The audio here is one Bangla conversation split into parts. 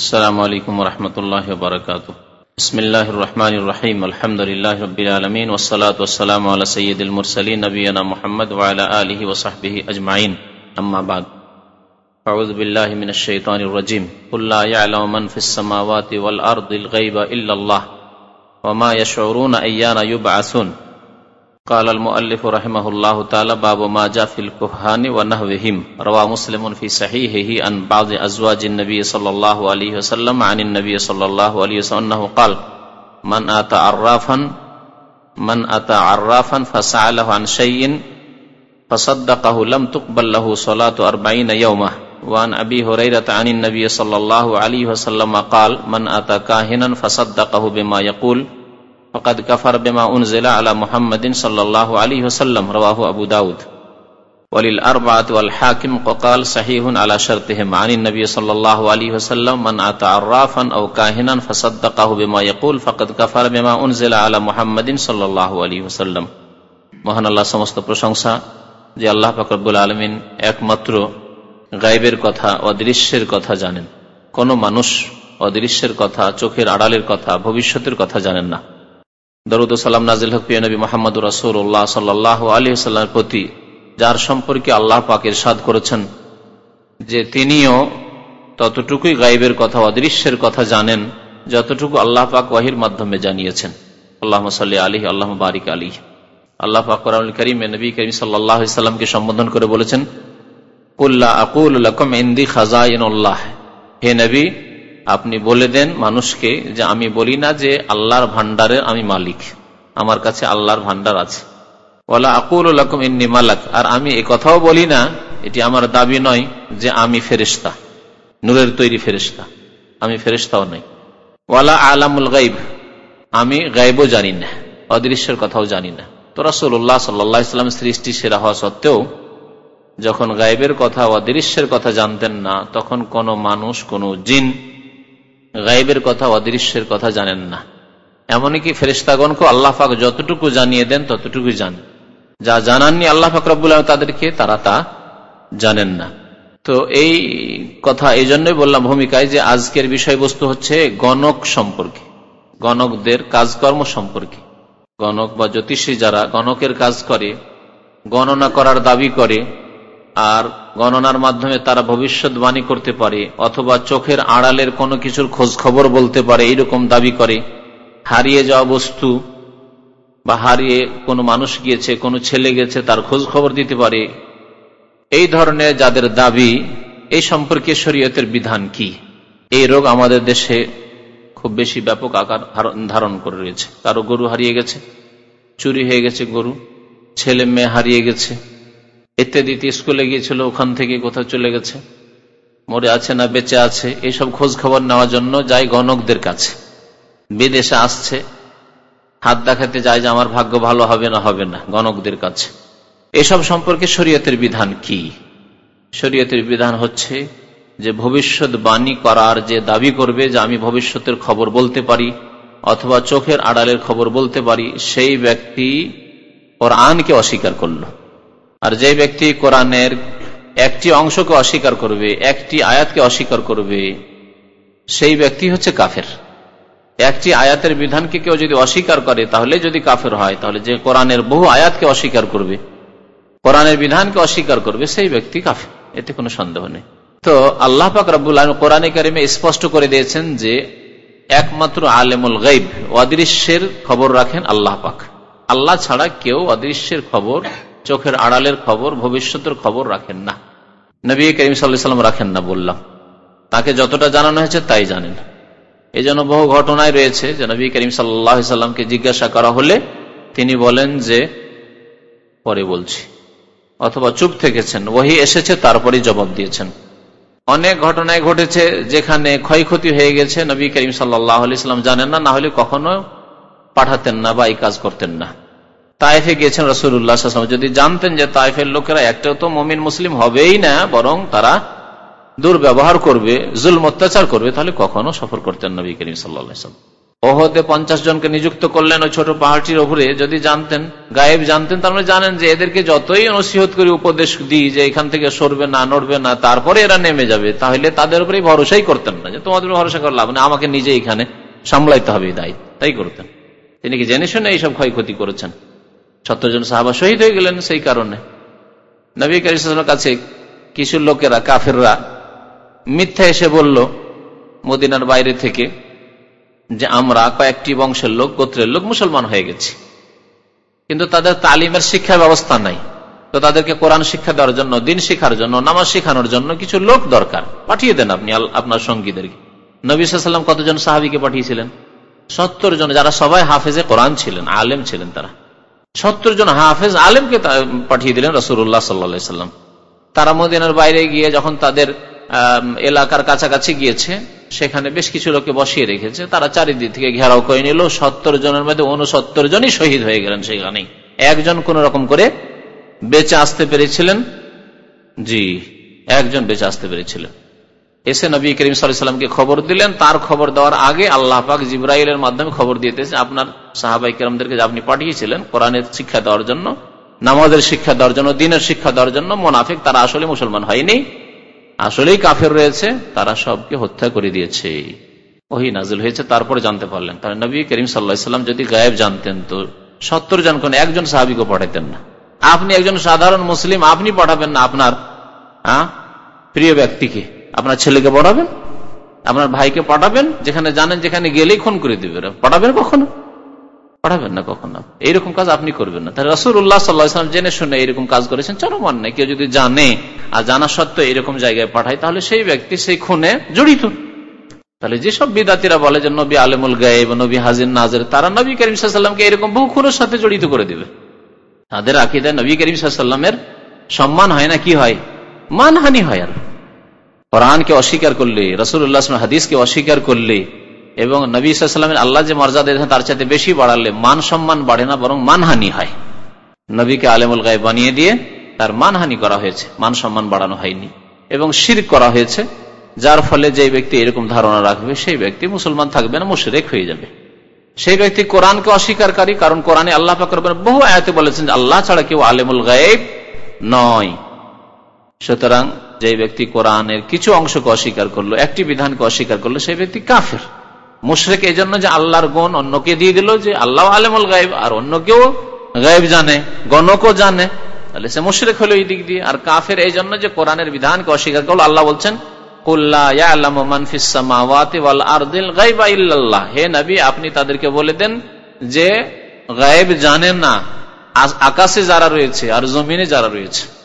السلام علیکم ورحمۃ اللہ وبرکاتہ۔ بسم اللہ الرحمن الرحیم، الحمد للہ رب العالمین، والصلاة والسلام علی سید المرسلین، نبینا محمد وعلی آلہ وصحبہ اجمعین۔ اما بعد، اعوذ باللہ من الشیطان الرجیم۔ قل لا يعلم من فی السماوات والارض الغیب الا اللہ وما يشعرون ایان یبعثون۔ قال المؤلف رحمه الله تعالى باب ما جاء في الكهان ونهوهم روى مسلم في صحيحه عن بعض أزواج النبي صلى الله عليه وسلم عن النبي صلى الله عليه وسلم أنه قال من أتى عرافا من أتى عرافا فسأله عن شيء فصدقه لم تقبل له صلاة أربعين يوما. وعن أبي هريرة عن النبي صلى الله عليه وسلم قال من أتى كاهنا فصدقه بما يقول ফকাদ কাফার বেমা উনজিলা আলা মুহাম্মাদিন সাল্লাল্লাহু আলী ওয়াসাল্লাম রাওয়াহু আবু দাউদ ওয়ালিল আরবাআত ওয়াল হাকিম ককাল সাহিহুন আলা শারতিহিম আনিন নবী সাল্লাল্লাহু আলী ওয়াসাল্লাম মান আতা আরাফান আও কাহিনান ফাসাদদাকাহু বেমা ইয়াকুল ফাকাদ কাফার বিমা উনজিলা আলা মুহাম্মাদিন সাল্লাল্লাহু আলী ওয়াসাল্লাম মহান আল্লাহ সমস্ত প্রশংসা, যে আল্লাহ ফকরবুল আলমিন একমাত্র গায়েবের কথা, অদৃশ্যের কথা জানেন। কোনো মানুষ অদৃশ্যের কথা, চোখের আড়ালের কথা, ভবিষ্যতের কথা জানেন না। দরুদ সালাম নাজিল হক পিয়া নবী মোহাম্মদ রসুল্লাহ সাল্লাহ আলী সাল্লামের প্রতি, যার সম্পর্কে আল্লাহ পাকের সাদ করেছেন যে তিনিও ততটুকুই গাইবের কথা, অদৃশ্যের কথা জানেন, যতটুকু আল্লাহ পাক ওয়াহির মাধ্যমে জানিয়েছেন। আল্লাহ সাল্লি আলী আল্লাহ বারিক আলী আল্লাহ পাক করিম নবী করিম সাল্লাহ সম্বোধন করে বলেছেন, কুল্লা আকুল হে নবী আপনি বলে দেন মানুষকে যে আমি বলি না যে আল্লাহর ভান্ডারের আমি মালিক। আমার কাছে আল্লাহর ভান্ডার আছে। ওলা আকুল ইন্নি মালাক। আর আমি এ কথাও বলি না, এটি আমার দাবি নয় যে আমি ফেরিস্তা নূরের তৈরি ফেরিস্তা আমি ফেরিস্তাও নই। ওয়ালা আলামুল গাইব। আমি গাইবও জানি না, অদৃশ্যের কথাও জানি না। তো রাসুল্লাহ সাল্লা ইসলাম সৃষ্টি সেরা হওয়া সত্ত্বেও যখন গাইবের কথা, অদৃশ্যের কথা জানতেন না, তখন কোন মানুষ, কোন জিন গাইবের কথা, অদৃশ্যের কথা জানেন না। এমনকি ফেরিস্তাগণকে আল্লাহ পাক যতটুকু জানিয়ে দেন ততটুকু জান। যা জানাননি আল্লাহ পাক রব্বুল তাদেরকে, তারা তা জানেন না। তো এই কথা, এই জন্যই বললাম ভূমিকায় যে আজকের বিষয়বস্তু হচ্ছে গণক সম্পর্কে, গণকদের কাজকর্ম সম্পর্কে। গণক বা জ্যোতিষী যারা গণকের কাজ করে, গণনা করার দাবি করে আর গণনার মাধ্যমে তারা ভবিষ্যৎবাণী করতে পারে, অথবা চোখের আড়ালের কোনো কিছুর খোঁজ খবর বলতে পারে, এইরকম দাবি করে। হারিয়ে যাওয়া বস্তু বা হারিয়ে কোনো মানুষ গিয়েছে, কোনো ছেলে গেছে, তার খোঁজ খবর দিতে পারে। এই ধরনের যাদের দাবি, এই সম্পর্কে শরীয়তের বিধান কি? এই রোগ আমাদের দেশে খুব বেশি ব্যাপক আকার ধারণ করে রয়েছে। কারও গরু হারিয়ে গেছে, চুরি হয়ে গেছে গরু, ছেলে মেয়ে হারিয়ে গেছে ইত্যাদিতে স্কুলে গিয়েছিল, ওখান থেকে কোথাও চলে গেছে। মরে আছে না বেঁচে আছে এইসব খোঁজ খবর নেওয়ার জন্য যাই গণকদের কাছে। বিদেশে আসছে, হাত দেখাতে যায় যে আমার ভাগ্য ভালো হবে না হবে না, গণকদের কাছে। এসব সম্পর্কে শরীয়তের বিধান কি? শরীয়তের বিধান হচ্ছে যে ভবিষ্যৎ বাণী করার যে দাবি করবে যে আমি ভবিষ্যতের খবর বলতে পারি, অথবা চোখের আড়ালের খবর বলতে পারি, সেই ব্যক্তি ওর আনকে অস্বীকার করল। আর যে ব্যক্তি কোরআনের একটি অংশকে অস্বীকার করবে, একটি আয়াতকে অস্বীকার করবে, সেই ব্যক্তি হচ্ছে কাফের। একটি আয়াতের বিধানকে কেউ যদি অস্বীকার করে, তাহলে যদি কাফের হয়, তাহলে যে কোরআনের বহু আয়াতকে অস্বীকার করবে, কোরআনের বিধানকে অস্বীকার করবে, সেই ব্যক্তি কাফের। এতে কোনো সন্দেহ নেই। তো আল্লাহ পাক রব্বুল কোরআনে কারিমে স্পষ্ট করে দিয়েছেন যে, একমাত্র আলেমুল গাইব অদৃশ্যের খবর রাখেন আল্লাহ পাক। আল্লাহ ছাড়া কেউ অদৃশ্যের খবর চোখের আড়ালের খবর, ভবিষ্যতের খবর রাখেন না। নবী করিম সাল্লাম রাখেন না বললাম। তাকে যতটা জানানো হয়েছে তাই জানেন। এই জন্য বহু ঘটনায় রয়েছে যে নবী করিম সাল্লামকে জিজ্ঞাসা করা হলে তিনি বলেন যে, পরে বলছি। অথবা চুপ থেকেছেন, ওহি এসেছে তারপরে জবাব দিয়েছেন। অনেক ঘটনায় ঘটেছে যেখানে ক্ষয়ক্ষতি হয়ে গেছে, নবী করিম সাল্লাহ আলি জানেন না না হলে কখনো পাঠাতেন না বা এই কাজ করতেন না। তাইফে গিয়েছেন রসুল্লাহ যদি জানতেন যে তাইফের লোকেরা একটাও তো মমিন মুসলিম হবেই না, বরং তারা দুর্ব্যবহার করবে জুল অত্যাচার করবে, তাহলে কখনো সফর করতেন নবী করিম সাল্লাম ওহদে পঞ্চাশ জনকে নিযুক্ত করলেন ওই ছোট পাহাড়টির ওপরে। যদি জানতেন, গায়েব জানতেন মানে জানেন যে এদেরকে যতই নসিহত করে উপদেশ দিই যে এখান থেকে সরবে না, নড়বে না, তারপরে এরা নেমে যাবে, তাহলে তাদের উপরেই ভরসাই করতেন না যে তোমাদের ভরসা করে করলাম না আমাকে নিজে এখানে সামলাইতে হবে দায়ী তাই করতেন। তিনি কি জেনে শুনে এইসব ক্ষয়ক্ষতি করেছেন? সত্তর জন সাহাবা শহীদ হয়ে গেলেন সেই কারণে। নবী কারিমের কাছে কিছু লোকেরা, কাফেররা মিথ্যা এসে বলল মদিনার বাইরে থেকে যে আমরা কয়েকটি বংশের লোক, গোত্রের লোক মুসলমান হয়ে গেছি। কিন্তু তাদের তালিমের শিক্ষা ব্যবস্থা নাই। তো তাদেরকে কোরআন শিক্ষা দেওয়ার জন্য, দিন শিখার জন্য, নামাজ শিখানোর জন্য কিছু লোক দরকার। পাঠিয়ে দেন আপনি আপনার সঙ্গীদেরকে। নবী সাল্লাম কতজন সাহাবিকে পাঠিয়েছিলেন? সত্তর জন, যারা সবাই হাফেজে কোরআন ছিলেন, আলেম ছিলেন তারা। সত্তর জন হাফেজ আলেমকে পাঠিয়ে দিলেন রসুল্লাহ সাল্লা সাল্লাম। তারা মদিনার বাইরে গিয়ে যখন তাদের এলাকার কাছাকাছি গিয়েছে, সেখানে বেশ কিছু লোককে বসিয়ে রেখেছে। তারা চারিদিক থেকে ঘেরাও করে নিল। সত্তর জনের মধ্যে উনসত্তর জনই শহীদ হয়ে গেলেন সেখানেই। একজন কোন রকম করে বেঁচে আসতে পেরেছিলেন? জি, একজন বেঁচে আসতে পেরেছিলেন। এসে নবী করিম সাল্লামকে খবর দিলেন। তার খবর দেওয়ার আগে আল্লাহ পাক জিব্রাইলের মাধ্যমে খবর দিতেছে আপনার সাহাবাই কেরামদেরকে আপনি পাঠিয়েছিলেন কোরআনের শিক্ষা দেওয়ার জন্য, নামাজের শিক্ষা দেওয়ার জন্য, দিনের শিক্ষা দেওয়ার জন্য, মোনাফিক তারা আসলে মুসলমান হয়নি। আসলেই কাফের রয়েছে, তারা সবকে হত্যা করে দিয়েছে। ওহি নাজিল হয়েছে, তারপরে জানতে পারলেন। তাহলে নবী করিম সাল্লাহাম যদি গায়েব জানতেন তো সত্তর জন কোন একজন সাহাবিকে পাঠাতেন না। আপনি একজন সাধারণ মুসলিম, আপনি পাঠাবেন না আপনার প্রিয় ব্যক্তিকে। আপনার ছেলেকে পড়াবেন, আপনার ভাইকে পাঠাবেন যেখানে জানেন যেখানে গেলেই খুন করে দিবে। পাঠাবেন কখনো? পাঠাবেন না কখনো? এইরকম কাজ আপনি করবেন না। তাহলে রসুল উল্লাহ সাল্লাহাম জেনে শুনে এরকম কাজ করেছেন চরম অন্যায় কেউ যদি জানে আর জানা সত্ত্বেও এরকম জায়গায় পাঠায়, তাহলে সেই ব্যক্তি সেই খুনে জড়িত। তাহলে যেসব বিদাতিরা বলে যে নবী আলমুল গায়েব, নবী হাজির নাজের, তারা নবী করিম সাল্লামকে এরকম বহু খুনের সাথে জড়িত করে দিবে। তাদের আকিদায় নবী করিম সাল্লামের সম্মান হয় না, কি হয়? মানহানি হয় আর কোরআনকে অস্বীকার করলে রসুল্লাহ হাদিসকে অস্বীকার করলে এবং নবী সাল্লামের আল্লাহ যে মর্যাদা তার চাইতে বেশি বাড়ালে মান সম্মান বাড়ে না, বরং মানহানি হয়। নবীকে আলেমুল গায়ে বানিয়ে দিয়ে তার মানহানি করা হয়েছে মান সম্মান বাড়ানো হয়নি এবং শির করা হয়েছে, যার ফলে যে ব্যক্তি এরকম ধারণা রাখবে, সেই ব্যক্তি মুসলমান থাকবে না, মুশরেক হয়ে যাবে। সেই ব্যক্তি কোরআনকে অস্বীকারী, কারণ কোরআনে আল্লাহ পাকর বহু আয়তে বলেছেন আল্লাহ ছাড়া কেউ আলেমুল গায়েব নয়। সুতরাং যে ব্যক্তি কোরআনের কিছু অংশকে অস্বীকার করল, একটি বিধানকে অস্বীকার করল, সেই ব্যক্তি কাফের। মুশরেক এই জন্য যে আল্লাহর গণ অন্যকে দিয়ে দিল যে আল্লাহ আলেমুল গায়েব, আর অন্য কেউ গায়েব জানে, গণকও জানে, তাহলে সে মুশরেক হলো এই দিক দিয়ে। আর কাফের এই জন্য যে কোরআনের বিধানকে অস্বীকার করল, আল্লাহ বলছেন হে আপনি তাদেরকে বলে দেন যে গায়েব না আকাশে যারা রয়েছে আর জমিনে যারা রয়েছে।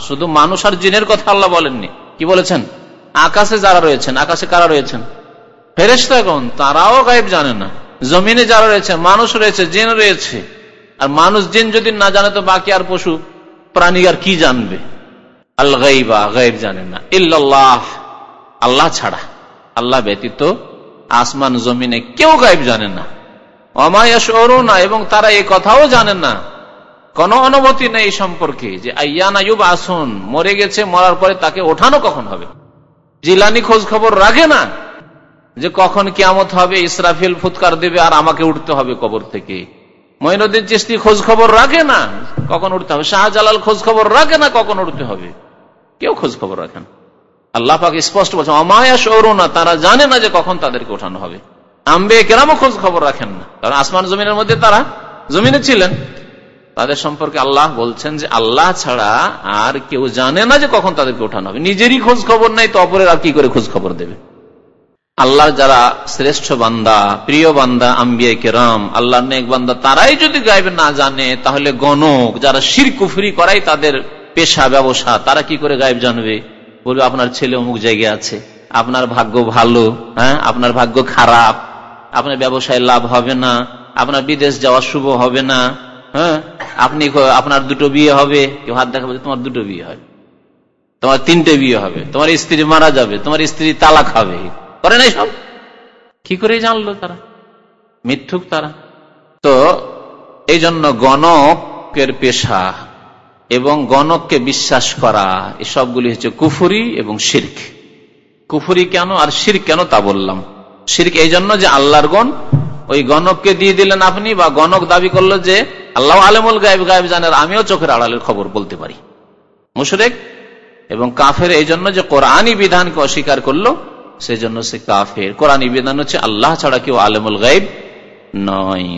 শুধু মানুষ আর জিনের কথা আল্লাহ বলেননি। কি বলেছেন? আকাশে যারা রয়েছেন, আকাশে কারা রয়েছেন? ফেরেস্তাগণ তারাও গায়েব জানে না। জমিনে যারা রয়েছে, মানুষ রয়েছে, জিন রয়েছে। আর মানুষ, জিন যদি না জানে, তো বাকি আর পশু, প্রাণী আর কি জানবে? জানে না। ইল্লাল্লাহ, আল্লাহ ছাড়া। আল্লাহ ব্যতীত আসমান, জমিনে কেউ গাইব জানে না। অমায়াস না এবং তারা এই কথাও জানেন না। কোন অনুমতি নেই সম্পর্কে যে আইয়ান আয়ুব আসুন মরে গেছে, মরার পরে তাকে ওঠানো কখন হবে? জিলানি খোঁজ খবর রাখে না যে কখন কেমত হবে, ইসরাফিল ফুৎকার দেবে আর আমাকে উঠতে হবে কবর থেকে। মহিনুদ্দিন চিস্তি খোঁজ খবর রাখে না কখন উঠতে হবে? শাহজালাল খোঁজ খবর রাখে না কখন উঠতে হবে? কেউ খোঁজ খবর রাখেন আল্লাহ স্পষ্ট বলছে অমায়া সৌরনা তারা জানে না যে কখন তাদেরকে ওঠানো হবে। আম্বে কেরামও খোঁজ খবর রাখেন না। কারণ আসমান জমিনের মধ্যে তারা জমিনে ছিলেন। তাদের সম্পর্কে আল্লাহ বলছেন যে আল্লাহ ছাড়া আর কেউ জানে না যে কখন তাদেরকে ওঠানো হবে। নিজেরই খোঁজ খবর নাই, তো অপরের আর কি করে খোঁজ খবর দেবে? আল্লাহ যারা শ্রেষ্ঠ বান্দা, প্রিয় বান্দা, আম্বিয়া কেরাম আল্লাহ নেক বান্দা, তারাই যদি গাইবে না জানে, তাহলে গণক, যারা শির কুফরি করাই তাদের পেশা, ব্যবসা, তারা কি করে গায়েব জানবে? বলবে, আপনার ছেলে অমুক জায়গায় আছে, আপনার ভাগ্য ভালো হ্যাঁ? আপনার ভাগ্য খারাপ, আপনার ব্যবসায় লাভ হবে না, আপনার বিদেশ যাওয়া শুভ হবে না হ্যাঁ? আপনি আপনার দুটো বিয়ে হবে, কেউ হাত দেখা তোমার দুটো বিয়ে হবে। তোমার তিনটে বিয়ে হবে, তোমার স্ত্রী মারা যাবে, তোমার স্ত্রী তালাক হবে। করে নাই সব? কি করে জানলো তারা? মিথ্যুক তারা। তো এই জন্য গণকের পেশা এবং গণককে বিশ্বাস করা, এসবগুলি হচ্ছে কুফুরি এবং শির্ক। কুফুরি কেন আর শির কেন তা বললাম। শির্ক এই জন্য যে আল্লাহর গণ, ওই গণককে দিয়ে দিলেন আপনি বা গণক দাবি করল যে আল্লাহ আলমুল গায়েব গায়েব জানার, আমিও চোখের আড়ালের খবর বলতে পারি। মুশরেক এবং কাফের এই জন্য যে কোরআনই বিধানকে অস্বীকার করল, সেজন্য সে কাফের। কোরআনই বিধান হচ্ছে আল্লাহ ছাড়া কেউ আলমুল গাইব নয়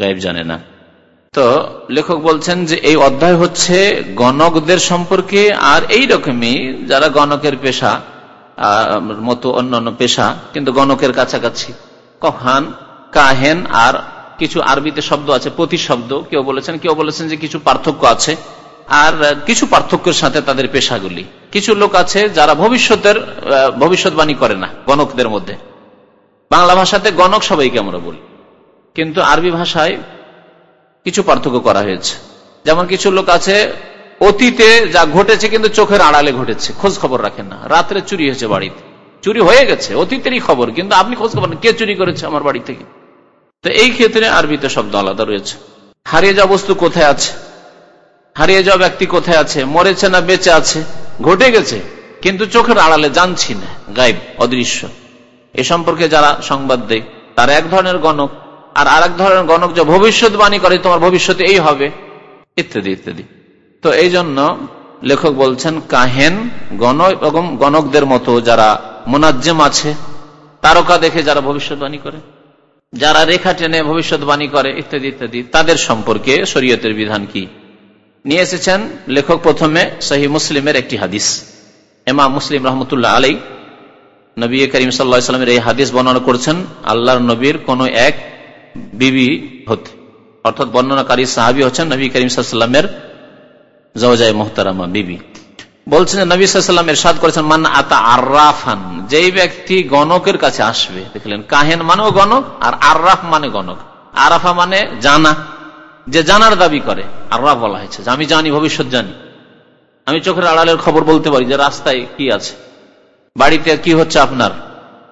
গাইব জানে না। তো লেখক বলছেন যে এই অধ্যায় হচ্ছে গণকদের সম্পর্কে, আর এই রকমই যারা গণকের পেশা মতো অন্যান্য পেশা, কিন্তু গণকের কাছাকাছি কহান কাহেন আর কিছু আরবিতে শব্দ আছে, প্রতিশব্দ। কেউ বলেছেন কেউ বলেছেন যে কিছু পার্থক্য আছে। আর কিছু পার্থক্যের সাথে তাদের পেশাগুলি। কিছু লোক আছে যারা ভবিষ্যতের ভবিষ্যৎবাণী করে না, গণকদের মধ্যে। বাংলা ভাষাতে গণক সবাইকে আমরা বলি। কিন্তু আরবি ভাষায় কিছু পার্থক্য করা হয়েছে। যেমন কিছু লোক আছে, অতীতে যা ঘটেছে কিন্তু চোখের আড়ালে ঘটেছে, খোঁজ খবর রাখেন না। রাত্রে চুরি হয়েছে বাড়িতে। চুরি হয়ে গেছে, অতীতেরই খবর, কিন্তু আপনি খোঁজ খবর কে চুরি করেছে আমার বাড়ি থেকে? তো এই ক্ষেত্রে আরবিতে শব্দ আলাদা রয়েছে। হারিয়ে যাওয়া বস্তু কোথায় আছে? হারিয়ে যাওয়া ব্যক্তি কোথায় আছে? মরেছে না বেঁচে আছে? ঘটে গেছে, কিন্তু চোখের আড়ালে জানছি না। গাইব অদৃশ্য। এ সম্পর্কে যারা সংবাদ দেয়, তার এক ধরনের গণক। আর আর এক ধরনের গণক যে ভবিষ্যৎবাণী করে, তোমার ভবিষ্যতে এই হবে, ইত্যাদি ইত্যাদি। তো এই জন্য লেখক বলছেন, কাহেন গণ এবং গণকদের মতো যারা মোনাজ্জেম আছে, তারকা দেখে যারা ভবিষ্যৎবাণী করে। যারা রেখা টেনে ভবিষ্যৎবাণী করে, ইত্যাদি ইত্যাদি, তাদের সম্পর্কে শরীয়তের বিধান কি? নিয়ে এসেছেন লেখক প্রথমে সহি মুসলিমের একটি হাদিস। এমা মুসলিম রহমতুল্লাহ আলাই নবী করিম সাল্লামের এই হাদিস বর্ণনা করছেন, আল্লাহর নবীর কোন এক বিবি হতে। অর্থাৎ বর্ণনাকারী সাহাবি হচ্ছেন নবী করিম সাল্লামের জওজায় মোহতারামা বিবি। বলছেন নবী সাল্লাম এরশাদ করেছেন, মান আতা আর্রাফান যেই ব্যক্তি গণকের কাছে আসবে, দেখলেন কাহেন মানেও গণক আর আর্রাফ মানে গণক। আরাফা মানে জানা, যে জানার দাবি করে। আর্রাফ বলা হয়েছে, আমি জানি, ভবিষ্যৎ জানি। আমি চোখের আড়ালের খবর বলতে পারি যে রাস্তায় কি আছে, বাড়িতে কি হচ্ছে আপনার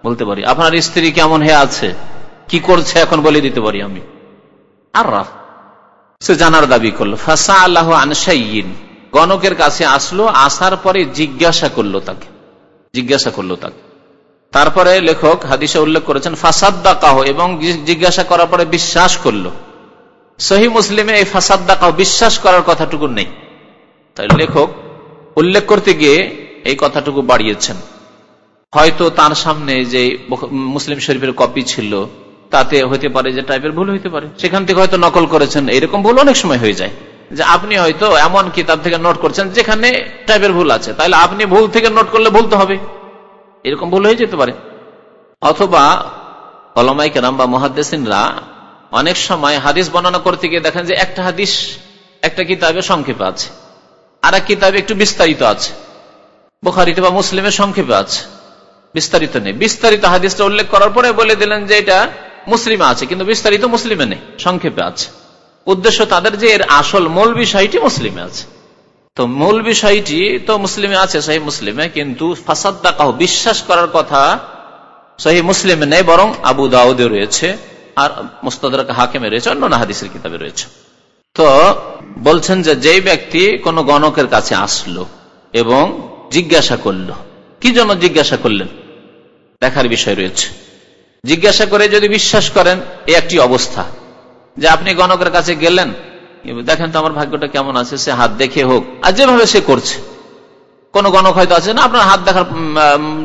বলতে পারি। আপনার স্ত্রী কেমন হয়ে আছে, কি করছে এখন বলে দিতে পারি আমি। আর্রাফ, সে জানার দাবি করল। ফাঁসা আল্লাহ আনসাইন গণকের কাছে আসলো, আসার পরে জিজ্ঞাসা করল তাকে। জিজ্ঞাসা করল তাকে। তারপরে লেখক হাদিসে উল্লেখ করেছেন ফাসাদ্দা কাহ এবং জিজ্ঞাসা করার পরে বিশ্বাস করল। সহি মুসলিমে এই ফাসাদ্দা কাহ বিশ্বাস করার কথাটুকু নেই। তাই লেখক উল্লেখ করতে গিয়ে এই কথাটুকু বাড়িয়েছেন। হয়তো তার সামনে যে মুসলিম শরীফের কপি ছিল, তাতে হইতে পারে যে টাইপের ভুল হইতে পারে। সেখান থেকে হয়তো নকল করেছেন। এরকম ভুল অনেক সময় হয়ে যায়। যে আপনি হয়তো এমন কিতাব থেকে নোট করছেন যেখানে টাইপের ভুল আছে। তাহলে আপনি ভুল থেকে নোট করলে ভুলতে হবে। এরকম ভুল হয়ে যেতে পারে। অথবা অলমাই কেরাম বা মহাদ্দেসিনরা অনেক সময় হাদিস বর্ণনা করতে গিয়ে দেখেন যে একটা হাদিস একটা কিতাবে সংক্ষেপে আছে। আর এক কিতাবে একটু বিস্তারিত আছে। বোখারিতে বা মুসলিমের সংক্ষেপে আছে। বিস্তারিত নেই। বিস্তারিত হাদিসটা উল্লেখ করার পরে বলে দিলেন যে এটা মুসলিমে আছে, কিন্তু বিস্তারিত মুসলিমে নেই, সংক্ষেপে আছে। উদ্দেশ্য তাদের যে এর আসল মূল বিষয়টি মুসলিমে আছে। তো মূল বিষয়টি তো মুসলিমে আছে, সহি মুসলিমে, কিন্তু ফাসাদ্দা কাহ বিশ্বাস করার কথা সহি মুসলিমে নেই, বরং আবু দাউদে রয়েছে আর মুস্তাদ হাকিমে রয়েছে অন্য হাদিসের কিতাবে রয়েছে। তো বলছেন যে যেই ব্যক্তি কোন গণকের কাছে আসলো এবং জিজ্ঞাসা করল, কি জন্য জিজ্ঞাসা করলেন? দেখার বিষয় রয়েছে। জিজ্ঞাসা করে যদি বিশ্বাস করেন এই একটি অবস্থা। যে আপনি গণকের কাছে গেলেন, দেখেন তো আমার ভাগ্যটা কেমন আছে, সে হাত দেখে হোক। আর যেভাবে সে করছে, কোন গণক হয়তো আছে না, আপনার হাত দেখার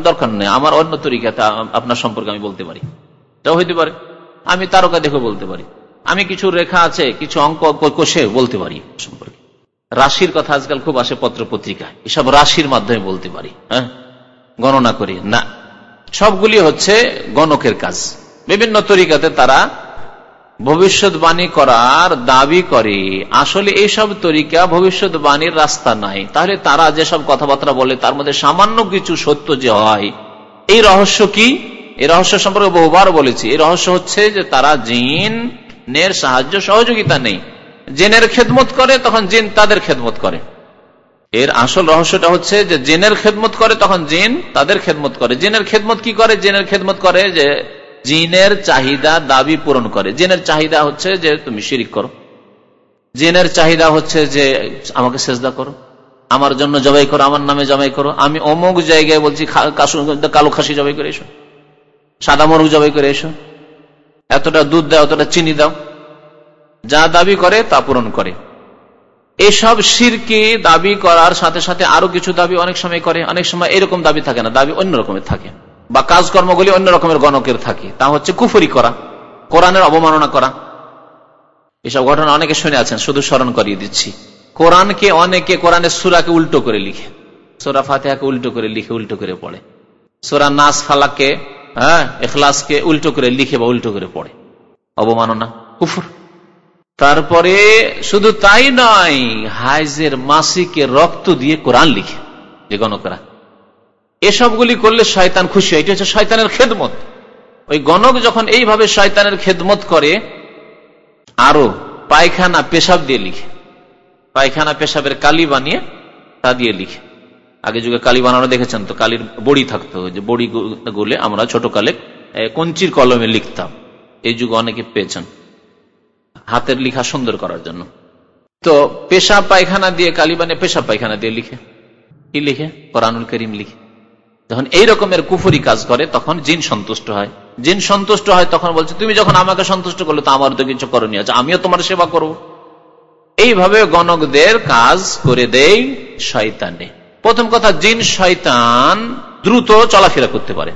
দরকার নেই। আমার অন্য তরিকাতে আপনার সম্পর্কে আমি বলতে পারি। এটাও হইতে পারে। আমি তারকা দেখে বলতে পারি। আমি কিছু রেখা আছে, কিছু অঙ্ক কষে বলতে পারি সম্পর্কে। রাশির কথা আজকাল খুব আসে পত্র পত্রিকায় এসব রাশির মাধ্যমে বলতে পারি হ্যাঁ? গণনা করি। না। সবগুলি হচ্ছে গণকের কাজ। বিভিন্ন তরিকাতে তারা ভবিষ্যৎবাণী করার দাবি করে, আসলে এইসব তরিকা ভবিষ্যৎবাণীর রাস্তা নাই। তাহলে তারা যেসব কথাবার্তা বলে, তার মধ্যে সামান্য কিছু সত্য যে হয়, এই রহস্য কি? এই রহস্য সম্পর্কে বহুবার বলেছি। এই রহস্য হচ্ছে যে তারা জিনের সাহায্য, সহযোগিতা নেই। জেনের খেদমত করে, তখন জিন তাদের খেদমত করে। এর আসল রহস্যটা হচ্ছে যে জেনের খেদমত করে, তখন জিন তাদের খেদমত করে। জেনের খেদমত কি করে? জেনের খেদমত করে যে জিনের চাহিদা দাবি পূরণ করে। জিনের চাহিদা হচ্ছে যে তুমি শিরিক করো। জিনের চাহিদা হচ্ছে যে আমাকে সেজদা করো। আমার জন্য জবাই করো, আমার নামে জবাই করো। আমি অমুক জায়গায় বলছি কালো খাসি জবাই করে এসো। সাদা মরুক জবাই করে এসো। এতটা দুধ দাও, এতটা চিনি দাও। যা দাবি করে, তা পূরণ করে। এসব শিরকে দাবি করার সাথে সাথে আরও কিছু দাবি অনেক সময় করে, অনেক সময় এরকম দাবি থাকে না, দাবি অন্য রকমের থাকে। বা কাজকর্মগুলি অন্য রকমের গণকের থাকে। তা হচ্ছে কুফুরি করা, কোরআনের অবমাননা করা। এসব ঘটনা অনেকে শুনে আছেন, শুধু স্মরণ করিয়ে দিচ্ছি। কোরআনকে অনেকে কোরআনের সুরাকে উল্টো করে লিখে, সোরা ফাতেহাকে উল্টো করে লিখে, উল্টো করে পড়ে। সোরা নাস ফালাকে হ্যাঁ এখলাসকে উল্টো করে লিখে বা উল্টো করে পড়ে। অবমাননা, কুফুর। তারপরে শুধু তাই নয়, হাইজের মাসিকে রক্ত দিয়ে কোরআন লিখে, যে গণকরা। এসবগুলি করলে শয়তান খুশি হয়। এটি হচ্ছে শয়তানের খেদমত। ওই গণক যখন এইভাবে শয়তানের খেদমত করে, আরও পায়খানা পেশাব দিয়ে লিখে, পায়খানা পেশাবের কালি বানিয়ে তা দিয়ে লিখে। আগে যুগে কালি বানানো দেখেছেন তো? কালির বড়ি থাকতো যে বড়ি গুলে আমরা ছোট কালে কঞ্চির কলমে লিখতাম। এই যুগে অনেকে পেয়েছেন হাতের লিখা সুন্দর করার জন্য। তো পেশা পায়খানা দিয়ে কালি বানিয়ে পেশা পায়খানা দিয়ে লিখে। কি লিখে? কোরআনুল করিম লিখে। যখন এই রকমের কুফুরি কাজ করে, তখন জিন সন্তুষ্ট হয়। জিন সন্তুষ্ট হয় তখন বলছে, তুমি যখন আমাকে সন্তুষ্ট করলে, তো আমার তো কিছু করণীয় আছে, আমিও তোমার সেবা করব। এইভাবে গণকদের কাজ করে দেয় শয়তানে। প্রথম কথা, জিন শয়তান দ্রুত চলাফেরা করতে পারে।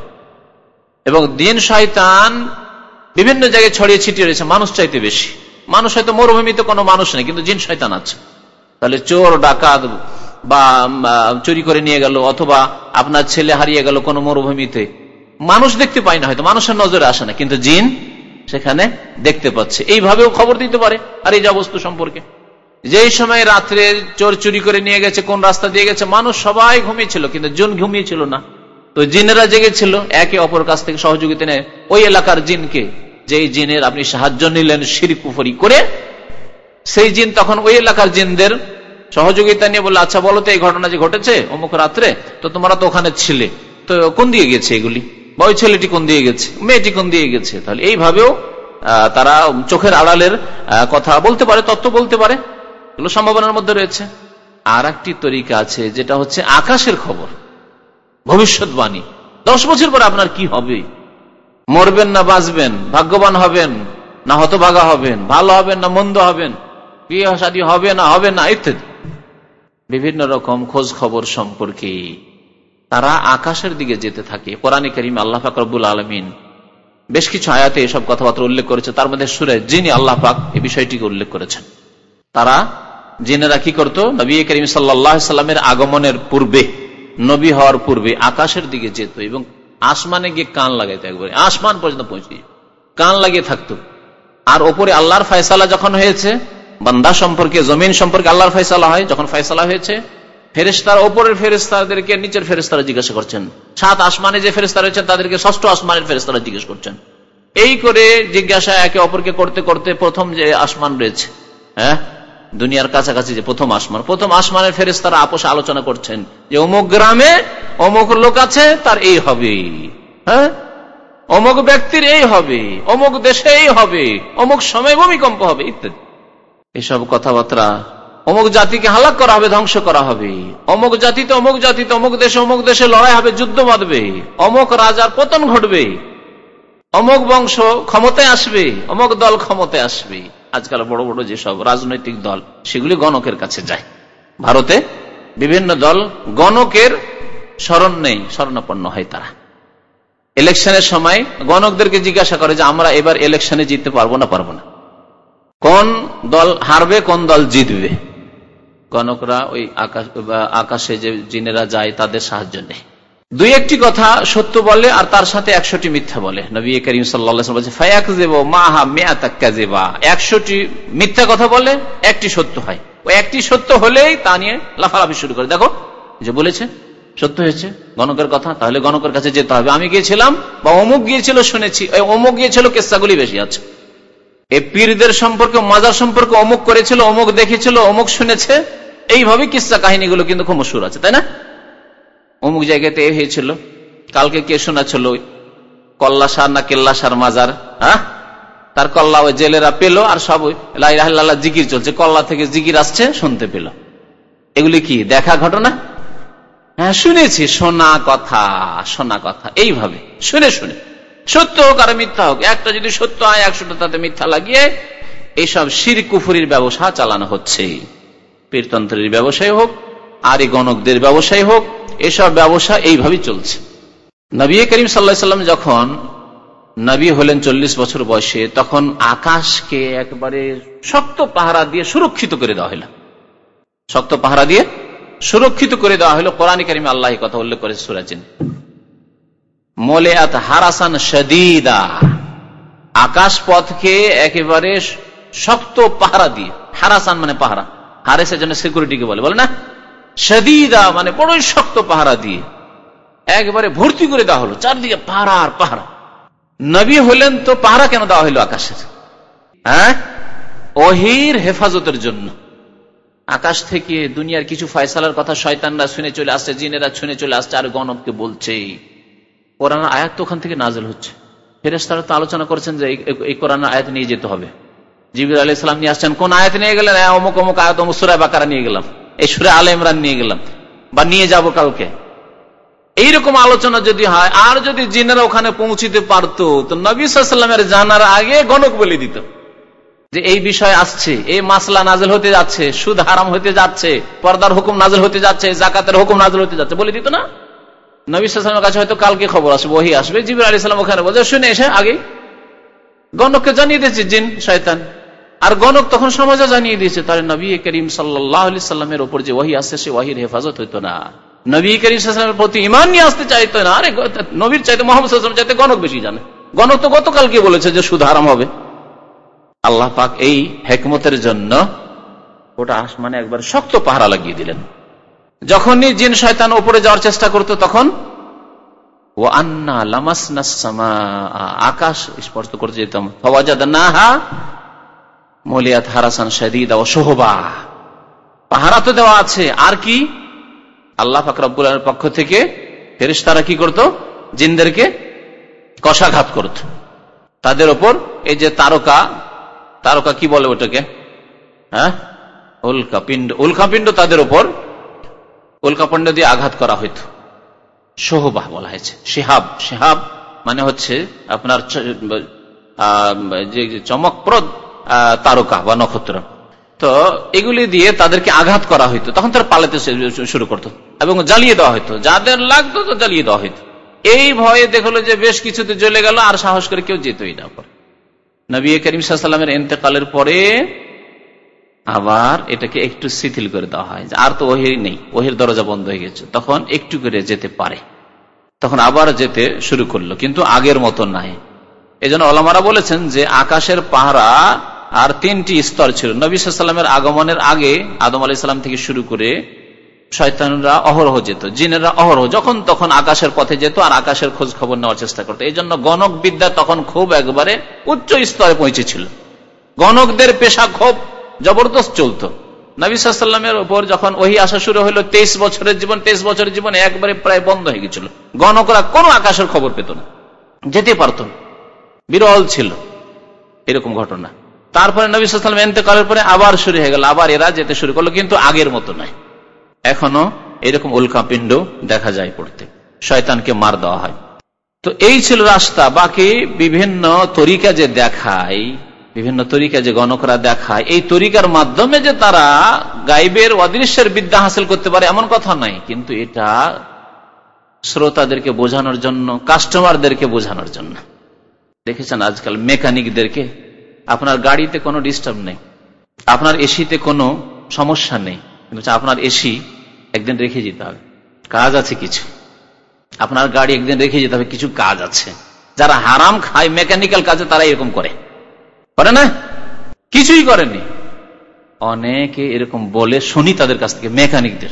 এবং দিন শয়তান বিভিন্ন জায়গায় ছড়িয়ে ছিটিয়ে রয়েছে, মানুষ চাইতে বেশি। মানুষ হয়তো মরুভূমিতে কোনো মানুষ নেই, কিন্তু জিন শয়তান আছে। তাহলে চোর, ডাকাত বা চুরি করে নিয়ে গেল, অথবা আপনার ছেলে হারিয়ে গেল কোনো মরুভূমিতে। মানুষ দেখতে পায় না হয়তো, মানুষের নজরে আসে না, কিন্তু জিন সেখানে দেখতে পাচ্ছে। এইভাবেও খবর দিতে পারে, আর এই যা বস্তু সম্পর্কে। যেই সময় রাত্রে চোর চুরি করে নিয়ে গেছে, কোন রাস্তা দিয়ে গেছে, মানুষ সবাই ঘুমিয়েছিল, কিন্তু জুন ঘুমিয়েছিল না। তো জিনেরা জেগেছিল, একে অপর কাছ থেকে সহযোগিতা নেয় ওই এলাকার জিনকে। যেই জিনের আপনি সাহায্য নিলেন শিরকুফরি করে, সেই জিন তখন ওই এলাকার জিনদের সহযোগিতা নিয়ে বলল আচ্ছা বলো তো, এই ঘটনা যে ঘটেছে অমুক রাত্রে, তো তোমরা তো ওখানে ছিলে, তো কোন দিয়ে গেছে এগুলি? বা ওই ছেলেটি কোন দিয়ে গেছে? মেয়েটি কোন দিয়ে গেছে? তাহলে এইভাবেও তারা চোখের আড়ালের কথা বলতে পারে, তত্ত্ব বলতে পারে। এগুলো সম্ভাবনার মধ্যে রয়েছে। আর একটি তরিকা আছে, যেটা হচ্ছে আকাশের খবর, ভবিষ্যৎবাণী। দশ বছর পরে আপনার কি হবে? মরবেন না, বাঁচবেন, ভাগ্যবান হবেন, না হতভাগা হবেন, ভালো হবেন না, মন্দ হবেন, বিয়ে শাদী হবে না হবে না, ইত্যাদি। বিভিন্ন রকম খোঁজ খবর সম্পর্কে তারা আকাশের দিকে যেতে থাকে। কোরআন করিম আল্লাহ ফাকরবুল আলমিন বেশ কিছু আয়াতে এসব কথাবার্তা উল্লেখ করেছে। তার মধ্যে সুরে যিনি আল্লাহ পাক এই বিষয়টিকে উল্লেখ করেছেন। তারা জেনেরা কি করতো? নবী করিম সাল্লামের আগমনের পূর্বে, নবী হওয়ার পূর্বে আকাশের দিকে যেত এবং আসমানে গিয়ে কান লাগাইতো একবারে। আসমান পর্যন্ত পৌঁছে কান লাগিয়ে থাকতো। আর ওপরে আল্লাহর ফয়সালা যখন হয়েছে বান্দা সম্পর্কে, জমিন সম্পর্কে আল্লাহর ফয়সালা হয়। যখন ফয়সালা হয়েছে ফেরেস্তার ওপরের ফেরেস্তাদেরকে নিচের ফেরেস্তারা জিজ্ঞাসা করছেন। সাত আসমানে যে ফেরেস্তা রয়েছেন তাদেরকে ষষ্ঠ আসমানের ফেরেস্তারা জিজ্ঞেস করছেন। এই করে জিজ্ঞাসা একে অপরকে করতে করতে প্রথম যে আসমান রয়েছে হ্যাঁ? দুনিয়ার কাছাকাছি যে প্রথম আসমান, প্রথম আসমানের ফেরেস্তারা আপোষ আলোচনা করছেন যে, অমুক গ্রামে অমুক লোক আছে, তার এই হবে। হ্যাঁ? অমুক ব্যক্তির এই হবে, অমুক দেশে এই হবে, অমুক সময় ভূমিকম্প হবে, ইত্যাদি। এসব কথাবার্তা অমুক জাতিকে হালাক করা হবে, ধ্বংস করা হবে। অমুক জাতিতে অমুক জাতিতে অমুক দেশে অমুক দেশে লড়াই হবে, যুদ্ধ বাঁধবে। অমুক রাজার পতন ঘটবে। অমুক বংশ ক্ষমতায় আসবে, অমুক দল ক্ষমতায় আসবে। আজকাল বড় বড় যেসব রাজনৈতিক দল, সেগুলি গণকের কাছে যায়। ভারতে বিভিন্ন দল গণকের স্মরণ নেই, স্মরণাপন্ন হয় তারা। ইলেকশনের সময় গণকদেরকে জিজ্ঞাসা করে যে, আমরা এবার ইলেকশনে জিততে পারব না পারব না। কোন দল হারবে, কোন দল জিতবে? গণকরা ওই আকাশ, আকাশে যে জিনেরা যায়, তাদের সাহায্য নেই দুই একটি কথা সত্য বলে আর তার সাথে একশোটি মিথ্যা বলে। নবী করিম সাল্লাহ একশোটি মিথ্যা কথা বলে, একটি সত্য হয়। ওই একটি সত্য হলেই তা নিয়ে লাফালাফি শুরু করে। দেখো যে বলেছে, সত্য হয়েছে, গণকের কথা, তাহলে গণকের কাছে যেতে হবে। আমি গিয়েছিলাম বা অমুক গিয়েছিল, শুনেছি। অমুক গিয়েছিল, কেসাগুলি বেশি আছে। এই পীরদের সম্পর্কে, মাজার সম্পর্কে অমুক করেছিল, অমুক দেখেছিল, অমুক শুনেছে। এইভাবে কিসা কাহিনীগুলো কিন্তু খুব মশুর আছে, তাই না? অমুক জায়গাতে এ হয়েছিল, কালকে কে শোনাছিল কল্লাসার না কেল্লাসার মাজার হ্যাঁ? তার কল্লা ওই জেলেরা পেল আর সব লাইল্লাহ জিকির চলছে, কল্লা থেকে জিকির আসছে, শুনতে পেল। এগুলি কি, দেখা ঘটনা? হ্যাঁ শুনেছি, শোনা কথা শোনা কথা, এইভাবে, শুনে শুনে। সত্য হোক আর মিথ্যা হোক, একটা যদি সত্য হয় একশোটা তাতে মিথ্যা লাগিয়ে এইসব শির কুফুরির ব্যবসা চালানো হচ্ছে। পীরতন্ত্রের ব্যবসায় হোক আর এই গণকদের ব্যবসায় হোক, এসব ব্যবসা এইভাবেই চলছে। নবী করিম সাল্লা সাল্লাম যখন নবী হলেন চল্লিশ বছর বয়সে, তখন আকাশকে একবারে শক্ত পাহারা দিয়ে সুরক্ষিত করে দেওয়া হলো শক্ত পাহারা দিয়ে সুরক্ষিত করে দেওয়া হলো কোরআন করিম আল্লাহ কথা উল্লেখ করে সুরাচিন মোলেয়াত হারাসান সদিদা আকাশ পথকে একেবারে শক্ত পাহারা দিয়ে। হারাসান মানে পাহারা। হারেসের জন্য সিকিউরিটিকে বলে বলে না? সদিদা মানে বড়ই শক্ত পাহারা দিয়ে। একবারে ভর্তি করে দেওয়া হলো, চারদিকে পাহারা আর পাহারা। নবী হলেন তো পাহারা কেন দেওয়া হলো আকাশের? হ্যাঁ? অহির হেফাজতের জন্য। আকাশ থেকে দুনিয়ার কিছু ফয়সালার কথা শয়তানরা শুনে চলে আসছে, জিনেরা শুনে চলে আসছে, আর গণবকে বলছে কোরআন আয়াত তো ওখান থেকে নাজল হচ্ছে। ফেরেস্তারা তো আলোচনা করছেন যে এই কোরআন আয়াত নিয়ে যেতে হবে। জিবির আলি ইসলাম নিয়ে আসছেন, কোন আয়াত নিয়ে গেলেন? অমুক অমুক আয়াত, অমুক সুরায় বাকারা নিয়ে গেলাম। এই সুরে আল ইমরান নিয়ে গেলাম। বা নিয়ে যাব কাউকে এইরকম আলোচনা যদি হয়, আর যদি জিনেরা ওখানে পৌঁছিতে পারতো, তো নবী সাল্লামের জানার আগে গণক বলে দিত। যে এই বিষয় আসছে, এই মাসলা নাজল হতে যাচ্ছে, সুদ হারাম হতে যাচ্ছে, পর্দার হুকুম নাজল হতে যাচ্ছে, জাকাতের হুকুম নাজল হতে যাচ্ছে, বলে দিত না? নবী সালামের কাছে হয়তো কালকে খবর আসবে, ওহি আসবে। জিবির আলী সালাম ওখানে বলছে, শুনে এসে আগে গণককে জানিয়ে দিয়েছে, জিন, শয়তান। আর গণক তখন সমাজে জানিয়ে দিয়েছে, তাহলে নবী করিম সাল্লাহ সাল্লামের ওপর যে ওহি আসছে, সে ওহির হেফাজত হইতো না। নবী করিম সাল্লামের প্রতি ইমান নিয়ে আসতে চাইতো না। আরে নবীর চাইতে, মোহাম্মদ চাইতে গণক বেশি জানে। গণক তো গতকালকে বলেছে যে সুদ হবে। আল্লাহ পাক এই হেকমতের জন্য ওটা আসমানে একবার শক্ত পাহারা লাগিয়ে দিলেন। যখনই জিন শয়তান উপরে যাওয়ার চেষ্টা করত, তখন ও আন্না লামাসমা আকাশ স্পর্শ করতে যেতাম। মলিয়াত হারাসান সাদিদ ও সোহবা পাহারা তো দেওয়া আছে, আর কি? আল্লাহ ফাকরাবুল পক্ষ থেকে ফেরিস তারা কি করত? জিনদেরকে কষাঘাত করত। তাদের ওপর এই যে তারকা তারকা কি বলে ওটাকে? হ্যাঁ? উল্কাপিণ্ড উল্কাপিণ্ড তাদের ওপর উল্কাপিণ্ড দিয়ে আঘাত করা হইত। সোহবাহ বলা হয়েছে। শেহাব শেহাব মানে হচ্ছে আপনার যে চমকপ্রদ তারকা বা নক্ষত্র। তো এগুলি দিয়ে তাদেরকে আঘাত করা হইতো। তখন তারা পালাতে শুরু করতো এবং জ্বালিয়ে দেওয়া হইতো। যাদের লাগতো তো জ্বালিয়ে দেওয়া হইতো। এই ভয়ে দেখল যে বেশ কিছুতে জ্বলে গেল আর সাহস করে কেউ যেতই না পরে। নবী করিম সাল্লামের এতেকালের পরে আবার এটাকে একটু শিথিল করে দেওয়া হয়। আর তো ওহির নেই, ওহির দরজা বন্ধ হয়ে গেছে। তখন একটু করে যেতে পারে। তখন আবার যেতে শুরু করল, কিন্তু আগের মতো নাই। এই জন্য ওলামারা বলেছেন যে আকাশের পাহারা আর তিনটি স্তর ছিল। নবী আগমনের আগে আদম আলি সাল্লাম থেকে শুরু করে শয়তানরা অহরহ যেত, জিনেরা অহরহ, যখন তখন আকাশের পথে যেত আর আকাশের খোঁজ খবর নেওয়ার চেষ্টা করতো। এই জন্য গণক বিদ্যা তখন খুব একবারে উচ্চ স্তরে পৌঁছেছিল। গণকদের পেশা খুব জবরদস্ত চলত। নবী সাল্লামের উপর যখন ওহি আসা শুরু হলো তেইশ বছরের জীবন, তেইশ বছরের জীবন একবারে প্রায় বন্ধ হয়ে গেছিল। গণকরা কোনো আকাশের খবর পেত না। যেতে পারত বিরল ছিল এরকম ঘটনা। তারপরে নবী সাল্লাম এতেকালের পরে আবার শুরু হয়ে গেল, আবার এরা যেতে শুরু করল, কিন্তু আগের মতো নয়। এখনও এরকম উল্কাপিণ্ড দেখা যায় পড়তে। শয়তানকে মার দেওয়া হয়। তো এই ছিল রাস্তা। বাকি বিভিন্ন তরিকা যে দেখায় বিভিন্ন তরিকা যে গণকরা দেখায়, এই তরিকার মাধ্যমে যে তারা গাইবের অদৃশ্যের বিদ্যা হাসিল করতে পারে এমন কথা নাই। কিন্তু এটা শ্রোতাদেরকে বোঝানোর জন্য কাস্টমারদেরকে বোঝানোর জন্য। দেখেছেন আজকাল মেকানিকদেরকে, আপনার গাড়িতে কোনো ডিস্টার্ব নেই, আপনার এসিতে কোনো সমস্যা নেই, কিন্তু আপনার এসি একদিন রেখে যেতে হবে, কাজ আছে কিছু। আপনার গাড়ি একদিন রেখে যেতে হবে, কিছু কাজ আছে। যারা হারাম খায় মেকানিক্যাল কাজে তারা এরকম করে। করে না? কিছুই করেনি অনেকে এরকম বলে শুনি তাদের কাছ থেকে, মেকানিকদের,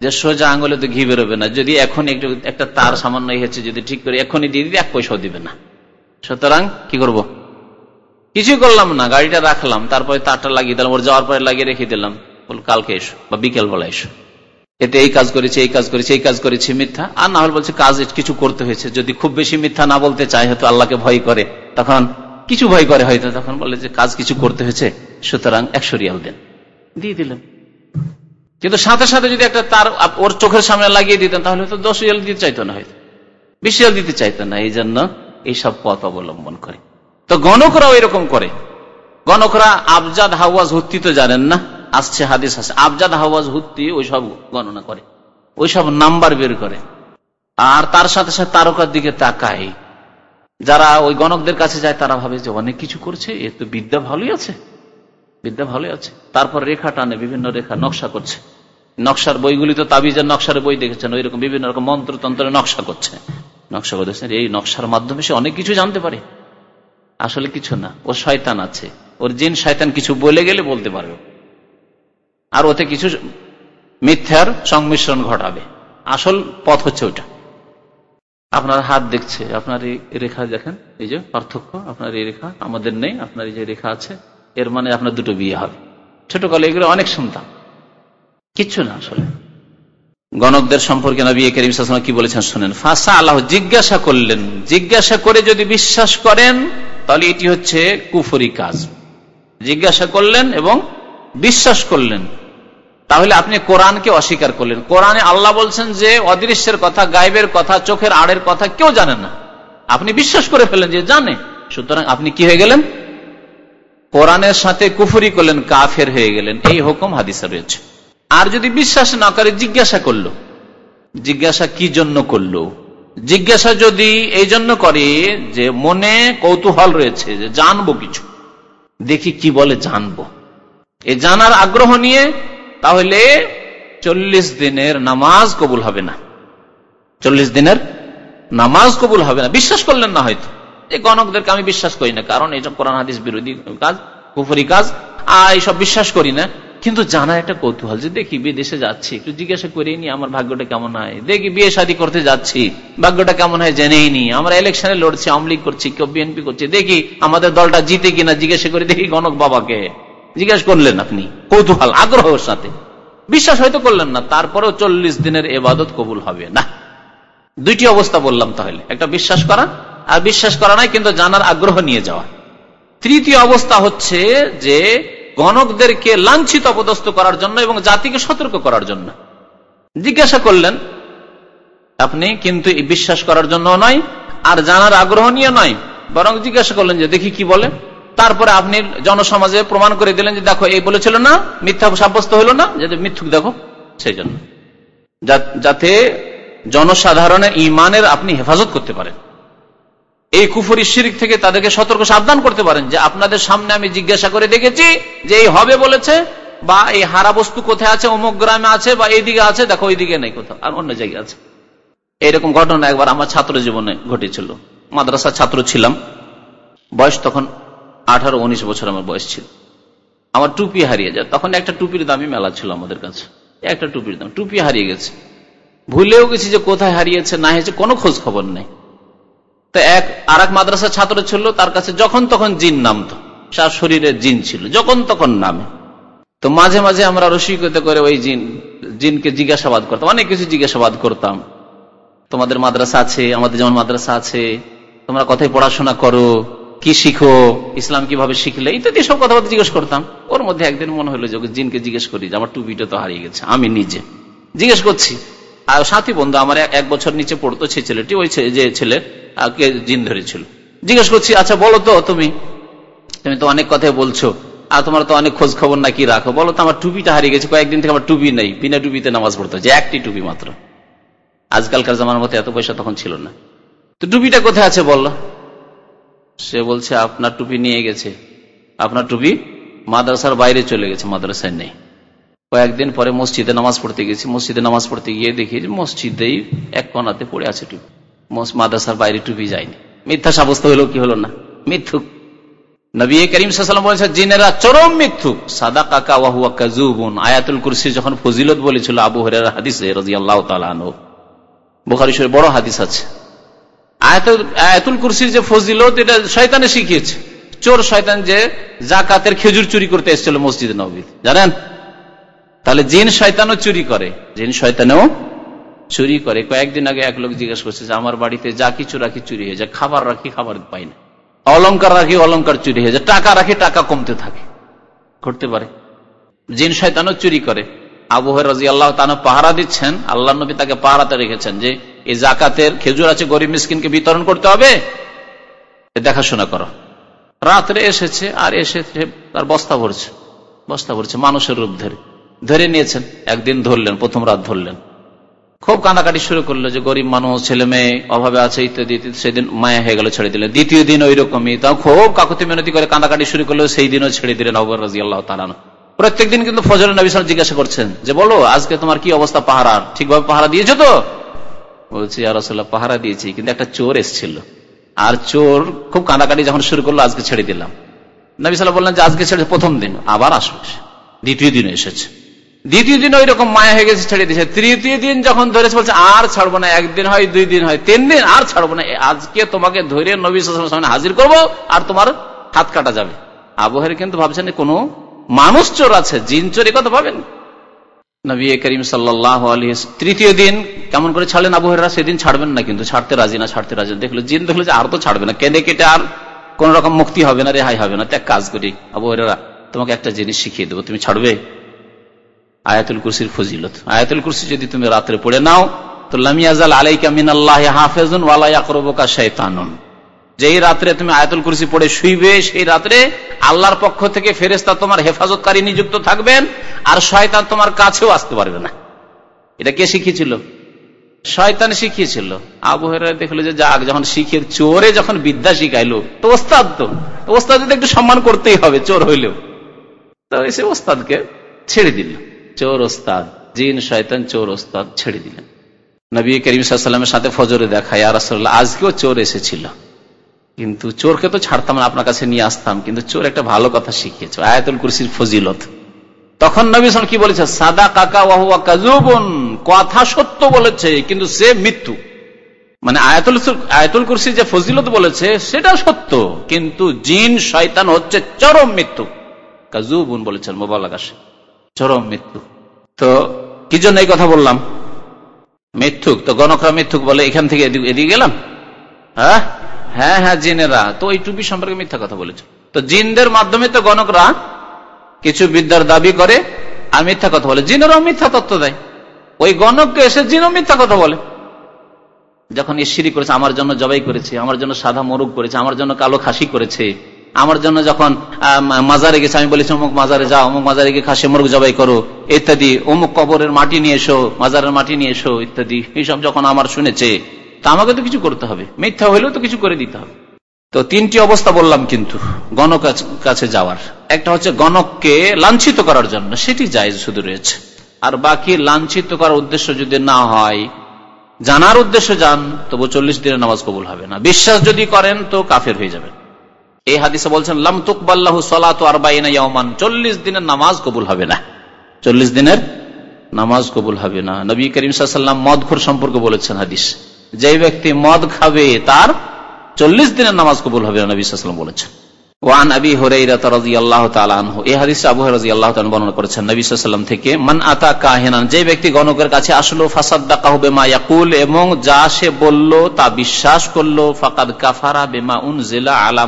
যে সোজা আঙুলে তো ঘি বেরোবে না। যদি এখন একটু, একটা তার সামান্য হয়েছে যদি ঠিক করে এখনই দিয়ে দিবে এক পয়সাও দিবে না। সুতরাং কি করব। কিছুই করলাম না, গাড়িটা রাখলাম, তারপরে তারটা লাগিয়ে দিলাম, ওর যাওয়ার পরে লাগিয়ে রেখে দিলাম। বল, কালকে এসো, বা বিকেল বেলা এসো। এতে এই কাজ করেছে, এই কাজ করেছে, এই কাজ করেছে, মিথ্যা। আর না হলে বলছে, কাজ কিছু করতে হয়েছে। যদি খুব বেশি মিথ্যা না বলতে চায়, হয়তো আল্লাহকে ভয় করে। তখন কিছু ভয় করে হয়তো, তখন বলে যে কাজ কিছু করতে হয়েছে, সুতরাং একশো রিয়াল দেন। দিয়ে দিলেন। কিন্তু সাথে সাথে যদি একটা তার ওর চোখের সামনে লাগিয়ে দিতেন, তাহলে হয়তো দশ রিয়াল দিতে চাইতো না হয়তো। বিশ রিয়াল দিতে চাইতো না, এই জন্য এইসব পথ অবলম্বন করে। তো গণকরাও এরকম করে। গণকরা আবজাদ হাওয়াজ হুত্তি তো জানেন না, আসছে হাদিস আসছে আবজাদ হাওয়াজ হুত্তি ওইসব গণনা করে ওইসব নাম্বার বের করে। আর তার সাথে সাথে তারকার দিকে তাকায়। যারা ওই গণকদের কাছে যায়, তারা ভাবে যে অনেক কিছু করছে, এ তো বিদ্যা ভালোই আছে। বিদ্যা ভালোই আছে। তারপর রেখা টানে, বিভিন্ন রেখা নকশা করছে। নকশার বইগুলি তো তাবিজের নকশার বই দেখেছেন ওই রকম বিভিন্ন রকম মন্ত্রতন্ত্রের নকশা করছে। নকশা করতেছেন, এই নকশার মাধ্যমে সে অনেক কিছু জানতে পারে। আসলে কিছু না, ও শয়তান আছে। ওর জিন শয়তান কিছু বলে গেলে বলতে পারবে। আর ওতে কিছু মিথ্যার সংমিশ্রণ ঘটাবে। আসল পথ হচ্ছে ওটা। আপনার হাত দেখছে, আপনার এই রেখা দেখেন, এই যে পার্থক্য, আপনার এই রেখা আমাদের নেই, আপনার এই যে রেখা আছে, এর মানে আপনার দুটো বিয়ে হবে। ছোটকালে এগুলো অনেক শুনতাম। কিচ্ছু না আসলে। গণকদের সম্পর্কে নবী করিম কি বলেছেন শোনেন, ফাঁসা আল্লাহ, জিজ্ঞাসা করলেন, জিজ্ঞাসা করে যদি বিশ্বাস করেন, তাহলে এটি হচ্ছে কুফরি কাজ। জিজ্ঞাসা করলেন এবং বিশ্বাস করলেন। তাহলে আপনি কোরআনকে অস্বীকার করলেন। কোরআনে আল্লাহ বলছেন যে, অদৃশ্যের কথা গাইবের কথা, চোখের আড়ের কথা কেউ জানে না। আপনি বিশ্বাস করে ফেলেন যে জানে। সুতরাং আপনি কি হয়ে গেলেন? কোরআনের সাথে কুফুরি করলেন, কাফের হয়ে গেলেন। এই হুকুম হাদিসা রয়েছে। আর যদি বিশ্বাস না করে, জিজ্ঞাসা করল। জিজ্ঞাসা কি জন্য করল? জিজ্ঞাসা যদি এই জন্য করে যে, মনে কৌতূহল রয়েছে যে, জানব কিছু। দেখি কি বলে জানব। এ জানার আগ্রহ নিয়ে তাহলে চল্লিশ দিনের নামাজ কবুল হবে না। চল্লিশ দিনের নামাজ কবুল হবে না। বিশ্বাস করলেন না হয়তো। এই গণকদেরকে আমি বিশ্বাস করি না, কারণ এইসব কোরআন, হাদিস, বিরোধী কাজ, কুফরি কাজ আর এইসব বিশ্বাস করি না। কিন্তু জানা একটা কৌতূহল যে দেখি বিদেশে যাচ্ছি, একটু জিজ্ঞাসা করে নি, আমার ভাগ্যটা কেমন হয়? দেখি বিয়ে শাদী করতে যাচ্ছি, ভাগ্যটা কেমন হয় জেনেই নি। আমরা ইলেকশনে লড়ছি, আওয়ামী লীগ করছি, কেউ বিএনপি করছি, দেখি আমাদের দলটা জিতে কিনা, জিজ্ঞাসা করে দেখি গণক বাবাকে। জিজ্ঞাসা করলেন আপনি, কৌতূহল, আগ্রহের সাথে। বিশ্বাস হয়তো করলেন না, তারপরেও চল্লিশ দিনের এবাদত কবুল হবে না। দুইটি অবস্থা বললাম তাহলে, একটা বিশ্বাস করা আর বিশ্বাস করা নাই কিন্তু জানার আগ্রহ নিয়ে যাওয়া। তৃতীয় অবস্থা হচ্ছে যে গণকদেরকে লাঞ্ছিত, অপদস্থ করার জন্য এবং জাতিকে সতর্ক করার জন্য। জিজ্ঞাসা করলেন, আপনি কিন্তু বিশ্বাস করার জন্য নয় আর জানার আগ্রহ নিয়ে নয়, বরং জিজ্ঞাসা করলেন যে দেখি কি বলে। তারপরে আপনি জনসমাজে প্রমাণ করে দিলেন যে দেখো, এই বলেছিল না, মিথ্যা সাব্যস্ত হলো না, যাতে মিথ্যুক দেখো, সেই জন্য। যাতে জনসাধারণের ইমানের আপনি হেফাজত করতে পারেন। এই কুফরি শিরিক থেকে তাদেরকে সতর্ক, সাবধান করতে পারেন যে আপনাদের সামনে আমি জিজ্ঞাসা করে দেখেছি যে এই হবে বলেছে বা এই হারা বস্তু কোথায় আছে, অমুক গ্রামে আছে বা এইদিকে আছে, দেখো ওইদিকে নেই কোথাও, আর অন্য জায়গায় আছে। এরকম ঘটনা একবার আমার ছাত্র জীবনে ঘটেছিল। মাদ্রাসার ছাত্র ছিলাম। বয়স তখন আঠারো উনিশ বছর আমার বয়স ছিল। আমার টুপি হারিয়ে যায়। তখন একটা টুপির দামই মেলা ছিল আমাদের কাছে। একটা টুপির দাম। টুপি হারিয়ে গেছে। ভুলেও গেছি যে কোথায় হারিয়েছে, না হয়েছে, কোনো খোঁজ খবর নেই। তো এক আর এক মাদ্রাসার ছাত্র ছিল, তার কাছে যখন তখন জিন নামতো। তার শরীরে জিন ছিল, যখন তখন নামে। তো মাঝে মাঝে আমরা রসিকতা করে ওই জিন, জিনকে জিজ্ঞাসাবাদ করতাম। অনেক কিছু জিজ্ঞাসাবাদ করতাম। তোমাদের মাদ্রাসা আছে, আমাদের যেমন মাদ্রাসা আছে, তোমরা কথায় পড়াশোনা করো কি শিখো, ইসলাম কীভাবে শিখলে, ইত্যাদি সব কথা জিজ্ঞেস করতাম। ওর মধ্যে একদিন মনে হলো যে জিনকে জিজ্ঞেস করি যে আমার টুপিটা তো হারিয়ে গেছে, আমি নিজে। জিজ্ঞেস করছি। আর সাথী বন্ধু, আমার এক বছর নিচে পড়তো সেই ছেলেটি, ওই যে ছেলে জিন ধরেছিল। জিজ্ঞেস করছি আচ্ছা বলো তো তুমি তুমি তো অনেক কথাই বলছো, আর তোমার তো অনেক খোঁজ খবর নাকি রাখো? বলো তো, আমার টুপিটা হারিয়ে গেছে, কয়েকদিন থেকে আমার টুপি নেই, বিনা টুপিতে নামাজ পড়তো যে একটি টুপি মাত্র। আজকালকার জামার মতো এত পয়সা তখন ছিল না। তো টুপিটা কোথায় আছে বলল সে বলছে, আপনার টুপি নিয়ে গেছে। আপনার টুপি মাদ্রাসার বাইরে চলে গেছে, মাদ্রাসায় নেই। কয়েকদিন পরে মসজিদে নামাজ পড়তে গেছি। মসজিদে নামাজ পড়তে গিয়ে দেখি মসজিদেই এক কণাতে পড়ে আছে টুপি। মাদ্রাসার বাইরে টুপি যায়নি। মিথ্যা সাব্যস্ত হলো, কি হলো না? মিথ্যুক। নবী করিম সাল্লাম বলেছে জিনেরা চরম মিথ্যুক। সাদা কাকা ওয়াহুয়া কাজুবুন আয়াতুল কুরসি যখন ফজিলত বলেছিল আবু হরের হাদিসে রাজি আল্লাহ তালানো বড় হাদিস আছে। আয়াতুল কুরসির যে ফজিলত, এটা শয়তানে শিখিয়েছে। চোর শয়তান যে জাকাতের খেজুর চুরি করতে এসেছিল মসজিদে নবী জানেন? তাহলে জিন শয়তানও চুরি করে। জিন শয়তানেও চুরি করে। কয়েকদিন আগে এক লোক জিজ্ঞেস করছে যে, আমার বাড়িতে যা কিছু রাখি চুরি হয়ে যায়, খাবার রাখি, খাবার পাই না। অলঙ্কার রাখি অলঙ্কার চুরি হয়ে যায়, টাকা রাখি, টাকা কমতে থাকে। করতে পারে। জিন শয়তানও চুরি করে। আবহাওয়া রাজি আল্লাহ তানো পাহারা দিচ্ছেন। আল্লাহ নবী তাকে পাহারাতে রেখেছেন যে এই জাকাতের খেজুর আছে গরিব মিসকিনকে বিতরণ করতে হবে। দেখাশোনা করো। রাত্রে এসেছে, আর এসেছে, তার বস্তা ভরছে। বস্তা ভরছে মানুষের রূপ ধরে। ধরে নিয়েছেন, একদিন ধরলেন, প্রথম রাত ধরলেন। খুব কান্নাকাটি শুরু করল যে গরিব মানুষ, ছেলে মেয়ে, অভাবে আছে, ইত্যাদি সেদিন মায়া হয়ে গেল, ছেড়ে দিলেন। দ্বিতীয় দিন ওই রকমই তাও খুব কাকুতি মিনতি করে কান্নাকাটি শুরু করল, সেই দিনও ছেড়ে দিলেন অবর রাজি আল্লাহ তালানো প্রত্যেক দিন কিন্তু ফজর নবী জিজ্ঞাসা করছেন যে বলো, আজকে তোমার কি অবস্থা পাহারার? ঠিকভাবে পাহারা দিয়েছ তো? বলছি আর পাহারা দিয়েছি। কিন্তু একটা চোর এসছিল। আর চোর খুব কাঁদাকাটি যখন শুরু করল, আজকে ছেড়ে দিলাম। নবী সাল্লাহ বললেন যে, আজকে ছেড়ে প্রথম দিন, আবার আসবে দ্বিতীয় দিন এসেছে। দ্বিতীয় দিন ওই রকম মায়া হয়ে গেছে, ছেড়ে দিয়েছে। তৃতীয় দিন যখন ধরেছে, বলছে, আর ছাড়বো না, একদিন হয়, দুই দিন হয়, তিন দিন, আর ছাড়বো না। আজকে তোমাকে ধরে নবী সামনে হাজির করব, আর তোমার হাত কাটা যাবে। আবহাওয়ার কিন্তু ভাবছেন, কোনো মানুষ চোর আছে, জিন চোর কথা পাবেন নবী করিম সাল্লাহ আলী তৃতীয় দিন কেমন করে ছাড়লেন আবহাওয়ারা সেদিন ছাড়বেন না কিন্তু, ছাড়তে রাজি না, ছাড়তে রাজি না। দেখল, জিন দেখল যে আর তো ছাড়বে না। কেঁদে কেটে আর কোন রকম মুক্তি হবে না, রেহাই হবে না। এক কাজ করি। আবহাওয়ারা তোমাকে একটা জিনিস শিখিয়ে দেবো, তুমি ছাড়বে? আয়াতুল কুরসির ফজিলত। আয়াতুল কুরসি যদি তুমি রাত্রে পড়ে নাও, তো লামিয়াজাল আলাইকা মিন আল্লাহ হাফেজুন ওয়ালাই আকরবকা শৈতানুন যেই রাত্রে তুমি আয়াতুল কুরসি পড়ে শুইবে, সেই রাত্রে আল্লাহর পক্ষ থেকে ফেরেস্তা তোমার হেফাজতকারী নিযুক্ত থাকবেন আর শয়তান তোমার কাছেও আসতে পারবে না। এটা কে শিখিয়েছিল? শয়তান শিখিয়েছিল। আবহাওয়া দেখল যে যাক, যখন শিখে চোরে যখন বিদ্যা শিখাইলো, তো ওস্তাদ তো। ওস্তাদ একটু সম্মান করতেই হবে, চোর হইলেও। তো এসে ওস্তাদকে ছেড়ে দিল। চোর ওস্তাদ, জিন, শয়তান, চোর ওস্তাদ ছেড়ে দিলেন। নবী করিম সাল্লামের সাথে ফজরে দেখা ইয়ারসল্লাহ আজকেও চোর এসেছিল। কিন্তু চোরকে তো ছাড়তাম না আপনার কাছে নিয়ে আসতাম, কিন্তু চোর একটা ভালো কথা শিখিয়েছে। আয়াতুল কুরসির ফজিলত। তখন নবী কি বলেছে? সাদা কাকা ওয়াহুয়া কাজুবন কথা সত্য বলেছে, কিন্তু সে মৃত্যু। মানে আয়াতুল আয়াতুল কুরসি যে ফজিলত বলেছে, সেটা সত্য, কিন্তু জিন, শয়তান হচ্ছে চরম মৃত্যু। কাজুবন বলেছেন মোবাইল আকাশে চরম মৃত্যু। তো কি জন্য এই কথা বললাম? মিথ্যুক তো গণকরা মিথ্যুক বলে এখান থেকে এদিকে গেলাম? হ্যাঁ? হ্যাঁ হ্যাঁ জিনেরা। তো ওই টুপি সম্পর্কে মিথ্যা কথা বলেছে। তো জিনদের মাধ্যমে তো গণকরা কিছু বিদ্যার দাবি করে, আর মিথ্যা কথা বলে। জিনেরাও মিথ্যা তত্ত্ব দেয়। ওই গণককে এসে জিনও মিথ্যা কথা বলে। যখন ইসিরি করেছে, আমার জন্য জবাই করেছে, আমার জন্য সাদা মরুক করেছে, আমার জন্য কালো খাসি করেছে, আমার জন্য যখন মাজারে গেছে, আমি বলেছি, অমুক মাজারে যাও, অমুক মাজারে গিয়ে খাসি মরুক জবাই করো, ইত্যাদি। অমুক কবরের মাটি নিয়ে এসো, মাজারের মাটি নিয়ে এসো, ইত্যাদি। এইসব যখন আমার শুনেছে তা আমাকে তো কিছু করতে হবে। মিথ্যা হইলেও তো কিছু করে দিতে হবে। তো তিনটি অবস্থা বললাম কিন্তু, গণক কাছে যাওয়ার। একটা হচ্ছে গণককে লাঞ্ছিত করার জন্য, সেটি যায় শুধু রয়েছে। আর বাকি লাঞ্ছিত করার উদ্দেশ্য যদি না হয়, জানার উদ্দেশ্য যান, তবু চল্লিশ দিনের নামাজ কবুল হবে না। বিশ্বাস যদি করেন, তো কাফের হয়ে যাবেন। এই হাদিসে বলছেন, লাম তুকবাল্লাহ সলাত আরবাইনা ইয়মান চল্লিশ দিনের নামাজ কবুল হবে না। চল্লিশ দিনের নামাজ কবুল হবে না। নবী করিম সাল্লাম মদখোর সম্পর্কে বলেছেন হাদিস। যে ব্যক্তি মদ খাবে, তার চল্লিশ দিনের নামাজ কবুল হবে বলেছেন। এবং যা সে বলল, তা বিশ্বাস করল, ফাকাদ কাফারা আলা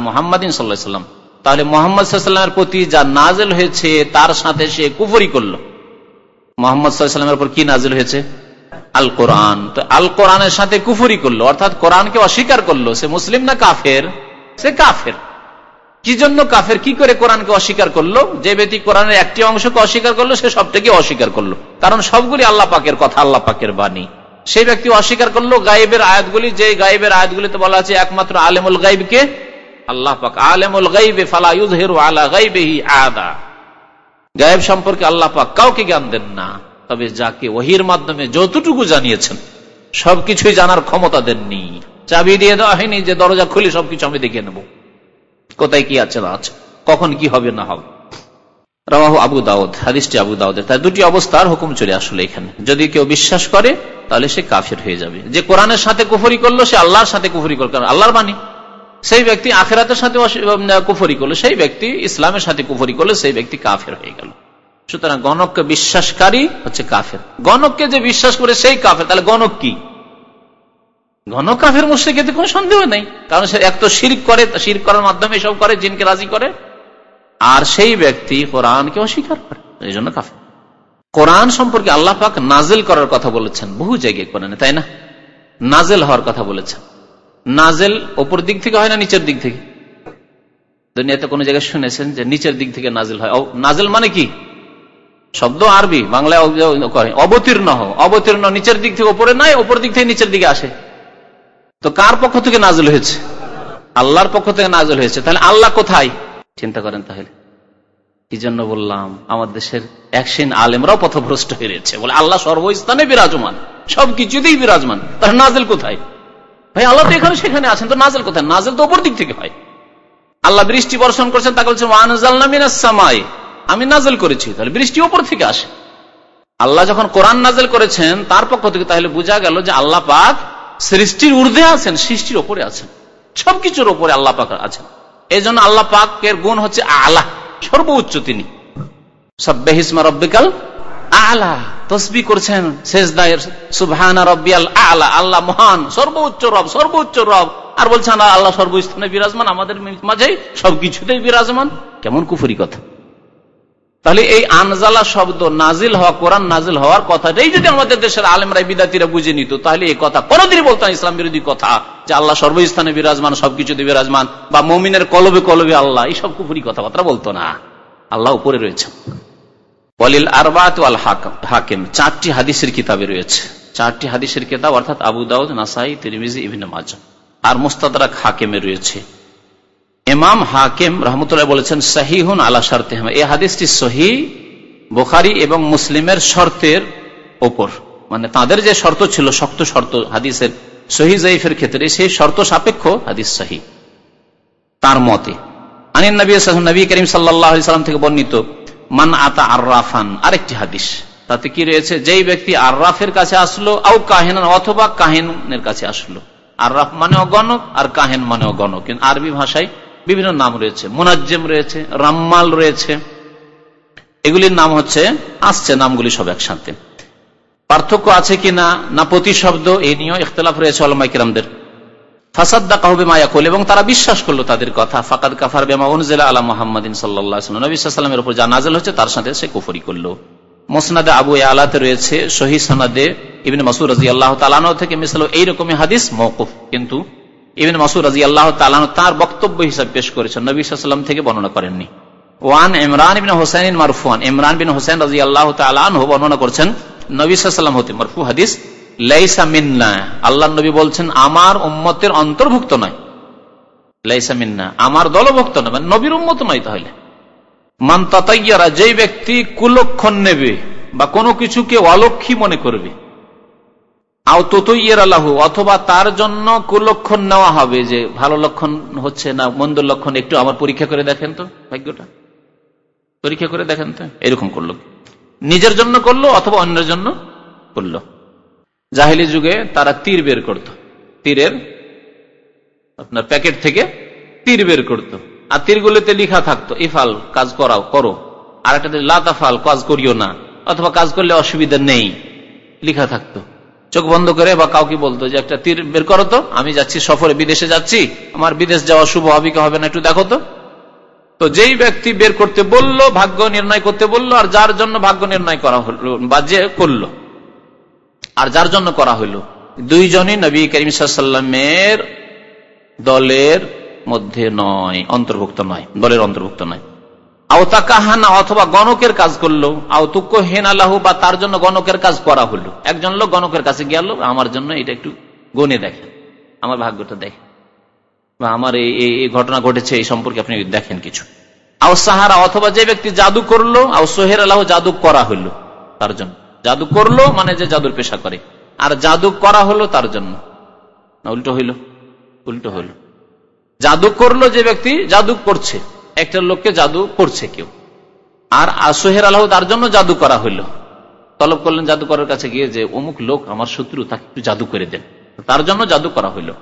তাহলে মুহাম্মদ প্রতি যা নাজিল হয়েছে, তার সাথে সে কুফরি করল। মুহাম্মদ উপর কি নাজিল হয়েছে? আল কোরআন তো আল কোরআনের সাথে কুফরি করল, অর্থাৎ কোরআনকে অস্বীকার করল, সে মুসলিম না কাফের? সে কাফের। কি জন্য কাফের? কি করে কোরআনকে অস্বীকার করল? যে ব্যক্তি কোরআনের একটি অংশকে অস্বীকার করল, সে সবটাকে অস্বীকার করল। কারণ সবগুলি আল্লাহ পাকের কথা, আল্লাহ পাকের বাণী। সেই ব্যক্তি অস্বীকার করল গাইবের আয়াতগুলি, যে গাইবের আয়াতগুলিতে বলা আছে, একমাত্র আলেমুল গাইবকে আল্লাহ পাক, আলেমুল গাইবে ফালা ইউজহিরু আলা গাইবিহি আদা। গায়েব সম্পর্কে আল্লাহ পাক কাউকে জ্ঞান দেন না। তবে যাকে ওহির মাধ্যমে যতটুকু জানিয়েছেন, সবকিছুই জানার ক্ষমতা দেননি। চাবি দিয়ে দেওয়া হয়নি যে দরজা খুলি, সবকিছু আমি দেখে নেব। কোথায় কি আছে না আছে? কখন কি হবে না হবে? রাহু আবু দাউদ, হাদিসটি আবু দাউদের। তাই দুটি অবস্থার হুকুম চলে আসলে এখানে। যদি কেউ বিশ্বাস করে, তাহলে সে কাফের হয়ে যাবে। যে কোরআনের সাথে কুফরি করল, সে আল্লাহর সাথে কুফরি করল, কারণ আল্লাহর বাণী। সেই ব্যক্তি আখেরাতের সাথে কুফরি করল, সেই ব্যক্তি ইসলামের সাথে কুফরি করল, সেই ব্যক্তি কাফের হয়ে গেল। সুতরাং গণককে বিশ্বাসকারী হচ্ছে কাফের। গণককে যে বিশ্বাস করে সেই কাফের, তাহলে গণক কি? ঘন কাফের, মুশ্রিক এতে কোনো সন্দেহ নেই। কারণ সে এক তো শির করে শির করার মাধ্যমে এসব করে, জিনকে রাজি করে। আর সেই ব্যক্তি কোরআনকে অস্বীকার করে, এই জন্য কাফের। কোরআন সম্পর্কে আল্লাহ পাক নাজেল করার কথা বলেছেন, বহু জায়গায় কোরআনে, তাই না? নাজেল হওয়ার কথা বলেছেন। নাজেল ওপর দিক থেকে হয় না নিচের দিক থেকে? দুনিয়াতে কোনো জায়গায় শুনেছেন যে নিচের দিক থেকে নাজেল হয়। নাজেল মানে কি? শব্দ আরবি, বাংলায় করে অবতীর্ণ হও। অবতীর্ণ নিচের দিক থেকে ওপরে নাই, ওপর দিক থেকে নিচের দিকে আসে। তো কার পক্ষ থেকে নাজল হয়েছে? আল্লাহর পক্ষ থেকে নাজল হয়েছে। তাহলে আল্লাহ কোথায়? চিন্তা করেন তাহলে। কি জন্য বললাম আমাদের দেশের একশিন আলেমরাও পথভ্রষ্ট হয়ে রয়েছে। বলে আল্লাহ সর্বস্থানে বিরাজমান। সবকিছুতেই বিরাজমান। তাহলে নাজেল কোথায়? ভাই, আল্লাহ তো এখানে সেখানে আছেন, তো নাজেল কোথায়? নাজেল তো ওপর দিক থেকে হয়। আল্লাহ বৃষ্টি বর্ষণ করছেন, তাকে বলছেন সামাই। আমি নাজেল করেছি, তাহলে বৃষ্টি ওপর থেকে আসে। আল্লাহ যখন কোরআন নাজেল করেছেন, তার পক্ষ থেকে তাহলে বোঝা গেল যে আল্লাহ পাক সৃষ্টির ঊর্ধ্বে আছেন, সৃষ্টির ওপরে আছেন। সবকিছুর ওপরে আল্লাহ পাক আছেন। এই জন্য আল্লাহ পাকের গুণ হচ্ছে আলা, সর্বোচ্চ তিনি। আলা আল্লাহ মহান রব রব। আর বলছেন, আল্লাহ সর্বস্থানে বিরাজমান, আমাদের মাঝে সবকিছুতেই বিরাজমান। কেমন কুফুরি কথা। তাহলে এই আনজালা শব্দ নাজিল হওয়া, কোরআন নাজিল হওয়ার কথাটাই যদি আমাদের দেশের আলেমরাই, বিদাতিরা বুঝে নিত, তাহলে এই কথা কোনদিনই বলতাম ইসলাম বিরোধী কথা। যে আল্লাহ সর্বস্থানে বিরাজমান সবকিছুতে বিরাজমান, বা মমিনের কলবে কলবে আল্লাহ, এইসব কুফুরি কথাবার্তা বলতো না। আল্লাহ উপরে রয়েছে। ওয়ালিল আরবাত ওয়াল হাকিম, চারটি হাদিসের কিতাবে রয়েছে। চারটি হাদিসের কিতাব, অর্থাৎ আবু দাউদ, নাসাই, তিরমিজি ইভিন মাজা আর মুস্তাদারাক হাকিমে রয়েছে। ইমাম হাকিম রহমতুল্লাহ বলেছেন, সাহিহুন আলা শর্তে এই হাদিসটি সহি বোখারি এবং মুসলিমের শর্তের ওপর মানে তাদের যে শর্ত ছিল, শক্ত শর্ত হাদিসের সহি জাইফের ক্ষেত্রে, সেই শর্ত সাপেক্ষ হাদিস সহি। তার মতে আনিন নবী নবী করিম সাল্লাম থেকে বর্ণিত, মান আতা আর্রাফান আরেকটি হাদিস। তাতে কি রয়েছে? যেই ব্যক্তি আর্রাফের কাছে আসলো আউ কাহেন অথবা কাহেনের কাছে আসলো। আর্রাফ মানেও গণক আর কাহেন মানেও গণক কিন্তু আরবি ভাষায় বিভিন্ন নাম রয়েছে। মোনাজ্জেম রয়েছে, রাম্মাল রয়েছে। এগুলির নাম হচ্ছে, আসছে নামগুলি সব একসাথে। পার্থক্য আছে কি না না প্রতি শব্দ এই নিয়েও ইখতলাফ রয়েছে অলমাইকিরামদের ফাসাদ্দা কাহবে এবং তারা বিশ্বাস করল তাদের কথা। ফাকাদ কাফার বেমা উনজেলা আলা মোহাম্মদিন সাল্লাহামের উপর যা নাজেল হচ্ছে তার সাথে সে কুফরি করল। মোসনাদে আবু আলাতে রয়েছে শহী সনাদে ইবিন মাসুর রাজি আল্লাহ তালানো থেকে মিসাল এইরকমই হাদিস মৌকুফ কিন্তু ইবিন মাসুর রাজি আল্লাহ তালানো তার বক্তব্য হিসাবে পেশ করেছেন। নবী সাল্লাম থেকে বর্ণনা করেননি। ওয়ান ইমরান বিন হোসেন মারফুয়ান। ইমরান বিন হোসেন রাজি আল্লাহ তালান বর্ণনা করছেন, নবী সাল্লাম হতে মারফু হাদিস, লাইসা মিন্না। আল্লাহ নবী বলছেন, আমার উম্মতের অন্তর্ভুক্ত নয়। লাইসা মিন্না। আমার দলভুক্ত নয়। মানে নবীর উম্মত নয় তাহলে। মান তাতাইয়ারা, যেই ব্যক্তি কুলক্ষণ নেবে বা কোনো কিছুকে অলক্ষী মনে করবে অথবা তার জন্য কুলক্ষণ নেওয়া হবে যে ভালো লক্ষণ হচ্ছে না, মন্দ লক্ষণ একটু আমার পরীক্ষা করে দেখেন তো, ভাগ্যটা। পরীক্ষা করে দেখেন তো, এরকম করল। নিজের জন্য করল অথবা অন্যের জন্য করল। জাহিলি যুগে তারা তীর বের করত। তীরের আপনার প্যাকেট থেকে তীর বের করত। আর তীরগুলোতে লিখা থাকতো, ইফাল, কাজ করাও, করো। আর একটা লাতাফাল কাজ করিও না, অথবা কাজ করলে অসুবিধা নেই, লিখা থাকতো। চোখ বন্ধ করে বা কাউকে বলতো যে একটা তীর বের করো তো, আমি যাচ্ছি, সফরে বিদেশে যাচ্ছি, আমার বিদেশ যাওয়া শুভ হবে হবে না একটু দেখো তো। তো যেই ব্যক্তি বের করতে বলল, ভাগ্য নির্ণয় করতে বলল, আর যার জন্য ভাগ্য নির্ণয় করা হলো, বা যে করল, আর যার জন্য করা হইল দুইজনই নবী করিম সাল্লামের দলের মধ্যে নয়, অন্তর্ভুক্ত নয়, দলের অন্তর্ভুক্ত নয়। আওতাকাহানা অথবা গণকের কাজ করল আওতুক্য হেন আল্লাহ বা তার জন্য গণকের কাজ করা হলো। একজন লোক গণকের কাছে গেল, আমার জন্য এটা একটু গনে দেখেন, আমার ভাগ্যটা দেখেন। বা আমার এই ঘটনা ঘটেছে, এই সম্পর্কে আপনি দেখেন কিছু। আও সাহারা অথবা যে ব্যক্তি জাদু করল, আও সোহের আল্লাহ জাদু করা হইল তার জন্য। জাদু করল মানে যে জাদুর পেশা করে, আর জাদু করা হলো তার জন্য। উল্টো হইল উল্টো হইল। জাদু করল যে ব্যক্তি, জাদু করছে। একটা লোককে জাদু করছে কেউ। আর সোহের আল্লাহ তার জন্য জাদু করা হইল। তলব করলেন জাদুকরের কাছে গিয়ে যে, অমুক লোক আমার শত্রু, তাকে একটু জাদু করে দেন। তার জন্য জাদু করা হইল।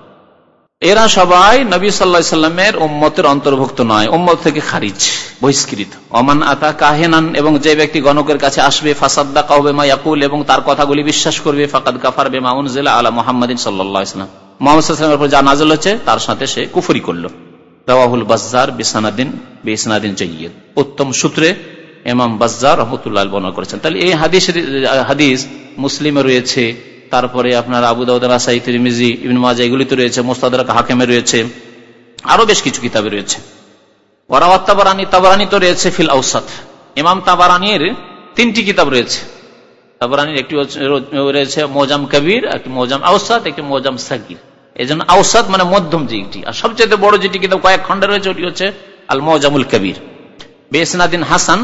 এরা সবাই নবী সাল্লা সাল্লামের ওম্মতের অন্তর্ভুক্ত নয় ওম্মত থেকে খারিজ, বহিষ্কৃত। অমান আতা কাহেনান, এবং যে ব্যক্তি গণকের কাছে আসবে, ফাসাদ্দা কাহবে মা ইয়াকুল, এবং তার কথাগুলি বিশ্বাস করবে, ফাকাদ কাফার বে মাউন জেলা আলা মোহাম্মদিন সাল্লাহ ইসলাম মোহাম্মদের উপর যা নাজল হচ্ছে তার সাথে সে কুফরি করল। রাহুল বাজার বিসানাদিন, বিসনাদিন জয়িদ। উত্তম সূত্রে এমাম বাজার রহমতুল্লাহ বর্ণনা করেছেন। তাহলে এই হাদিস হাদিস মুসলিমে রয়েছে, তারপরে আপনার আবু দাউদ্দাসাই ইবিন মাজা এগুলিতে রয়েছে, মোস্তাদ হাকেমে রয়েছে, আরও বেশ কিছু কিতাবে রয়েছে। ওরাওয়াত তাবারানি তাবারানি তো রয়েছে ফিল আউসাদ ইমাম তাবারানির তিনটি কিতাব রয়েছে। তাবারানির একটি রয়েছে মোজাম কবির, একটি মোজাম আউসাদ একটি মোজাম সাকির এই জন্য আউসাদ মানে মধ্যম যেটি আর সবচেয়ে বড় যেটি কিতাব কয়েক খন্ডে রয়েছে, ওটি হচ্ছে আল মোজামুল কবির। বেসনাদিন হাসান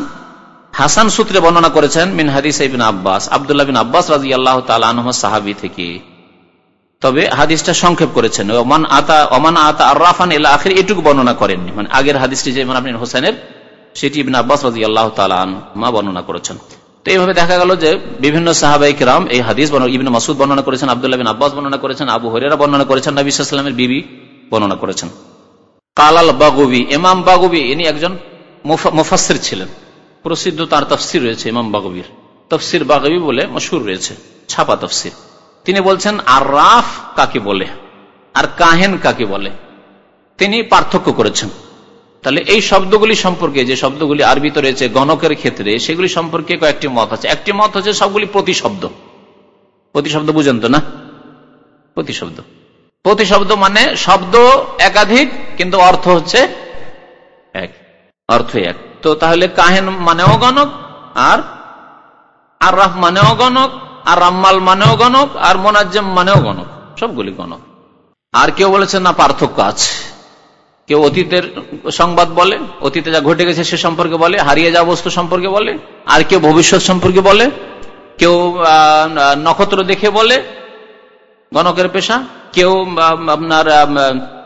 হাসান সূত্রে বর্ণনা করেছেন মিন হাদিস ইবিন আব্বাস, আবদুল্লাহ বিন আব্বাস রাজি আল্লাহ তালাহ সাহাবি থেকে। তবে হাদিসটা সংক্ষেপ করেছেন ওমান আতা ওমান আতা আর রাফান এলা আখির, এটুকু বর্ণনা করেননি। মানে আগের হাদিসটি যে আবিন হোসেনের, সেটি ইবিন আব্বাস রাজি আল্লাহ তালা বর্ণনা করেছেন। তো এইভাবে দেখা গেল যে বিভিন্ন সাহাবাই কিরাম এই হাদিস ইবিন মাসুদ বর্ণনা করেছেন, আবদুল্লাহ বিন আব্বাস বর্ণনা করেছেন, আবু হরিরা বর্ণনা করেছেন, নবী সাল্লামের বিবি বর্ণনা করেছেন। কালাল বাগুবি, ইমাম বাগুবি, ইনি একজন মুফাসির ছিলেন। প্রসিদ্ধ তার তফসির রয়েছে ইমাম বাগবির। তফসির বাগবি বলে মশুর রয়েছে, ছাপা তফসির। তিনি বলছেন আর রাফ কাকে বলে? আর কাহেন কাকে বলে? তিনি পার্থক্য করেছেন। তাহলে এই শব্দগুলি সম্পর্কে, যে শব্দগুলি আরবিতে রয়েছে গণকের ক্ষেত্রে, সেগুলি সম্পর্কে কয়েকটি মত আছে। একটি মত হচ্ছে সবগুলি প্রতিশব্দ। প্রতিশব্দ বুঝেন তো না? প্রতিশব্দ। প্রতিশব্দ মানে শব্দ একাধিক, কিন্তু অর্থ হচ্ছে এক। অর্থ এক। তো তাহলে কাহেন মানেও গণক, আর আর রাফ মানেও গণক, আর রাম্মাল মানেও গণক, আর মোনাজ্জম মানেও গণক। সবগুলি গণক। আর কেউ বলেছে না পার্থক্য আছে। কেউ অতীতের সংবাদ বলে, অতীতে যা ঘটে গেছে সে সম্পর্কে বলে, হারিয়ে যাওয়া বস্তু সম্পর্কে বলে, আর কেউ ভবিষ্যৎ সম্পর্কে বলে, কেউ নক্ষত্র দেখে বলে, গণকের পেশা, কেউ আপনার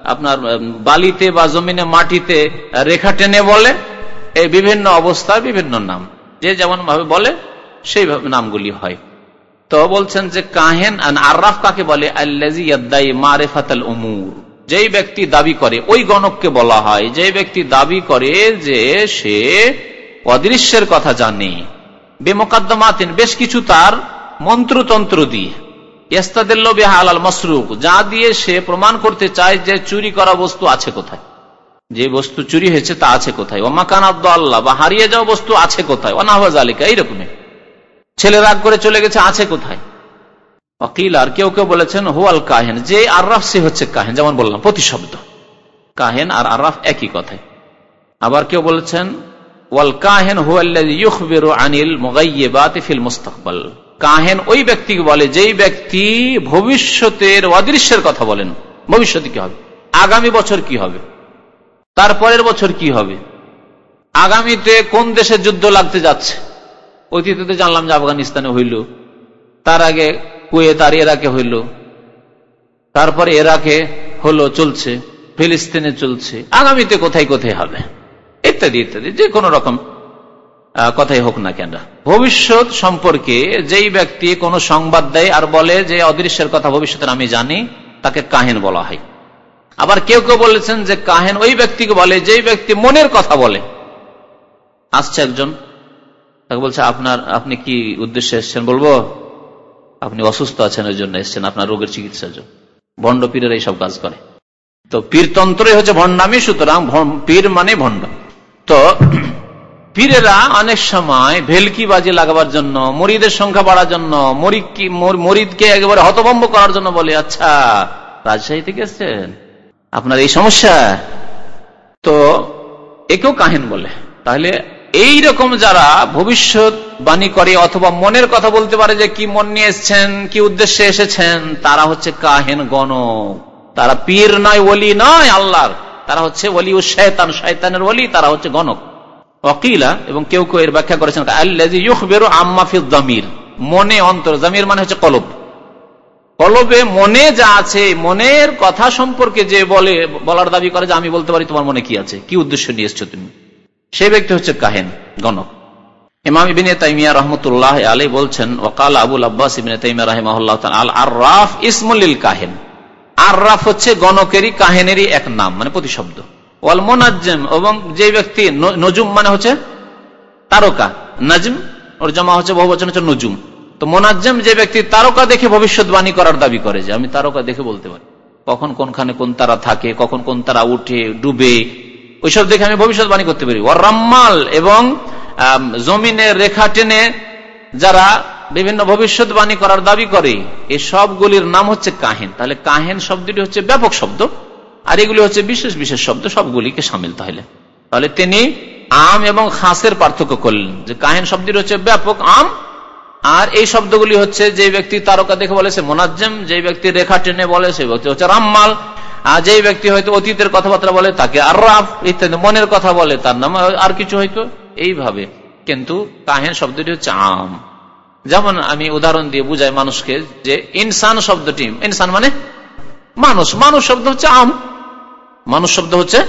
আপনার বালিতে বা জমিনে মাটিতে রেখা টেনে বলে, এই বিভিন্ন অবস্থার বিভিন্ন নাম। যে যেমন ভাবে বলে সেই নামগুলি হয়। তো বলছেন যে কাহেন আর্রাফ কাকে বলে? মারেফাতাল উমুর। যেই ব্যক্তি দাবি করে, ওই গণককে বলা হয় যে ব্যক্তি দাবি করে যে সে অদৃশ্যের কথা জানে। বেমকাদ্দমাতিন, বেশ কিছু তার মন্ত্রতন্ত্র দিয়ে। মসরুক, যা দিয়ে সে প্রমাণ করতে চায় যে চুরি করা বস্তু আছে কোথায়। যে বস্তু চুরি হয়েছে তা আছে কোথায়। ওমাকান আল্লাহ বা হারিয়ে যাওয়া বস্তু আছে কোথায়। অনাহবাজ আলিকা এইরকমের ছেলে রাগ করে চলে গেছে, আছে কোথায়? অকিল আর কেউ কেউ বলেছেন হুয়াল কাহেন যে আর্রাফ সে হচ্ছে কাহেন, যেমন বললাম, প্রতিশব্দ। কাহেন আর আর্রাফ একই কথায় আবার কেউ বলেছেন, ওয়াল কাহেন আনিল ফিল মুস্তাকবাল কাহেন ওই ব্যক্তিকে বলে, যেই ব্যক্তি ভবিষ্যতের অদৃশ্যের কথা বলেন। ভবিষ্যতে কি হবে? আগামী বছর কি হবে? তারপরের বছর কি হবে? আগামীতে কোন দেশে যুদ্ধ লাগতে যাচ্ছে? অতীতে জানলাম যে আফগানিস্তানে হইল। তার আগে কুয়েত আর এরাকে হইল। তারপরে এরাকে হলো চলছে, ফিলিস্তিনে চলছে। আগামীতে কোথায় কোথায় হবে? ইত্যাদি ইত্যাদি, যে কোনো রকম কথাই হোক না কেন। ভবিষ্যৎ সম্পর্কে যেই ব্যক্তি কোন সংবাদ দেয় আর বলে যে অদৃশ্যের কথা ভবিষ্যতের আমি জানি, তাকে কাহিন বলা হয়। আবার কেউ কেউ বলেছেন যে কাহেন ওই ব্যক্তিকে বলে যেই ব্যক্তি মনের কথা বলে। আসছে একজন, তাকে বলছে, আপনার, আপনি কি উদ্দেশ্যে এসছেন বলব? আপনি অসুস্থ আছেন ওই জন্য এসছেন আপনার রোগের চিকিৎসার জন্য। ভণ্ড পীরের এইসব কাজ করে। তো পীরতন্ত্রই হচ্ছে ভণ্ডামি, সুতরাং পীর মানে ভণ্ড তো পীরেরা অনেক সময় ভেলকি বাজি লাগাবার জন্য মরিদের সংখ্যা বাড়ার জন্য মরিদকে একেবারে হতভম্ব করার জন্য বলে আচ্ছা রাজশাহী থেকে এসছেন? আপনার এই সমস্যা? তো একেও কাহিন বলে। তাহলে এই রকম যারা ভবিষ্যৎ বাণী করে অথবা মনের কথা বলতে পারে যে কি মন নিয়ে এসছেন, কি উদ্দেশ্যে এসেছেন, তারা হচ্ছে কাহেন গণ তারা পীর নয়, ওলি নয় আল্লাহর। তারা হচ্ছে ওলি ও শয়তান, শয়তানের ওলি, তারা হচ্ছে গণক। অকিলা, এবং কেউ কেউ এর ব্যাখ্যা করেছেন জমির মনে অন্তর, জমির মানে হচ্ছে কলব। কলবে মনে যা আছে, মনের কথা সম্পর্কে যে বলে, বলার দাবি করে যে আমি বলতে পারি, তোমার মনে কি আছে? কি উদ্দেশ্য নিয়ে এসছো তুমি? সে ব্যক্তি হচ্ছে কাহেন, গণক। ইমাম ইবিনে তাইমিয়া রহমতুল্লাহ আলী বলছেন ওকাল আবুল আব্বাস ইবিনে তাইমিয়া রাহিমাহুল্লাহ আল ইসমুল্লিল কাহেন। হচ্ছে গণকেরই এক নাম মানে প্রতিশব্দ। ওয়াল এবং যে ব্যক্তি নজুম মানে হচ্ছে তারকা। ওর জমা হচ্ছে বহু বচন হচ্ছে নজুম। তো মোনাজ্জম যে ব্যক্তি তারকা দেখে ভবিষ্যৎবাণী করার দাবি করে যে, আমি তারকা দেখে বলতে পারি। কখন কোনখানে কোন তারা থাকে, কখন কোন তারা উঠে, ডুবে, ওইসব দেখে আমি ভবিষ্যৎবাণী করতে পারি। ওর রাম্মাল, এবং জমিনের রেখা টেনে যারা বিভিন্ন ভবিষ্যৎবাণী করার দাবি করে, এই সবগুলির নাম হচ্ছে কাহেন। তাহলে কাহেন শব্দটি হচ্ছে ব্যাপক শব্দ, আর এগুলি হচ্ছে বিশেষ বিশেষ শব্দ, সবগুলিকে সামিল তাহলে। তাহলে তিনি আম এবং খাসের পার্থক্য করলেন, যে কাহিন শব্দটি হচ্ছে ব্যাপক আম, আর এই শব্দগুলি হচ্ছে যে ব্যক্তি তারকা দেখে বলে সে মোনাজ্জম, যে ব্যক্তি রেখা টেনে বলে সে ব্যক্তি হচ্ছে রামমাল, আর যে ব্যক্তি হয়তো অতীতের কথাবার্তা বলে তাকে আর রাফ ইত্যাদি মনের কথা বলে তার নাম আর কিছু হয়তো এইভাবে। কিন্তু কাহেন শব্দটি হচ্ছে আম। যেমন আমি উদাহরণ দিয়ে বুঝাই মানুষকে যে ইনসান শব্দটি, ইনসান মানে মানুষ। মানুষ শব্দ হচ্ছে আম। মানুষ শব্দ হচ্ছে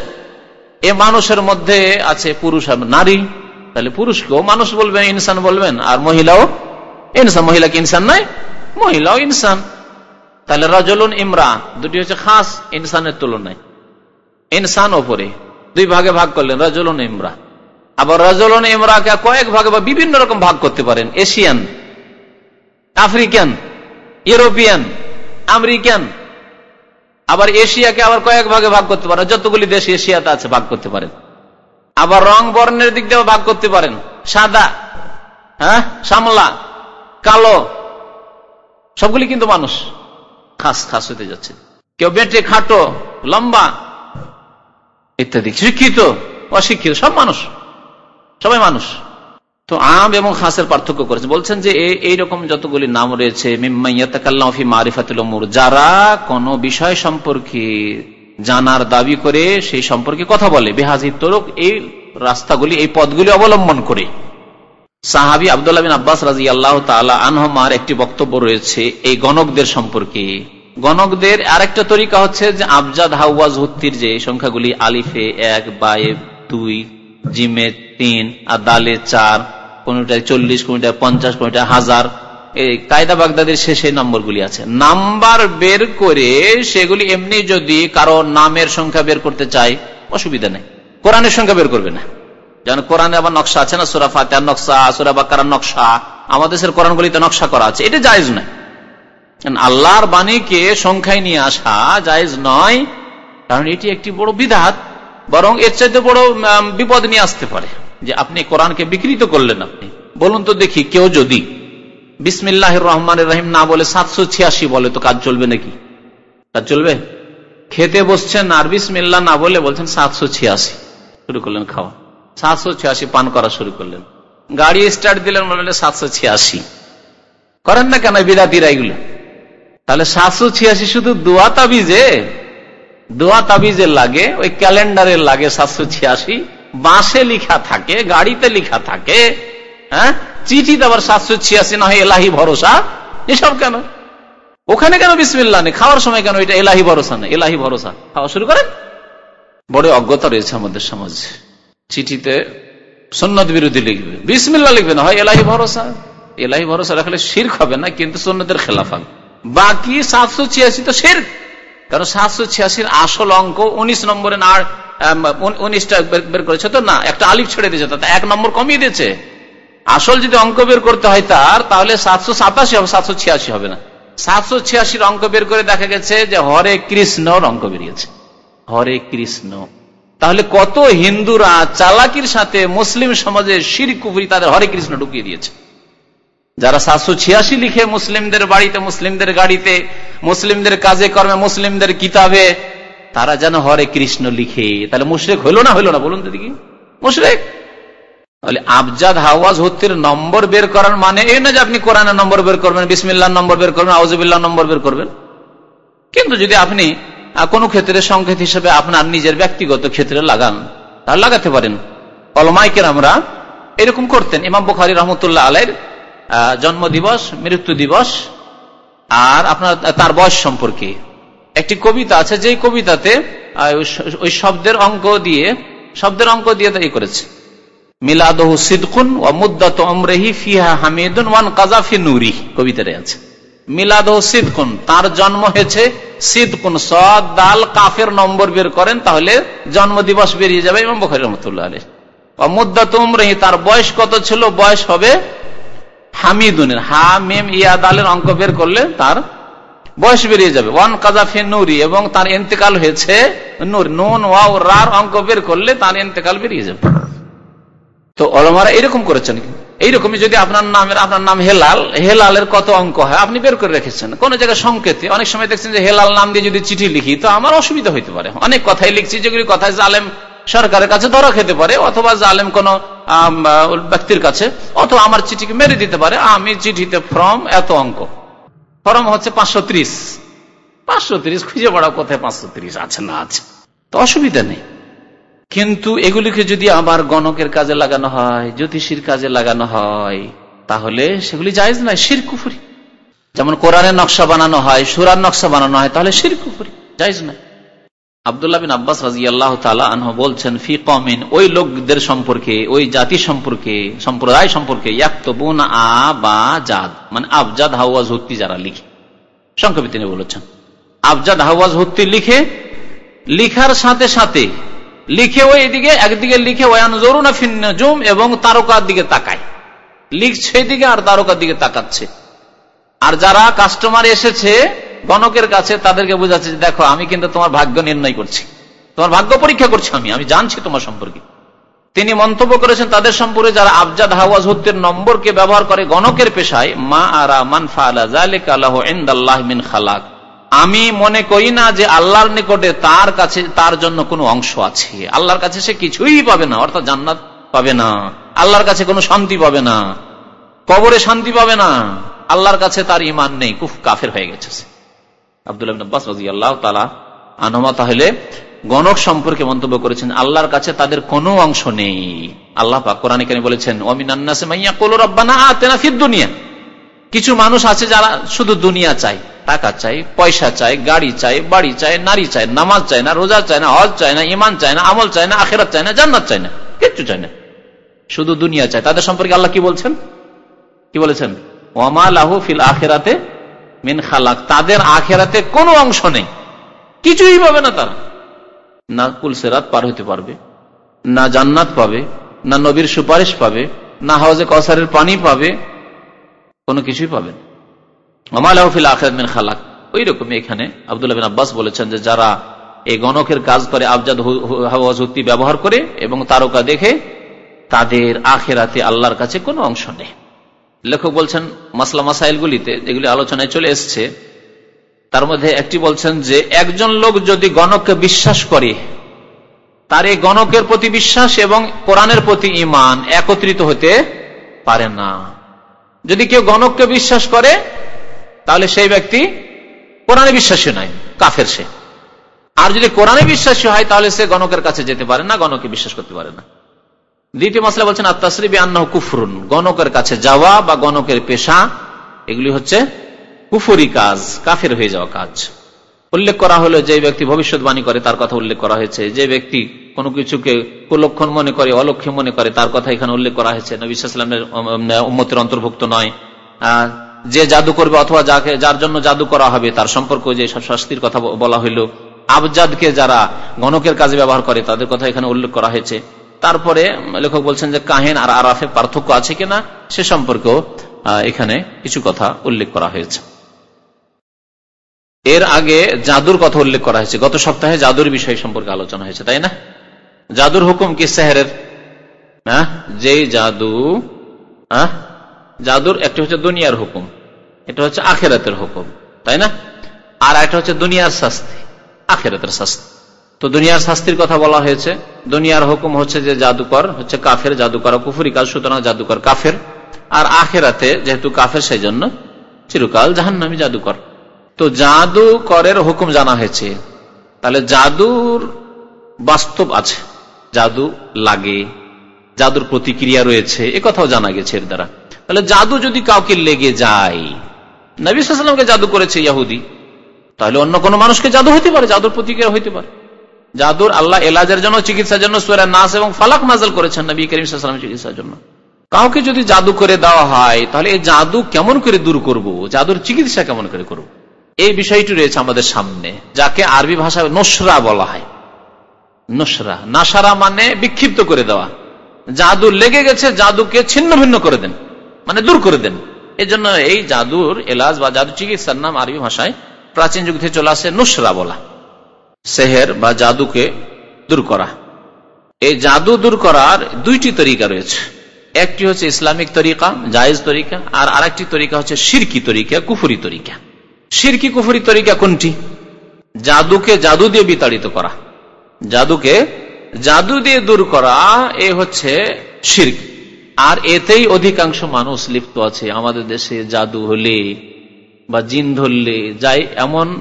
এ মানুষের মধ্যে আছে পুরুষ আর নারী। তাহলে পুরুষকেও মানুষ বলবেন, ইনসান বলবেন, আর মহিলাও ইনসান। মহিলা কি ইনসান নাই মহিলাও ইনসান। তাহলে রাজলুন ইমরা, দুটি হচ্ছে খাস, ইনসানের তুলনায়। ইনসান ওপরে। দুই ভাগে ভাগ করলেন, রাজলুন ইমরা। আবার রাজলুন ইমরাকে কয়েক ভাগে বা বিভিন্ন রকম ভাগ করতে পারেন। Asian, African, European, American. আবার এশিয়াকে আবার কয়েক ভাগে ভাগ করতে পারেন। যতগুলি দেশ এশিয়াতে আছে ভাগ করতে পারেন। আবার রং বর্ণের দিক দিয়ে ভাগ করতে পারেন। সাদা হ্যাঁ? সামলা কালো। সবগুলি কিন্তু মানুষ খাস খাস হতে যাচ্ছে। কেউ বেটে, খাটো, লম্বা ইত্যাদি। শিক্ষিত, অশিক্ষিত, সব মানুষ। সবাই মানুষ। তো আম এবং খাসের পার্থক্য করেছে। বলছেন যে এইরকম যতগুলি নাম রয়েছে যারা কোন বিষয় সম্পর্কে জানার দাবি করে, সেই সম্পর্কে কথা বলে। বেহাজির তরক এই রাস্তাগুলি, এই পদগুলি অবলম্বন করে। সাহাবি আবদুল্লাহ বিন আব্বাস রাজি আল্লাহ আনহমার একটি বক্তব্য রয়েছে এই গণকদের সম্পর্কে। গণকদের আরেকটা তরিকা হচ্ছে যে আবজাদ হাওয়াজ হত্তির যে সংখ্যাগুলি আলিফে এক, বায়ে দুই জিমে তিন, আর দালে চার কোনটায় চল্লিশ কোনটায় পঞ্চাশ কোনটায় হাজার। এই কায়দা বাগদাদের শেষে নম্বরগুলি আছে। নাম্বার বের করে সেগুলি এমনি যদি কারও নামের সংখ্যা বের করতে চাই অসুবিধা নেই। কোরআনের সংখ্যা বের করবে না। যেমন কোরআনে আবার নকশা আছে না, সুরা ফাতেহার নকশা, সুরা বাকার নকশা। আমাদের দেশের কোরআনগুলিতে নকশা করা আছে। এটা জায়জ নয়। আল্লাহর বাণীকে সংখ্যায় নিয়ে আসা জায়জ নয়। কারণ এটি একটি বড় বিধাত। বরং এর চাইতে বড় বিপদ নিয়ে আসতে পারে। যে আপনি কোরআনকে বিকৃত করলেন আপনি। বলুন তো দেখি, কেউ যদি বিসমিল্লাহ রহমান রহিম না বলে সাতশো ছিয়াশি বলে, তো কাজ চলবে নাকি? কাজ চলবে? খেতে বসছেন আর বিসমিল্লা না বলে বলছেন সাতশো ছিয়াশি। শুরু করলেন খাওয়া। সাতশো ছিয়াশি পান করা শুরু করলেন। গাড়ি স্টার্ট দিলেন বললেন সাতশো ছিয়াশি। করেন না কেন বিদাতিরা এগুলো? তাহলে সাতশো ছিয়াশি শুধু দোয়া তাবিজে? দোয়া তাবিজে লাগে, ওই ক্যালেন্ডারে লাগে সাতশো ছিয়াশি। বাসে লিখা থাকে, গাড়িতে লিখা থাকে হ্যাঁ? চিঠিতে আবার সাতশো ছিয়াশি না হয় এলাহি ভরসা। এসব কেন? ওখানে কেন বিসমিল্লা নেই? খাওয়ার সময় কেন এটা এলাহি ভরসা নেই? এলাহি ভরসা। খাওয়া শুরু করেন। বড় অজ্ঞতা রয়েছে আমাদের সমাজে। চিঠিতে সন্ন্যত বিরোধী লিখবে। বিসমিল্লা লিখবে না, হয় এলাহি ভরসা। এলাহি ভরসা রাখলে শির হবে না, কিন্তু সন্ন্যতের খেলাফ বাকি সাতশো ছিয়াশি তো শির কারণ সাতশো ছিয়াশির আসল অঙ্ক উনিশ নম্বরে না উনিশটা বের করেছে তো না, একটা আলিফ ছেড়ে দিয়েছে এক নম্বর কমিয়ে দিয়েছে। আসল যদি অঙ্ক বের করতে হয় তার, তাহলে সাতশো সাতাশি হবে, সাতশো ছিয়াশি হবে না। সাতশো ছিয়াশির অঙ্ক বের করে দেখা গেছে যে হরে কৃষ্ণর অঙ্ক বেরিয়েছে। হরে কৃষ্ণ। তাহলে কত হিন্দুরা চালাকির সাথে মুসলিম সমাজে শির কুপুরি তাদের হরে কৃষ্ণ ঢুকিয়ে দিয়েছে। যারা সাতশো ছিয়াশি লিখে মুসলিমদের বাড়িতে, মুসলিমদের গাড়িতে, মুসলিমদের কাজে কর্মে, মুসলিমদের কিতাবে, তারা যেন হরে কৃষ্ণ লিখে। তাহলে মুশরেক হইল না হইল না? বলুন তো দেখি। মুশরেক? আবজাদ হাওয়াজ হত্তির নম্বর বের করার মানে এই না যে আপনি কোরআনের নম্বর বের করবেন বিসমিল্লাহ নম্বর বের করবেন আউজবিল্লাহ নম্বর বের করবেন? কিন্তু যদি আপনি কোন ক্ষেত্রে সংকেত হিসেবে আপনার নিজের ব্যক্তিগত ক্ষেত্রে লাগান, তাহলে লাগাতে পারেন। অলমাইকের আমরা এরকম করতেন। ইমাম বুখারি রহমতুল্লাহ আলের জন্ম দিবস মৃত্যু দিবস, আর আপনার, তার বয়স সম্পর্কে। একটি কবিতা আছে যে কবিতাতে ওই শব্দের অঙ্ক দিয়ে, শব্দের অঙ্ক দিয়ে তাই করেছে। মিলাদহু সিদ্কুন ও মুদাত অমরেহি ফিহা হামিদুন ওয়ান কাজাফি নুরি কবিতারে আছে। মিলাদহু সিদ্কুন, তার জন্ম হয়েছে সিদ্কুন সদ দাল, কাফের নম্বর বের করেন, তাহলে জন্ম দিবস বেরিয়ে যাবে ইমাম বখারি রহমতুল্লাহ আলী ও মুদাত অমরেহি তার বয়স কত ছিল? বয়স হবে হামিদুনের হা, মেম ইয়াদালের অঙ্ক বের করলে তার বয়স বেরিয়ে যাবে। ওয়ান কাজাফি নুরি, এবং তার ইন্তেকাল হয়েছে নূর, নুন, ওয়াও, রার অঙ্ক বের করলে তার ইন্তেকাল বেরিয়ে যাবে। তো অলমারা এরকম করেছেন। এইরকমই যদি আপনার নামের, আপনার নাম হেলাল, হেলালের কত অঙ্ক হয়, আপনি বের করে রেখেছেন। কোন জায়গায় সংকেতে, অনেক সময় দেখছেন যে হেলাল নাম দিয়ে যদি চিঠি লিখি, তো আমার অসুবিধা হইতে পারে। অনেক কথাই লিখছি, যেগুলি কথায় জালেম সরকারের কাছে ধরা খেতে পারে, অথবা জালেম কোন ব্যক্তির কাছে, অথবা আমার চিঠিকে মেরে দিতে পারে, আমি চিঠিতে ফর্ম এত অঙ্ক। ফর্ম হচ্ছে পাঁচশো ত্রিশ। পাঁচশো ত্রিশ, খুঁজে পড়া কোথায় পাঁচশো ত্রিশ আছে না আছে। তো অসুবিধা নেই। কিন্তু এগুলিকে যদি আবার গণকের কাজে লাগানো হয়, জ্যোতিষীর কাজে লাগানো হয়, তাহলে সেগুলি জায়জ নয়, শির কুফুরি। যেমন কোরআনের নকশা বানানো হয়, সুরার নকশা বানানো হয়, তাহলে শির কুফুরি, জায়জ নয়। আবদুল্লাহ বিন আব্বাস রাজি আল্লাহ আনহ বলছেন, ফি কমিন ওই লোকদের সম্পর্কে, ওই জাতি সম্পর্কে, সম্প্রদায় সম্পর্কে মানে আবজাদ হাওয়াজ হত্তি যারা লিখে। সংক্ষেপে তিনি বলেছেন, আবজাদ হাওয়াজ হত্তি লিখে, লিখার সাথে সাথে লিখে ওই এদিকে একদিকে লিখে ওয়ান জরুনা ফিন্নজুম এবং তারকার দিকে তাকায়। লিখছে এদিকে আর তারকার দিকে তাকাচ্ছে। আর যারা কাস্টমার এসেছে গণকের কাছে তাদেরকে বোঝাচ্ছে দেখো, আমি কিন্তু তোমার ভাগ্য নির্ণয় করছি। তোমার ভাগ্য পরীক্ষা করছি আমি আমি জানছি তোমার সম্পর্কে। তিনি মন্তব্য করেছেন, তাদের সম্পর্কে যারা আবজাদ হাওয়াজ হত্যের নম্বরকে ব্যবহার করে গণকের পেশায়, মা আরা মান মিন খালাক। আমি মনে করি না যে আল্লাহর নিকটে তার কাছে, তার জন্য কোনো অংশ আছে। আল্লাহর কাছে সে কিছুই পাবে না, অর্থাৎ জান্নাত পাবে না। আল্লাহর কাছে কোনো শান্তি পাবে না। কবরে শান্তি পাবে না। আল্লাহর কাছে তার ইমান নেই, কুফ কাফের হয়ে গেছে। আল্লাহ তাহলে গণক সম্পর্কে মন্তব্য করেছেন, আল্লাহর কাছে তাদের কোনো অংশ নেই। আল্লাহ কোরআন বলেছেন দুনিয়া। কিছু মানুষ আছে যারা শুধু দুনিয়া চাই টাকা চাই পয়সা চাই গাড়ি চাই বাড়ি চাই নারী চাই নামাজ চায় না, রোজা চায় না, হজ চায় না ইমান চায় না, আমল চায় না, আখেরাত চায় না, জান্নাত চায় না, কিচ্ছু চায় না। শুধু দুনিয়া চায়। তাদের সম্পর্কে আল্লাহ কি বলছেন? কি বলেছেন? ওমা লাহু ফিল আখেরাতে মিন খালাক, তাদের আখেরাতে কোনো অংশ নেই। কিছুই পাবে না তারা। না কুলসেরাত পার হইতে পারবে, না জান্নাত পাবে, না নবীর সুপারিশ পাবে, না হাউজে কসারের পানি পাবে, কোনো কিছুই পাবেন ওমালাহফিল আখেরাত মিন খালাক। ওই রকমই এখানে আবদুল্লাহ আব্বাস বলেছেন যে যারা এই গণকের কাজ করে, আবজাদ হাওয়াজুত্তি ব্যবহার করে এবং তারকা দেখে, তাদের আখেরাতে আল্লাহর কাছে কোনো অংশ নেই। লেখক বলছেন, মাসলা মাসাইলগুলিতে যেগুলি আলোচনায় চলে এসছে, তার মধ্যে একটি বলছেন যে, একজন লোক যদি গণককে বিশ্বাস করে, তার এই গণকের প্রতি বিশ্বাস এবং কোরআনের প্রতি ইমান একত্রিত হতে পারে না। যদি কেউ গণককে বিশ্বাস করে, তাহলে সেই ব্যক্তি কোরআনে বিশ্বাসী নয়, কাফের সে। আর যদি কোরআনে বিশ্বাসী হয়, তাহলে সে গণকের কাছে যেতে পারে না গণকে বিশ্বাস করতে পারে না। দ্বিতীয় মশলা বলছেন আত্মাশ্রী আন্না কুফরুন। গণকের কাছে যাওয়া বা গণকের পেশা, এগুলি হচ্ছে কুফরি কাজ, কাফের হয়ে যাওয়া কাজ। উল্লেখ করা হলো যে ব্যক্তি ভবিষ্যৎবাণী করে, তার কথা উল্লেখ করা হয়েছে। যে ব্যক্তি কোনো কিছুকে কুলক্ষণ মনে করে, অলক্ষ্য মনে করে, তার কথা এখানে উল্লেখ করা হয়েছে। নবিসামের উম্মতের অন্তর্ভুক্ত নয়। যে জাদু করবে অথবা যাকে, যার জন্য জাদু করা হবে, তার সম্পর্ক যে সব শাস্তির কথা বলা হইল। আবজাদকে যারা গণকের কাজে ব্যবহার করে, তাদের কথা এখানে উল্লেখ করা হয়েছে। তারপরে লেখক বলছেন যে কাহেন আর আরাফে পার্থক্য আছে কিনা সে সম্পর্কেও এখানে কিছু কথা উল্লেখ করা হয়েছে। এর আগে জাদুর কথা উল্লেখ করা হয়েছে। গত সপ্তাহে জাদুর বিষয় সম্পর্কে আলোচনা হয়েছে, তাই না? জাদুর হুকুম কি সেহের হ্যাঁ? যেই জাদু জাদুর একটা হচ্ছে দুনিয়ার হুকুম, এটা হচ্ছে আখেরাতের হুকুম, তাই না? আর একটা হচ্ছে দুনিয়ার শাস্তি, আখেরাতের শাস্তি। তো দুনিয়ার শাস্তির কথা বলা হয়েছে। দুনিয়ার হুকুম হচ্ছে যে জাদুকর, হচ্ছে কাফের, জাদুকর কুফুরি কাজ, সুতরাং জাদুকর কাফের। আর আখেরাতে যেহেতু কাফের সেই জন্য চিরকাল জাহান্নামি জাদুকর। তো জাদুকরের হুকুম জানা হয়েছে। তাহলে জাদুর বাস্তব আছে। জাদু লাগে। জাদুর প্রতিক্রিয়া রয়েছে। এ কথাও জানা গেছে এর দ্বারা। তাহলে জাদু যদি কাউকে লেগে যায়, নবী জাদু করেছে ইয়াহুদি, তাহলে অন্য কোনো মানুষকে জাদু হইতে পারে, জাদুর প্রতিক্রিয়া হইতে পারে। জাদুর আল্লাহ এলাজের জন্য, চিকিৎসার জন্য, সুরা নাস এবং ফালাক নাজল করেছেন নবী করিম সাল্লাম চিকিৎসার জন্য। কাউকে যদি জাদু করে দেওয়া হয়, তাহলে এই জাদু কেমন করে দূর করব? জাদুর চিকিৎসা কেমন করে করব? এই বিষয়টি রয়েছে আমাদের সামনে, যাকে আরবি ভাষায় নসরা বলা হয়। নসরা, নাসারা মানে বিক্ষিপ্ত করে দেওয়া। জাদু লেগে গেছে, জাদুকে ছিন্ন ভিন্ন করে দেন মানে দূর করে দেন। এই জন্য এই জাদুর এলাজ বা জাদু চিকিৎসার নাম আরবি ভাষায় প্রাচীন যুগ থেকে চলে আসে নুসরা বলা। সেহের বা জাদুকে দূর করা। এই জাদু দূর করার দুইটি তরিকা রয়েছে। একটি হচ্ছে ইসলামিক তরিকা, জায়েজ তরিকা, আর আরেকটি তরিকা হচ্ছে সিরকি তরিকা, কুফুরি তরিকা। সিরকি কুফুরি তরিকা কোনটি? জাদুকে জাদু দিয়ে বিতাড়িত করা। জাদুকে জাদু দিয়ে দূর করা, এ হচ্ছে শির্ক। আর এতেই অধিকাংশ মানুষ লিপ্ত আছে, আমাদের দেশে জাদু হলে বা জিন ধরলে, যাই এমন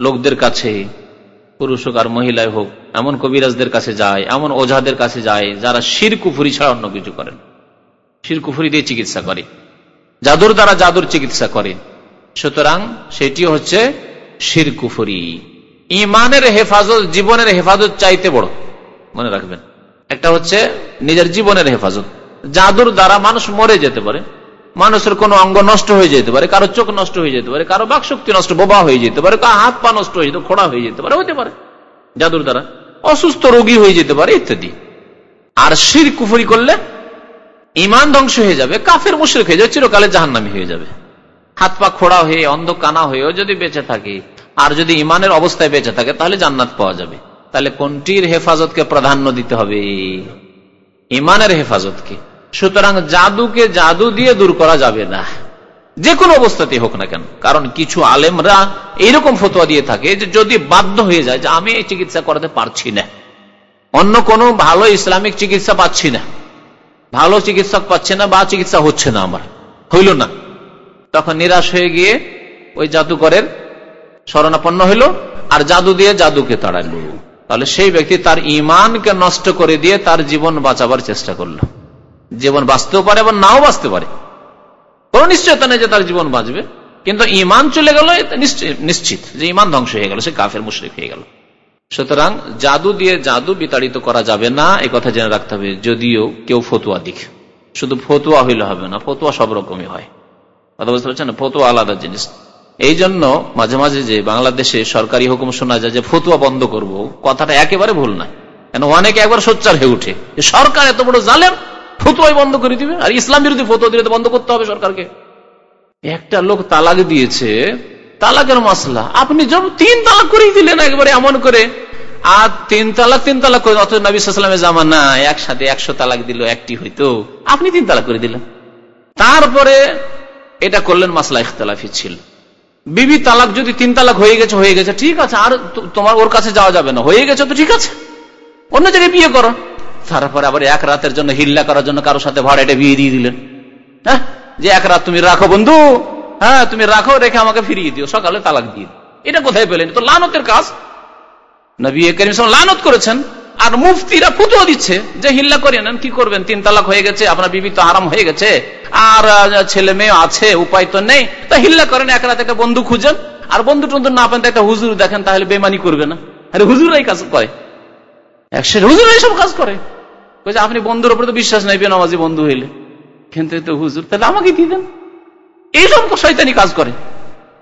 লোকদের কাছে পুরুষ হোক আর মহিলায় হোক, এমন কবিরাজদের কাছে যায়, এমন ওঝাদের কাছে যায়, যারা শির কুফুরি ছাড়া অন্য কিছু করেন। শির কুফুরি দিয়ে চিকিৎসা করে। জাদুর দ্বারা জাদুর চিকিৎসা করে। সুতরাং সেটি হচ্ছে শির কুফুরি। ইমানের হেফাজত, জীবনের হেফাজত চাইতে বড়। মনে রাখবেন। একটা হচ্ছে নিজের জীবনের হেফাজত। জাদুর দ্বারা মানুষ মরে যেতে পারে। মানুষের কোন অঙ্গ নষ্ট হয়ে যেতে পারে, কারও চোখ নষ্ট হয়ে যেতে পারে, কারও বাক শক্তি নষ্ট, বোবা হয়ে যেতে পারে, কারও হাত পা নষ্ট হয়ে যেতে, খোড়া হয়ে যেতে পারে, হতে পারে। জাদুর দ্বারা। অসুস্থ রোগী হয়ে যেতে পারে, ইত্যাদি। আর শির কুফুরি করলে ইমান ধ্বংস হয়ে যাবে, কাফের মুশ্রিক হয়ে যাবে, চিরকালে জাহান্নামি হয়ে যাবে। হাত পা খোড়া হয়ে, অন্ধ কানা হয়েও যদি বেঁচে থাকে, আর যদি ইমানের অবস্থায় বেঁচে থাকে, তাহলে জান্নাত পাওয়া যাবে। তাহলে কোনটির হেফাজতকে প্রাধান্য দিতে হবে? ইমানের হেফাজতকে। সুতরাং জাদুকে জাদু দিয়ে দূর করা যাবে না। যে কোনো অবস্থাতে হোক না কেন। কারণ কিছু আলেমরা এইরকম ফতোয়া দিয়ে থাকে যে যদি বাধ্য হয়ে যায় যে আমি এই চিকিৎসা করাতে পারছি না। অন্য কোনো ভালো ইসলামিক চিকিৎসা পাচ্ছি না। ভালো চিকিৎসক পাচ্ছে না বা চিকিৎসা হচ্ছে না আমার। হইল না। তখন নিরাশ হয়ে গিয়ে ওই জাদুকরের শরণাপন্ন হইল আর জাদু দিয়ে জাদুকে তাড়াইল। তাহলে সেই ব্যক্তি তার ইমানকে নষ্ট করে দিয়ে তার জীবন বাঁচাবার চেষ্টা করল। জীবন বাঁচতেও পারে এবং নাও বাঁচতে পারে। কোন নিশ্চয়তা নেই যে তার জীবন বাঁচবে। কিন্তু ইমান চলে গেল নিশ্চিত যে ইমান ধ্বংস হয়ে গেল, সে কাফের, মুশ্রিক হয়ে গেল। সুতরাং জাদু দিয়ে জাদু বিতাড়িত করা যাবে না এই কথা জেনে রাখতে হবে, যদিও কেউ ফতুয়া দিক। শুধু ফতুয়া হইলে হবে না, ফতুয়া সব রকমই হয়। কথা বুঝতে পারছেন? ফতুয়া আলাদা জিনিস। এই জন্য মাঝে মাঝে যে বাংলাদেশে সরকারি হুকুম শোনা যায় যে ফতুয়া বন্ধ করব, কথাটা একেবারে ভুল নাই কেন? অনেকে একবার সোচ্চার হয়ে উঠে সরকার এত বড় জালেম ফতুয়াই বন্ধ করে দিবে। আর ইসলাম বিরোধী ফতুয়া দিলে বন্ধ করতে হবে সরকারকে। একটা লোক তালাক দিয়েছে, তালাকের মশলা। আপনি যখন তিন তালাক করেই দিলেন একবারে এমন করে। আর তিন তালাক তিন তালাক করে অত নবী সালামের জামা না একসাথে একশো তালাক দিল, একটি হইতো। আপনি তিন তালাক করে দিলেন। তারপরে এটা করলেন মাসলা ইখতলাফি ছিল। বিবি তালাক যদি তিন তালাক হয়ে গেছে হয়ে গেছে, ঠিক আছে। আর তোমার ওর কাছে যাওয়া যাবে না। হয়ে গেছে তো ঠিক আছে। অন্য জায়গায় বিয়ে করো। তারপরে আবার এক রাতের জন্য হিল্লা করার জন্য কারোর সাথে ভাড়াটা বিয়ে দিয়ে দিলেন। হ্যাঁ? যে এক রাত তুমি রাখো বন্ধু হ্যাঁ তুমি রাখো, রেখে আমাকে ফিরিয়ে দিও, সকালে তালাক দিয়ে এটা কোথায় পেলেন? তো লানতের কাজ। লানত করেছেন, আর মুফতিরা ফুতুয়া দিচ্ছে যে হিল্লা নেন, কি করবেন? তিন তালাক হয়ে গেছে, আপনার বিবি তো আরাম হয়ে গেছে, আর ছেলে মেয়ে আছে, উপায় তো নেই। তা হিল্লা করেন, এক রাত একটা বন্ধু খুঁজেন, আর বন্ধু টন্ধু না পেন একটা হুজুর দেখেন, তাহলে বেমানি করবে না। আরে হুজুর এই কাজ করে। হুজুর কাজ করে। আপনি বন্ধুর উপরে তো বিশ্বাস নাই বেনামাজি বন্ধু হইলে। কিন্তু তো হুজুর, তাহলে আমাকে দিয়ে দেন। এইসব শৈতানি কাজ করে।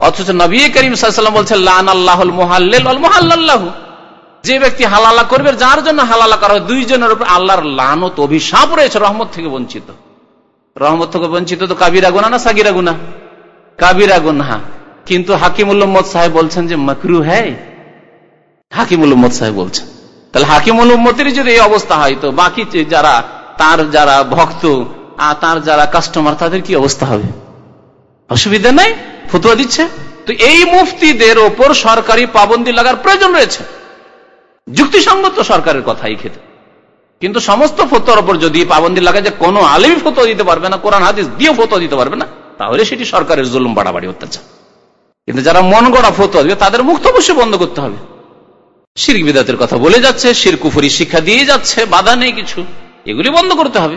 অথচ নবী করিম সাল্লাম বলছেন লান আল্লাহ যে ব্যক্তি হালালা করবে, যার জন্য হালালা করা হয়, দুইজনের উপর আল্লাহর লানত, অভিশাপ রয়েছে, রহমত থেকে বঞ্চিত। রহমত থেকে বঞ্চিত তো কাবিরা গুনা না সাকিরা গুনা কাবিরা গুনা কিন্তু হাকিমুল সাহেব বলছেন যে, মকরু হ্যাঁ হাকিমুল সাহেব বলছেন। তাহলে হাকিমুল উম্মতের যদি এই অবস্থা হয়, তো বাকি যারা, তার যারা ভক্ত আর তার যারা কাস্টমার তাদের কি অবস্থা হবে? অসুবিধা নাই? ফতুয়া দিচ্ছে? তো এই মুফতিদের ওপর সরকারি পাবন্দি লাগার প্রয়োজন রয়েছে। যুক্তিসঙ্গত সরকারের কথা এই ক্ষেত্রে। কিন্তু সমস্ত ফতোয়ার ওপর যদি পাবন্দি লাগায় যে কোনো আলিমই ফতোয়া দিতে পারবে না, কোরআন, হাদিস দিয়ে ফতোয়া দিতে পারবে না, তাহলে সেটি সরকারের জুলুম, বাড়াবাড়ি, অত্যাচার। কিন্তু যারা মন গড়া ফতোয়া দিবে, তাদের মুক্ত অবশ্যই বন্ধ করতে হবে। শির বিদাতের কথা বলে যাচ্ছে শির কুফুরি শিক্ষা দিয়ে যাচ্ছে, বাধা নেই কিছু। এগুলি বন্ধ করতে হবে।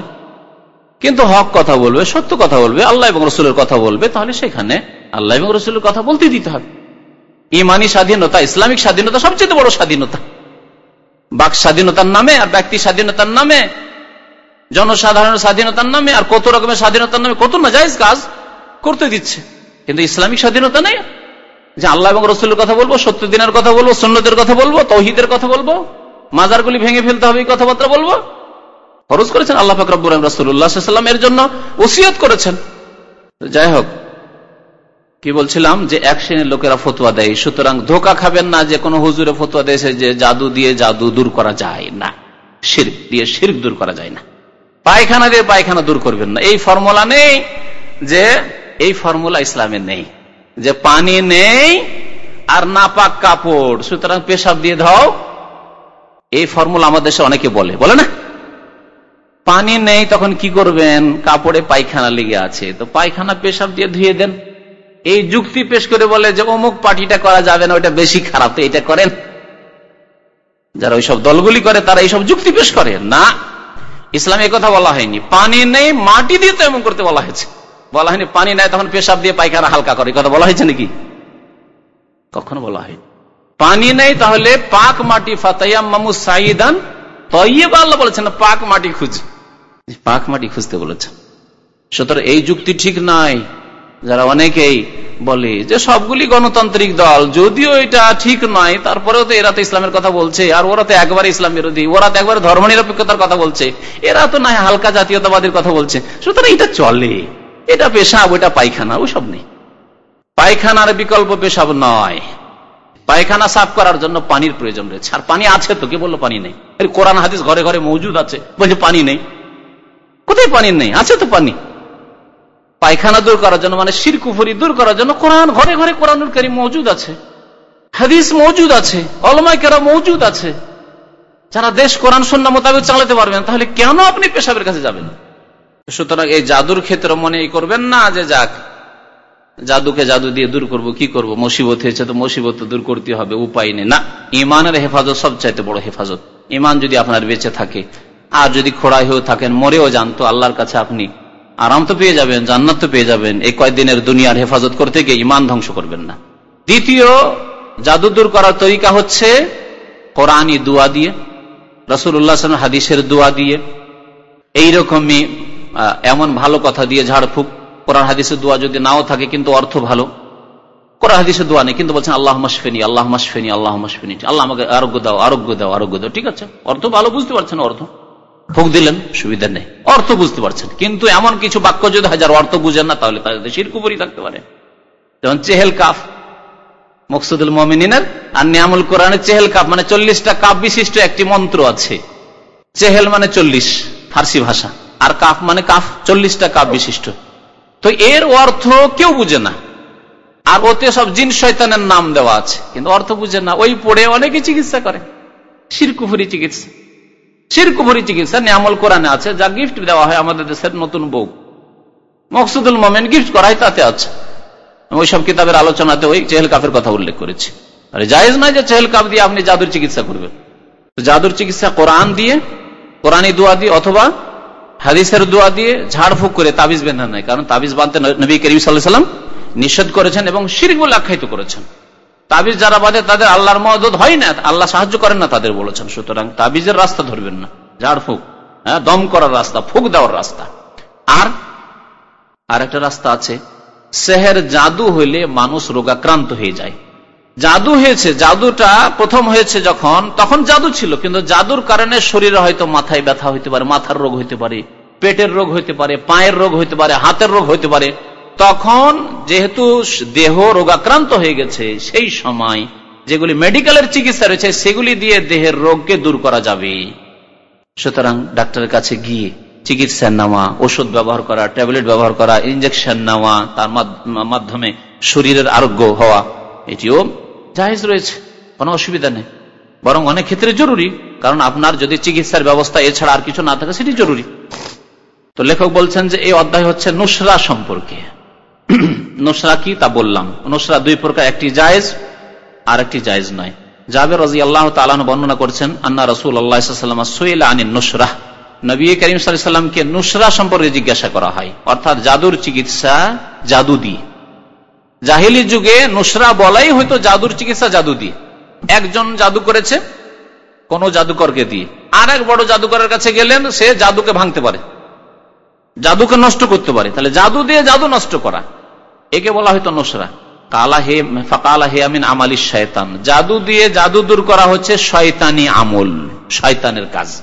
কিন্তু হক কথা বলবে, সত্য কথা বলবে, আল্লাহ এবং রসুলের কথা বলবে, তাহলে সেখানে আল্লাহ এবং রসুলের কথা বলতে দিতে হবে। ইমানি স্বাধীনতা, ইসলামিক স্বাধীনতা সবচেয়ে বড় স্বাধীনতা। বাক স্বাধীনতার নামে আর ব্যক্তি স্বাধীনতার নামে, জনসাধারণ স্বাধীনতার নামে, আর কত রকমের স্বাধীনতার নামে, কত না যাইজ কাজ করতে দিচ্ছে। কিন্তু ইসলামিক স্বাধীনতা নেই। যে আল্লাহ এবং রসুলের কথা বলব, সত্য দিনের কথা বলব সন্ন্যদের কথা বলব, তৌহিদের কথা বলব, মাজারগুলি ভেঙে ফেলতে হবে, এই কথাবার্তা বলব। খরচ করেছেন আল্লাহ ফাকরাবুর রসুল্লাহাম এর জন্য ওসিয়ত করেছেন। যাই হোক, কি বলছিলাম যে এক শ্রেণির লোকেরা ফতুয়া দেয়, সুতরাং ধোকা খাবেন না যে কোনো হুজুরে ফতুয়া দিয়েছে যে জাদু দিয়ে জাদু দূর করা যায় না শির দিয়ে শির দূর করা যায় না। পায়খানা দিয়ে পায়খানা দূর করবেন না। এই ফর্মুলা নেই যে, এই ফর্মুলা ইসলামে নেই। যে পানি নেই আর নাপাক কাপড়। সুতরাং পেশাব দিয়ে ধাও এই ফর্মুলা আমাদের দেশে অনেকে বলে। বলে না? পানি নেই তখন কি করবেন? কাপড়ে পায়খানা লেগে আছে। তো পায়খানা পেশাব দিয়ে ধুয়ে দেন। এই যুক্তি পেশ করে বলে যে, অমুক পার্টিটা করা যাবে না, ওইটা বেশি খারাপ। তো এটা করেন। যারা ওইসব দলগুলি করে, তারা এইসব যুক্তি পেশ করে। না, ইসলামে কথা বলা হয়নি। পানি নেই, মাটি দিয়ে তো এমন করতে বলা হয়েছে। বলা হয়নি, পানি নেই তখন পেশাব দিয়ে পায়খানা হালকা করে। কথা বলা হয়েছে নাকি? কখনো বলা হয়নি। পানি নেই তাহলে পাক মাটি ফাতাইয়া সাইদান তৈব বলেছেন, পাক মাটি খুঁজ। পাক মাটি খুঁজতে বলেছেন। সুতরাং এই যুক্তি ঠিক নাই। যারা অনেকেই বলে যে সবগুলি গণতান্ত্রিক দল, যদিও এটা ঠিক নয়, তারপরেও তো এরা তো ইসলামের কথা বলছে, আর ওরা তো একবার ইসলাম বিরোধী, ওরা তো একবার ধর্ম নিরপেক্ষতার কথা বলছে, এরা তো না হালকা জাতীয়তাবাদের কথা বলছে। সুতরাং এটা চলে। এটা পেশাব ওইটা পায়খানা, ওসব নেই। পায়খানার বিকল্প পেশাব নয়। পায়খানা সাফ করার জন্য পানির প্রয়োজন রয়েছে। আর পানি আছে তো, কে বলল পানি নেই? কোরআন হাদিস ঘরে ঘরে মজুদ আছে। বলছে পানি নেই। কোথায় পানি নেই? আছে তো পানি। পায়খানা দূর করার জন্য মানে শিরকুফুরি দূর করার জন্য কোরআন ঘরে ঘরে কোরআনুল কারি মজুদ আছে। হাদিস মজুদ আছে। অলমাইকেরা মজুদ আছে। যারা দেশ কোরআন সন্ন্য মোতাবেক চালাতে পারবেন তাহলে কেন আপনি পেশাবের কাছে যাবেন? সুতরাং এই জাদুর ক্ষেত্রে মনে করবেন না যে যাক, জাদুকে জাদু দিয়ে দূর করব, কি করব? মুসিবত হয়েছে তো মুসিবত দূর করতে হবে, উপায় নেই। না, ইমানের হেফাজত সবচাইতে বড় হেফাজত। ইমান যদি আপনার বেঁচে থাকে, আর যদি খোড়াই হয়েও থাকেন, মরেও যান, তো আল্লাহর কাছে আপনি আরাম তো পেয়ে যাবেন, জান্নাত তো পেয়ে যাবেন। এই কয়েকদিনের দুনিয়ার হেফাজত করতে গিয়ে ইমান ধ্বংস করবেন না। দ্বিতীয়, জাদু দূর করার তরিকা হচ্ছে কোরআনই দোয়া দিয়ে রসুল্লাহ হাদিসের দোয়া দিয়ে। এইরকমই এমন ভালো কথা দিয়ে ঝাড়ফুক কোরআন হাদিসের দোয়া যদি নাও থাকে, কিন্তু অর্থ ভালো। কোরআন হাদিসের দোয়া নেই, কিন্তু বলছেন আল্লাহ মাসফেনি আল্লাহ মাসফেনি আল্লাহ মাসফেনি আল্লাহ আমাকে আরোগ্য দাও আরোগ্য দাও আরোগ্য দাও। ঠিক আছে? অর্থ ভালো, বুঝতে পারছেন অর্থ? ফুক দিলেন, সুবিধা নেই। অর্থ বুঝতে পারছেন। কিন্তু এমন কিছু বাক্য যদি হাজার অর্থ বুঝেন না, তাহলে তাদের শিরকুপুরি থাকতে পারে। যেমন চেহেল কাফ, মকসুদুল মমিনের আর নিয়ামুল কোরআনের চেহেল কাপ মানে চল্লিশটা কাপ বিশিষ্ট একটি মন্ত্র আছে। চেহেল মানে চল্লিশ, ফার্সি ভাষা। আর কাফ মানে কাফ, চল্লিশটা কাপ বিশিষ্ট। তো এর অর্থ কেউ বুঝে না। আর ওতে সব জিন শয়তানের নাম দেওয়া আছে। কিন্তু অর্থ বুঝে না। ওই পড়ে অনেকে চিকিৎসা করে। শিরকুফুরি চিকিৎসা। শিরকুফুরি চিকিৎসা নিয়ামল কোরআনে আছে। যা গিফট দেওয়া হয় আমাদের দেশের নতুন বউ। মকসুদুল মোমেন গিফট করাই তাতে আছে। ওইসব কিতাবের আলোচনাতে ওই চেহেল কাপের কথা উল্লেখ করেছি। আরে জায়েজ নয় যে চেহেল কাপ দিয়ে আপনি জাদুর চিকিৎসা করবেন। জাদুর চিকিৎসা কোরআন দিয়ে কোরআনী দোয়া দিয়ে অথবা হাদিসের দোয়া দিয়ে ঝাড়ফুঁক করে তাবিজ বেঁধা নাই কারণ তাবিজ বাঁধতে নবী করিম সাল্লাম নিষেধ করেছেন এবং শির বলে আখ্যায়িত করেছেন। তাবিজ যারা বাঁধে তাদের আল্লাহর মদত হয় না, আল্লাহ সাহায্য করেন না তাদের বলেছেন। সুতরাং তাবিজের রাস্তা ধরবেন না। ঝাড়ফুঁক হ্যাঁ দম করার রাস্তা, ফুক দেওয়ার রাস্তা। আর আর একটা রাস্তা আছে, সেহের জাদু হইলে মানুষ রোগাক্রান্ত হয়ে যায়। জাদু হয়েছে, জাদুটা প্রথম হয়েছে যখন, তখন জাদু ছিল, কিন্তু জাদুর কারণে শরীরে হয়তো মাথায় ব্যথা হইতে পারে, মাথার রোগ হইতে পারে, পেটের রোগ হইতে পারে, পায়ের রোগ হইতে পারে, হাতের রোগ হইতে পারে। তখন যেহেতু দেহ রোগাক্রান্ত হয়ে গেছে, সেই সময় যেগুলি মেডিকেলের চিকিৎসা রয়েছে, সেগুলি দিয়ে দেহের রোগকে দূর করা যাবে। সুতরাং ডাক্তারের কাছে গিয়ে চিকিৎসা নেওয়া ওষুধ ব্যবহার করা, ট্যাবলেট ব্যবহার করা ইঞ্জেকশন নেওয়া, তার মাধ্যমে শরীরের আরোগ্য হওয়া এটিও জাহেজ রয়েছে, কোনো অসুবিধা নেই। বরং অনেক ক্ষেত্রে জরুরি, কারণ আপনার যদি চিকিৎসার ব্যবস্থা এছাড়া আর কিছু না থাকে, সেটি জরুরি। তো লেখক বলছেন যে এই অধ্যায় হচ্ছে নুসরা সম্পর্কে। নুসরা কি তা বললাম। নুসরা দুই প্রকার, একটি জায়েজ আর একটি জায়েজ নয়। জাবের রাজি আল্লাহ তালান বর্ণনা করছেন, আন্না রসুল আল্লাহাম সোয়েল আনিন নুসরা। নবী করিম সাল্লামকে নুসরা সম্পর্কে জিজ্ঞাসা করা হয়। অর্থাৎ জাদুর চিকিৎসা জাদু দিয়ে। জাহিলি যুগে নুসরা বলাই হয়তো জাদুর চিকিৎসা জাদু দিয়ে। একজন জাদু করেছে, কোন জাদুকরকে দিয়ে। আর এক বড় জাদুকরের কাছে গেলেন, সে জাদুকে ভাঙতে পারে। জাদুকে নষ্ট করতে পারে। তাহলে জাদু দিয়ে জাদু নষ্ট করা। একে বলা হয়তো নুসরা। কালা হে, ফাকালা হে আমিন আমালি শয়তান। জাদু দিয়ে জাদু দূর করা হচ্ছে শয়তানি আমল, শয়তানের কাজ।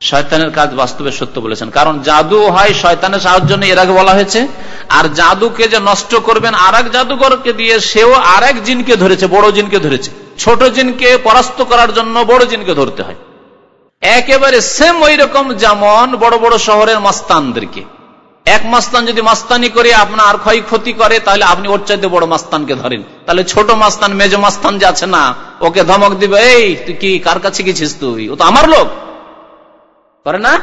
শয়তানের কাজ বাস্তবে সত্য বলেছেন। কারণ জাদু হয় শয়তানের সাহায্য নিয়ে এর আগে বলা হয়েছে, আর জাদুকে যে নষ্ট করবেন আর এক জাদুঘরকে দিয়ে সেও আর এক জিনকে ধরেছে, বড় জিনকে ধরেছে। ছোট জিনকে পরাস্ত করার জন্য বড় জিনকে ধরতে হয়। একেবারে সেম ওই রকম যেমন বড় বড় শহরের মাস্তানদেরকে। এক মাস্তান যদি মাস্তানি করে আপনার ক্ষয় ক্ষতি করে, তাহলে আপনি ওর চাইতে বড় মাস্তানকে ধরেন। তাহলে ছোট মাস্তান, মেজ মাস্তান যে আছে না, ওকে ধমক দিবে, এই, তুই কি, কার কাছে গেছিস তুই? ও তো আমার লোক। করে না?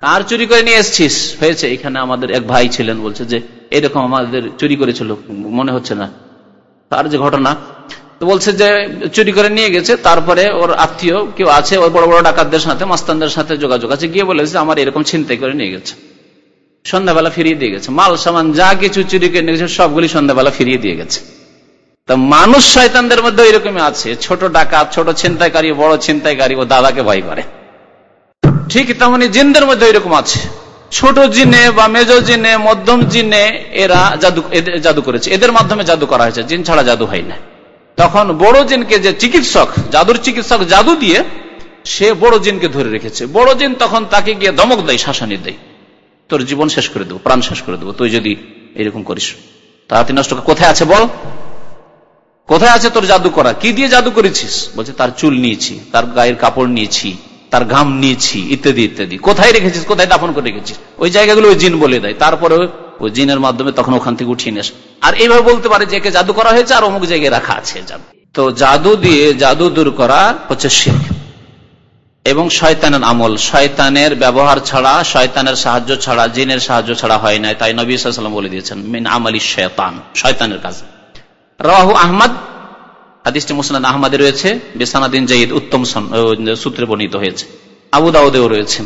কার চুরি করে নিয়ে এসছিস? হয়েছে, এখানে আমাদের এক ভাই ছিলেন, বলছে যে, এরকম আমাদের চুরি করেছিল মনে হচ্ছে না। তার যে ঘটনা, তো বলছে যে, চুরি করে নিয়ে গেছে, তারপরে ওর আত্মীয় কেউ আছে, ওর বড় বড় ডাকাতদের সাথে, মাস্তানদের সাথে যোগাযোগ আছে, গিয়ে বলেছে আমার এরকম চিন্তাই করে নিয়ে গেছে। সন্ধ্যাবেলা ফিরিয়ে দিয়ে গেছে। মাল, সামান, যা কিছু চুরি করে নিয়ে গেছে, সবগুলি সন্ধ্যাবেলা ফিরিয়ে দিয়ে গেছে। তা মানুষ শয়তানদের মধ্যে এরকমই আছে। ছোট ডাকাত, ছোট ছিনতাইকারী, বড় ছিনতাইকারী, ও দাদাকে ভয় করে। ঠিক তেমনি জিনদের মধ্যে এরকম আছে। ছোট জিনে বা মেজ জিনে, মধ্যম জিনে, এরা জাদু জাদু করেছে। এদের মাধ্যমে জাদু করা হয়েছে। জিন ছাড়া জাদু হয় না। তখন বড় জিনকে যে চিকিৎসক, জাদুর চিকিৎসক জাদু দিয়ে, সে বড় জিনকে ধরে রেখেছে। বড় জিন তখন তাকে গিয়ে ধমক দেয় শাসানি দেয়। তোর জীবন শেষ করে দেবো, প্রাণ শেষ করে দেবো, তুই যদি এরকম করিস। তাড়াতাড়ি নষ্ট কোথায় আছে বল? কোথায় আছে তোর জাদু করা? কি দিয়ে জাদু করেছিস? বলছে, তার চুল নিয়েছি, তার গায়ের কাপড় নিয়েছি। তার ঘাম নিয়েছি, ইত্যাদি ইত্যাদি। কোথায় রেখেছিস, কোথায় দাফন করে রেখেছিস? ওই জায়গাগুলো ওই জিন বলে দেয়। তারপরে ওই জিনের মাধ্যমে তখন ওখান থেকে উঠিয়ে নেস আর এইভাবে বলতে পারে যে জাদু করা হয়েছে আর অমুক জায়গায় রাখা আছে জাদু। তো জাদু দিয়ে জাদু দূর করা হচ্ছে শিখ এবং শয়তানের আমল। শয়তানের ব্যবহার ছাড়া, শয়তানের সাহায্য ছাড়া, জিনের সাহায্য ছাড়া হয় নাই। তাই নবী সাল্লাম বলে দিয়েছেন, মিন আমলি শয়তান, শয়তানের কাজ। রাহু আহমদ হাদিসটি মুসনাদ আহমদে রয়েছে, বেসানাদিন জাইদ উত্তম সূত্রে বর্ণিত হয়েছে। আবু দাউদেও রয়েছে।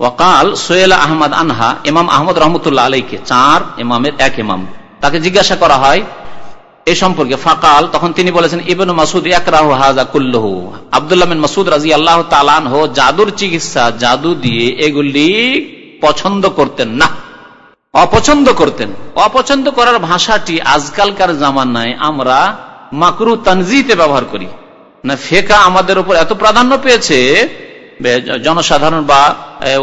ওয়াকাল সোয়েলা আহমদ আনহা, ইমাম আহমদ রহমতুল্লাহ আলাইকে, চার ইমামের এক ইমাম। তাকে জিজ্ঞাসা করা হয় এই সম্পর্কে ফাকাল, তখন তিনি বলেছেন, ইবন মাসুদ একরাহ হাজা কুল্লহ। আবদুল্লাহ মাসুদ রাজি আল্লাহ তালান হো জাদুর চিকিৎসা, জাদু দিয়ে এগুলি পছন্দ করতেন না। অপছন্দ করতেন। অপছন্দ করার ভাষাটি আজকালকার জামানায় আমরা মাকরু তানজিতে ব্যবহার করি। না ফেকা আমাদের উপর এত প্রাধান্য পেয়েছে জনসাধারণ বা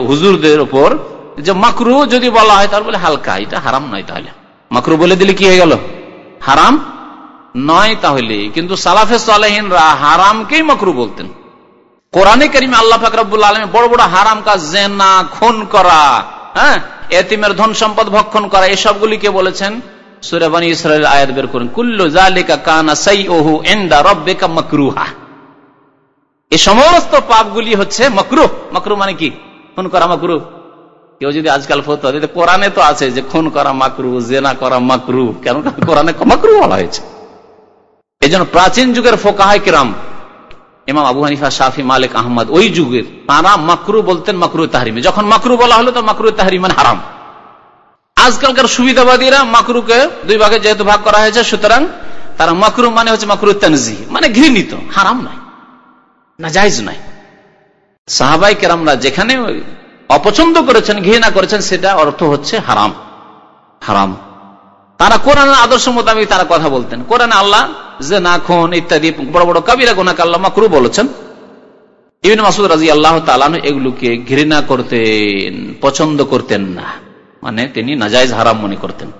হুজুরদের উপর, যে মাকরু যদি বলা হয় তাহলে বলে হালকা, এটা হারাম নয় তাহলে। মাকরু বলে দিলে কি হয়ে গেল? হারাম? নয় তাহলে, কিন্তু সালাফে সালেহিনরা হারামকেই মকরু বলতেন। কোরআনে করিমে আল্লাহ ফাকরাবুল আলম বড় বড় হারাম কাজ, জেনা, খুন করা হ্যাঁ এতিমের ধন সম্পদ ভক্ষণ করা, এসবগুলিকে বলেছেন। সুরেবানি ইসরায়েল আয়াত বের করুন। কুল্লু জালিকা কানা সাই ওহু এন্দা রব্বেকা মকরুহা। সমস্ত পাপগুলি হচ্ছে মকরু মকরু মানে কি? খুন করা মকরু কেউ যদি আজকাল কোরআনে তো আছে যে খুন করা মাকরু জেনা করা মাকরু কেন? কোরআনে মাকরু বলা হয়েছে। এই প্রাচীন যুগের ফোকাহায় কিরাম, ইমাম আবু হানিফা, শাফি, মালিক, আহমদ, ওই যুগের তারা মাকরু বলতেন মাকরু তাহারিমে যখন মাকরু বলা হলো, তো মাকরু তাহারিম মানে হারাম। আজকালকার সুবিধাবাদীরা মাকরুকে দুই ভাগে যেহেতু ভাগ করা হয়েছে, সুতরাং তারা মাকরু মানে হচ্ছে মাকরু তানজি মানে ঘৃণিত, হারাম নয় না জায়জ নয়। সাহাবাই কেরামরা যেখানে অপছন্দ করেছেন, ঘৃণা করেছেন, সেটা অর্থ হচ্ছে হারাম হারাম। তারা কোরআন আদর্শ মোতাবেক তারা কথা বলতেন। কোরআন আল্লাহ যে না, খুন ইত্যাদি, বড় বড় কবিরা গোনাকে আল্লাহ মাকরু বলেছেন। ইবিন মাসুদ রাজি আল্লাহ তালান এগুলোকে ঘৃণা করতেন, পছন্দ করতেন না। মানে তিনি নাজাইজ হারাম মনে করতেন।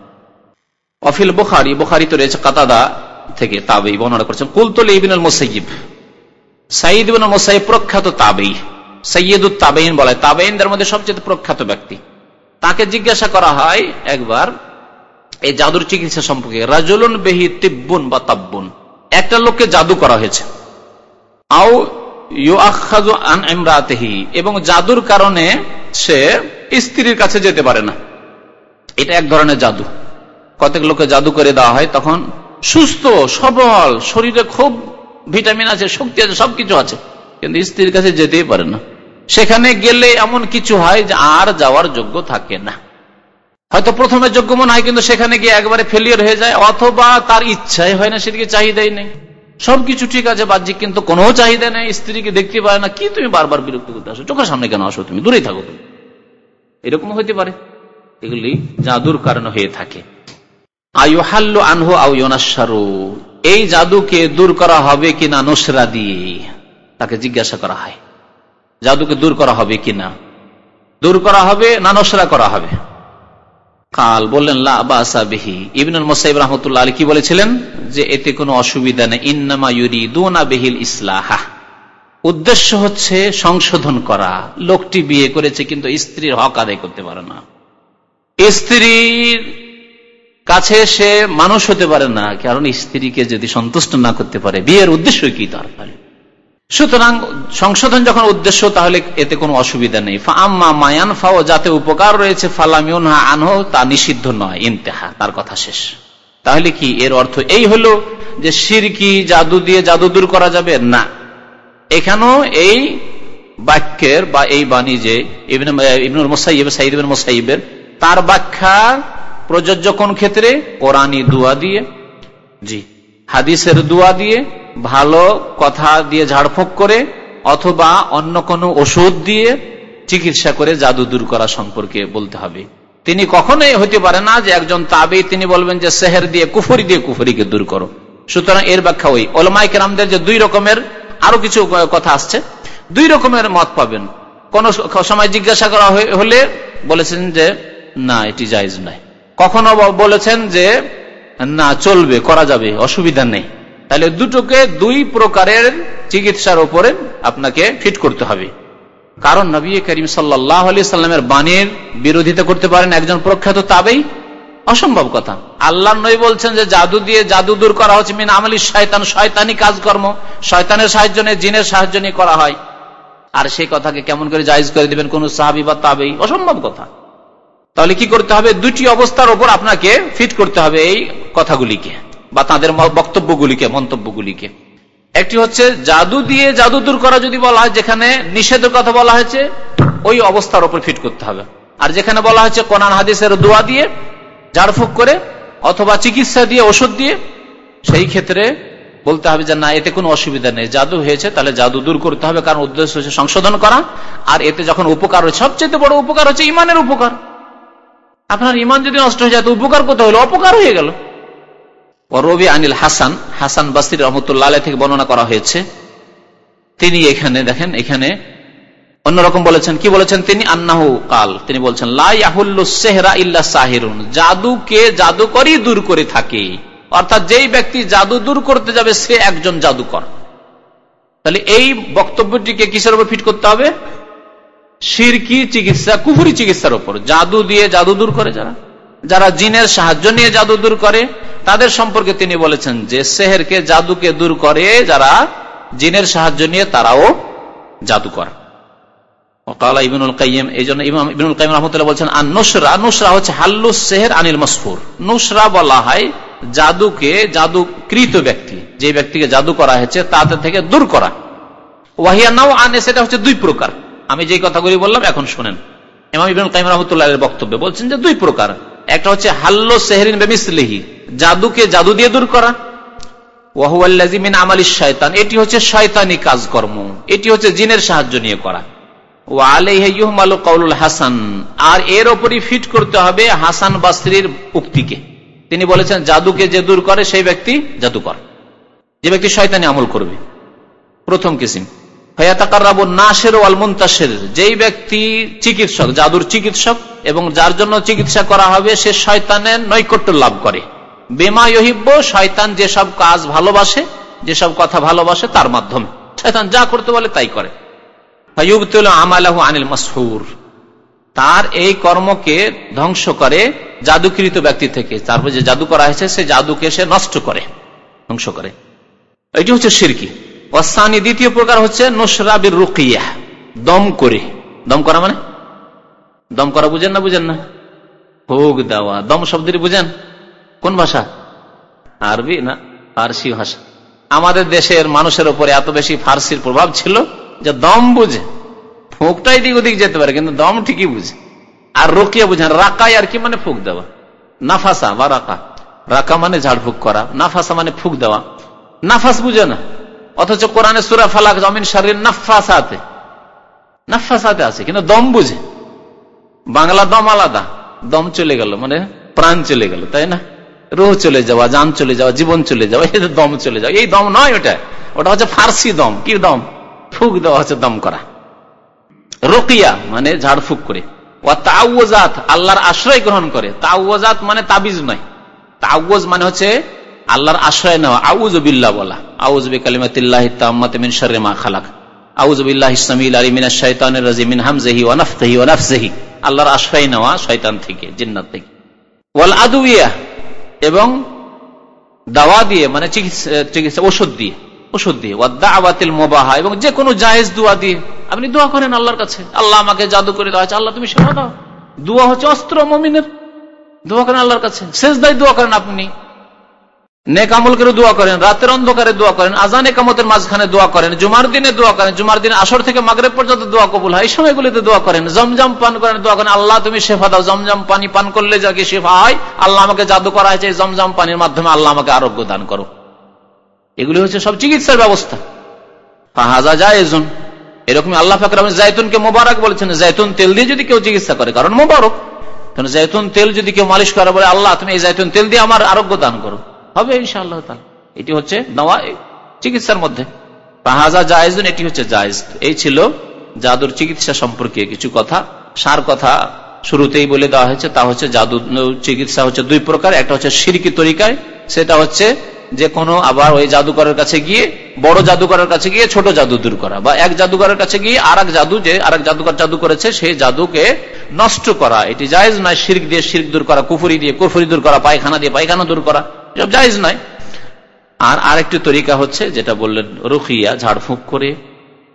অফিল বোখারি বোখারি তো রয়েছে কাতাদা থেকে তাবেই বর্ণনা করছেন কুলতল ইবিন মোসাইব সাইদ ইবিন মোসাইব প্রখ্যাত তাবেই। সৈয়দুত তাবেইন বলে, তাবেইনদের মধ্যে সবচেয়ে প্রখ্যাত ব্যক্তি। তাকে জিজ্ঞাসা করা হয় একবার, এই জাদুর চিকিৎসা সম্পর্কে রাজলুন বেহি তিব্বুন বা তাব্বুন? একটা লোককে জাদু করা হয়েছে। আও আন এবং জাদুর কারণে সে স্ত্রীর কাছে যেতে পারে না। এটা এক ধরনের জাদু। কতক লোকে জাদু করে দেওয়া হয়, তখন সুস্থ, সবল, শরীরে খুব ভিটামিন আছে, শক্তি আছে, সবকিছু আছে, কিন্তু স্ত্রীর কাছে যেতেই পারে না। সেখানে গেলে এমন কিছু হয় যে আর যাওয়ার যোগ্য থাকে না। হয়তো প্রথমে যোগ্য মনে হয়, কিন্তু সেখানে গিয়ে একবারে ফেলিয়ার হয়ে যায়, অথবা তার ইচ্ছাই হয় না, সেদিকে চাহিদাই নেই। সবকিছু ঠিক আছে, বাহ্যিক, কিন্তু কোনো চাহিদা নেই, স্ত্রীকে দেখতে পারে না, কি তুমি বারবার বিরক্ত করতে আসো? চোখের সামনে কেন আসো তুমি? দূরেই থাকো তুমি। এরকম হইতে পারে। এগুলি জাদুর কারণে হয়ে থাকে। আয়ুহাল্লু আনহু আউনাসারু এই জাদুকে দূর করা হবে কিনা নসরা দিয়ে? তাকে জিজ্ঞাসা করা হয়। জাদুকে দূর করা হবে কিনা? দূর করা হবে না নসরা করা হবে? কাল বললেন রহমতুল্লাহ কি বলেছিলেন? যে এতে কোনো অসুবিধা নেই। ইন্নামা ইউরি দুনা বেহিল ইসলাহা। উদ্দেশ্য হচ্ছে সংশোধন করা। লোকটি বিয়ে করেছে, কিন্তু স্ত্রীর হক আদায় করতে পারে না। স্ত্রীর কাছে সে মানুষ হতে পারে না, কারণ স্ত্রীকে যদি সন্তুষ্ট না করতে পারে, বিয়ের উদ্দেশ্য কি তার তাহলে? সুতরাং সংশোধন যখন উদ্দেশ্য, তাহলে এতে কোনো অসুবিধা নেই। আম্মা মায়ান ফাও, যাতে উপকার রয়েছে ফালামিউন আনহ, তা নিষিদ্ধ নয়, ইন্তেহা, তার কথা শেষ। তাহলে কি এর অর্থ এই হলো যে সিরকি, জাদু দিয়ে জাদু দূর করা যাবে? না। এখানেও এই বাক্যের বা এই বাণী যে ইবনুল মোসাইব সাইদ মোসাইবের তার ব্যাখ্যা প্রযোজ্য কোন ক্ষেত্রে? কোরআনী দোয়া দিয়ে। জি। হাদিসের দোয়া দিয়ে, ভালো কথা দিয়ে ঝাড়ফুঁক করে, অথবা অন্য কোনো ওষুধ দিয়ে চিকিৎসা করে জাদু দূর করা সম্পর্কে বলতে হবে। তিনি কখনোই হতে পারে না যে একজন তাবি তিনি বলবেন যে সেহের দিয়ে, কুফরি দিয়ে কুফরিকে দূর করো। সুতরাং এর ব্যাখ্যা ওই। ওলমাইকে রামদের যে দুই রকমের আরও কিছু কথা আসছে। দুই রকমের মত পাবেন। কোন সময় জিজ্ঞাসা করা হলে বলেছেন যে না, এটি জায়জ নয়। কখনো বলেছেন যে, না, চলবে, করা যাবে, অসুবিধা নেই। তাহলে দুটোকে দুই প্রকারের চিকিৎসার উপরে আপনাকে ফিট করতে হবে। কারণ নবী করিম সাল্লাহ সাল্লামের বাণীর বিরোধিতা করতে পারেন একজন প্রখ্যাত তাবেই। অসম্ভব কথা। আল্লাহ নই বলছেন যে, জাদু দিয়ে জাদু দূর করা হচ্ছে, মিন আমলি শয়তান, শয়তানি কাজকর্ম। শয়তানের সাহায্য নিয়ে, জিনের সাহায্য নিয়ে করা হয়। আর সেই কথাকে কেমন করে জায়জ করে দিবেন কোন সাহাবি বা তাবেই? অসম্ভব কথা। তাহলে কি করতে হবে? দুটি অবস্থার উপর আপনাকে ফিট করতে হবে এই কথাগুলিকে বা তাদের বক্তব্যগুলিকে, মন্তব্যগুলিকে। একটি হচ্ছে, জাদু দিয়ে জাদু দূর করা যদি বলা হয়, যেখানে নিষেধের কথা বলা হয়েছে, ওই অবস্থার উপর ফিট করতে হবে। আর যেখানে বলা হয়েছে, কোরআন হাদিসের দোয়া দিয়ে, ঝাড়ফুঁক করে, অথবা চিকিৎসা দিয়ে, ওষুধ দিয়ে, সেই ক্ষেত্রে বলতে হবে যে, না, এতে কোনো অসুবিধা নেই। জাদু হয়েছে, তাহলে জাদু দূর করতে হবে, কারণ উদ্দেশ্য হচ্ছে সংশোধন করা। আর এতে যখন উপকার হচ্ছে সবচেয়ে বড় উপকার হচ্ছে ইমানের উপকার। আপনার ইমান যদি নষ্ট হয়ে যায়, তো উপকার কোথাও হলো? অপকার হয়ে গেল। রবি আনিল হাসান হাসান বাসির রহমতুল্লাহ থেকে বর্ণনা করা হয়েছে। তিনি এখানে, দেখেন, এখানে অন্যরকম বলেছেন। কি বলেছেন তিনি? আন্নাহু কাল। তিনি বলছেন সাহিরুন। জাদুকে জাদুকরই দূর করে থাকে। অর্থাৎ যেই ব্যক্তি জাদু দূর করতে যাবে, সে একজন জাদুকর। তাহলে এই বক্তব্যটিকে কিসের উপর ফিট করতে হবে? সিরকি চিকিৎসা, কুফুরি চিকিৎসার উপর। জাদু দিয়ে জাদু দূর করে যারা। যারা জিনের সাহায্য নিয়ে জাদু দূর করে, তাদের সম্পর্কে তিনি বলেছেন যে, সেহেরকে জাদুকে দূর করে যারা জিনের সাহায্য নিয়ে তারাও জাদু করে। কাইম এই জন্য আর নুসরা নুসরা হচ্ছে হাল্লু আনিল নুসরা বলা হয় জাদুকে জাদুকৃত ব্যক্তি। যে ব্যক্তিকে জাদু করা হয়েছে তাদের থেকে দূর করা। আনে সেটা হচ্ছে দুই প্রকার। আমি যে কথাগুলি বললাম, এখন শোনেন। ইমাম ইবনুল কাইম রহমতুল্লাহ বক্তব্য বলছেন যে দুই প্রকার। একটা হচ্ছে হাল্লো সেহরিন বেমিসলিহি, জাদুকে জাদু দিয়ে দূর করা। ওয়াহুয়াল্লাজিমিন আমালি শয়তান এটি হচ্ছে শয়তানি কাজকর্ম, এটি হচ্ছে জিনের সাহায্য নিয়ে করা। ও আলাইহুমাল কৌলুল হাসান, আর এর ওপরই ফিট করতে হবে হাসান বাস্ত্রীর উক্তিকে। তিনি বলেছেন, জাদুকে যে দূর করে, সেই ব্যক্তি জাদুকর। যে ব্যক্তি শয়তানি আমল করবে। প্রথম কিসিম। যেই ব্যক্তি চিকিৎসক, জাদুর চিকিৎসক, এবং যার জন্য চিকিৎসা করা হবে, সে শয়তানের নৈকট্য লাভ করে। বেমা ইহিব্য শয়তান যেসব কাজ ভালোবাসে, যেসব কথা ভালোবাসে তার মাধ্যমে। শয়তান যা করতে বলে তাই করে। আনিল মাসহুর তার এই কর্মকে ধ্বংস করে জাদুকৃত ব্যক্তি থেকে। তারপর যে জাদু করা হয়েছে, সে জাদুকে সে নষ্ট করে, ধ্বংস করে। এটি হচ্ছে সিরকি। ওয়াসানি দ্বিতীয় প্রকার হচ্ছে নোসরাবির রুকিয়া, দম করে। দম করা মানে? দম করা বুঝেন না বুঝেন না? ভোগ দেওয়া। দম শব্দটি বুঝেন? কোন ভাষা? আরবি না? ফার্সি ভাষা। আমাদের দেশের মানুষের উপরে এত বেশি ফার্সির প্রভাব ছিল যে দম বুঝে। ফুঁকটা এদিক ওদিক যেতে পারে, কিন্তু দম ঠিকই বুঝে। আর রোকিয়া বুঝেন রাকাই আর কি মানে ফুক দেওয়া। নাফাসা বা রাকা। রাকা মানে ঝাড়ফুক করা, নাফাসা মানে ফুক দেওয়া। নাফাস বুঝে না। অথচ কোরআনে সুরা ফালাক জমিন শরীর নাফাসাতে নাফাসাতে আছে, কিন্তু দম বুঝে। বাংলা দম আলাদা, দম চলে গেল মানে প্রাণ চলে গেল, তাই না? রোহ চলে যাওয়া যান চলে যাওয়া, জীবন চলে যাওয়া, এই দম চলে যাওয়া, এই দম নয় ওটা। ওটা হচ্ছে ফার্সি দম। কি দম? ফুক দেওয়া হচ্ছে দম করা। রোকিয়া মানে ঝাড়ফুক করে। ও আল্লাহর আশ্রয় গ্রহণ করে। তাওজাত মানে তাবিজ নয়। তাওজ মানে হচ্ছে আল্লাহর আশ্রয় নেওয়া আউজ বিল্লাহ বলা। আউজ বিকালিমাতিল্লাহ তাম্মাত মিন খালাক। আউজ বিল্লাহ ইসলামিল আলী মিন নাফসিহি। আল্লাহর আশ্রয় নেওয়া শয়তান থেকে, জিন্নাত থেকে। ওয়াল আদুইয়া এবং দাওয়া দিয়ে মানে চিকিৎসা ওষুধ দিয়ে ওষুধ দিয়ে। ওয়াদ্দাওয়াতিল মোবাহা, এবং যে কোনো জায়েজ দোয়া দিয়ে। আপনি দোয়া করেন আল্লাহর কাছে। আল্লাহ আমাকে জাদু করে দেওয়া আল্লাহ তুমি সেবা দাও। দোয়া হচ্ছে অস্ত্র মমিনের। দোয়া করেন আল্লাহর কাছে। শেষ দায় দোয়া করেন আপনি। নেক আমল করে দোয়া করেন, রাতের অন্ধকারে দোয়া করেন, আজান একামতের মাঝখানে দোয়া করেন, জুমার দিনে দোয়া করেন, জুমার দিনে আসর থেকে মাগরেব পর্যন্ত দোয়া কবুল হয়, এই সময়গুলিতে দোয়া করেন, জমজম পান করেন, দোয়া করেন, আল্লাহ তুমি শেফা দাও, জমজম পানি পান করলে যাকে শেফা হয়, আল্লাহ আমাকে জাদু করা হয়েছে জমজম পানির মাধ্যমে আল্লাহ আমাকে আরোগ্য দান করো। এগুলি হচ্ছে সব চিকিৎসার ব্যবস্থা। ফাহাজা জায়জন এরকম আল্লাহ ফাকর জায়তুনকে মোবারক বলেছেন, জায়তুন তেল দিয়ে যদি কেউ চিকিৎসা করে, কারণ মোবারক। কারণ জায়তুন তেল যদি কেউ মালিশ করে বলে, আল্লাহ তুমি এই জায়তুন তেল দিয়ে আমার আরোগ্য দান করো। হবে ইনশাআল্লাহ এটি হচ্ছে নওয়া চিকিৎসার মধ্যে। পাহাজা জায়জুন, এটি হচ্ছে জায়জ। এই ছিল জাদুর চিকিৎসা সম্পর্কে কিছু কথা। সার কথা শুরুতেই বলে দেওয়া হয়েছে, তা হচ্ছে জাদু চিকিৎসা হচ্ছে দুই প্রকার। একটা হচ্ছে সিরকি তরিকায়, সেটা হচ্ছে যে কোনো আবার ওই জাদুকরের কাছে গিয়ে, বড় জাদুকরের কাছে গিয়ে ছোট জাদু দূর করা। বা এক জাদুকরের কাছে গিয়ে আর জাদু যে আর জাদুকর জাদু করেছে, সেই জাদুকে নষ্ট করা। এটি জায়েজ নয় শির্ক দিয়ে শির্ক দূর করা, কুফুরি দিয়ে কুফুরি দূর করা, পায়খানা দিয়ে পায়খানা দূর করা। এসব জায়েজ নয়। আর আরেকটি তরিকা হচ্ছে যেটা বললেন, রুখিয়া, ঝাড়ফুঁক করে,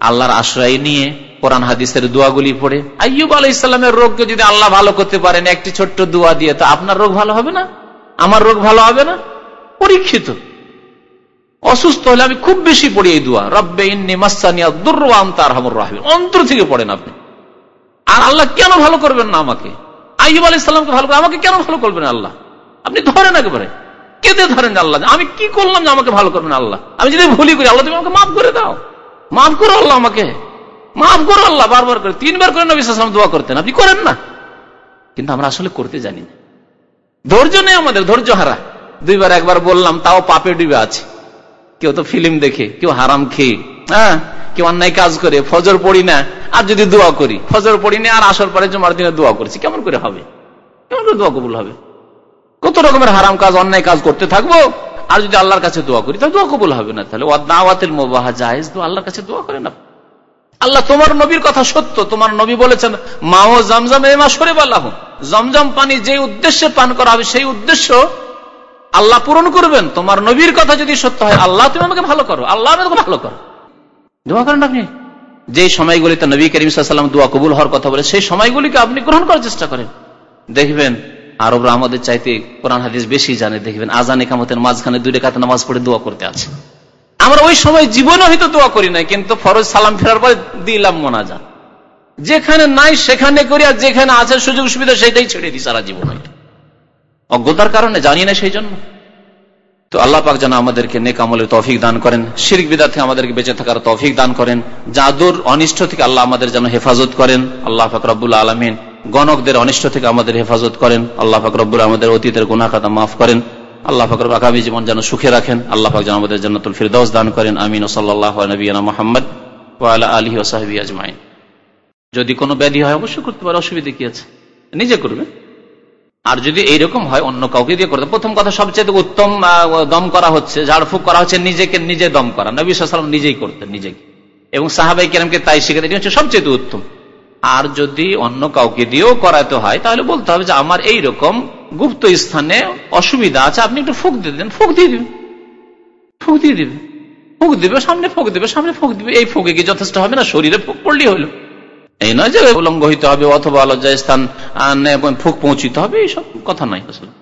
আল্লাহর আশ্রয় নিয়ে, কোরআন হাদিসের দোয়াগুলি পড়ে। আইয়ুব আলাহ ইসলামের রোগকে যদি আল্লাহ ভালো করতে পারেন, একটি ছোট্ট দোয়া দিয়ে, তো আপনার রোগ ভালো হবে না? আমার রোগ ভালো হবে না? পরীক্ষিত। অসুস্থ হলে আমি খুব বেশি পড়ি এই দোয়া। রব্বে অন্তর থেকে পড়েন আপনি। আর আল্লাহ কেন ভালো করবেন না আমাকে? আইব আলাহ ইসলামকে ভালো করে আমাকে কেন ভালো করবেন আল্লাহ? আপনি ধরেন একেবারে। কেঁদে ধরেন আল্লাহ? আমি কি করলাম যে আমাকে ভালো করবেন আল্লাহ? আমি যদি ভুলি করি, আল্লাহ তুমি আমাকে মাফ করে দাও। মাফ করো আল্লাহ আমাকে। মাফ করো আল্লাহ, বারবার করে। তিনবার করে নবী সালাম দোয়া করতেন। আপনি করেন না। কিন্তু আমরা আসলে করতে জানি না। ধৈর্য নেই আমাদের, ধৈর্য হারা। দুইবার, একবার বললাম, তাও পাপে ডুবে আছে। কেউ তো ফিল্ম দেখে, কেউ হারাম খেয়ে। হ্যাঁ কেউ অন্যায় কাজ করে, ফজর পড়ি না। আর যদি দোয়া করি, ফজর পড়ি না, আর আসর পরে জমার দিনে দোয়া করছি, কেমন করে হবে? কেমন করে দোয়া কবুল হবে? কত রকমের হারাম কাজ, অন্যায় কাজ করতে থাকব? আর যদি আল্লাহর কাছে দোয়া করি, তাহলে দোয়া কবুল হবে না। তাহলে দাওয়াতের মোবাহা জাহেজ তো আল্লাহর কাছে দোয়া করে না আল্লাহ তোমার নবীর কথা সত্য। তোমার নবী বলেছেন, মাও জমজম এ মা সরে বাল্লাহ জমজম পানি যে উদ্দেশ্যে পান করা হবে, সেই উদ্দেশ্য আল্লাহ পূরণ করবেন। তোমার নবীর কথা যদি সত্য হয়, আল্লাহ তুমি আমাকে ভালো করো, আল্লাহ আমাকে ভালো করো। দোয়া করেন আপনি? যে সময়গুলিতে নবী করিম সাল্লাম দোয়া কবুল হওয়ার কথা বলে, সেই সময়গুলিকে আপনি গ্রহণ করার চেষ্টা করেন। দেখবেন আরবরা আমাদের চাইতে কোরআন, হাদিস বেশি জানে, দেখবেন আজান, একামতের মাঝখানে দুই রেখাতে নামাজ পড়ে দোয়া করতে আছে। আমরা ওই সময় জীবনে হয়তো দোয়া করি না কিন্তু ফরজ সালাম ফেরার পরে দিলাম মোনাজাত। যেখানে নাই, সেখানে করি, আর যেখানে আছে সুযোগ সুবিধা, সেটাই ছেড়ে দিই সারা জীবন অজ্ঞতার কারণে জানি না সেই জন্য তো আল্লাহ পাক যেন আমাদেরকে নেক আমলের তফিক দান করেন, শিরিক বিদা থেকে আমাদেরকে বেঁচে থাকার তফিক দান করেন, জাদুর অনিষ্ট থেকে আল্লাহ আমাদের যেন হেফাজত করেন। আল্লাহ পাক রব্বুল আলমিন গণকদের অনিষ্ট থেকে আমাদের হেফাজত করেন। আল্লাহ পাক আমাদের অতীতের গুনাখাতা মাফ করেন। আল্লাহ পাক আগামী জীবন যেন সুখে রাখেন। আল্লাহ পাক যেন আমাদের জান্নাতুল ফিরদৌস দান করেন। আমিন। ও সাল্লাহ নবীনা মোহাম্মদ ওয়ালা আলহি ওসাহাবি আজমাইন। যদি কোনো ব্যাধি হয়, অবশ্যই করতে পারে, অসুবিধা কি আছে? নিজে করবে। আর যদি এইরকম হয়, অন্য কাউকে দিয়ে করতে প্রথম কথা, সবচেয়ে উত্তম দম করা হচ্ছে, ঝাড়ফুঁক করা হচ্ছে, নিজেকে নিজে দম করা। নবী সালাম নিজেই করতেন নিজেকে। এবং সাহাবাই কেরামকে তাই শিখে এটি হচ্ছে সবচেয়ে উত্তম। আর যদি অন্য কাউকে দিয়েও করাতে হয়, তাহলে বলতে হবে যে আমার এই রকম গুপ্ত স্থানে অসুবিধা আছে, আপনি একটু ফুক দিয়ে দেন, ফুক দিয়ে দিবেন ফুক দিয়ে দিবে ফুক দিবে, সামনে ফুক দিবে, সামনে ফুক দিবে। এই ফুকে কি যথেষ্ট হবে না? শরীরে ফুক পড়লেই হলো। এই নয় যে উলঙ্গ হইতে হবে অথবা আলজ্জায় স্থান ফুক পৌঁছিতে হবে, এইসব কথা নয় আসলে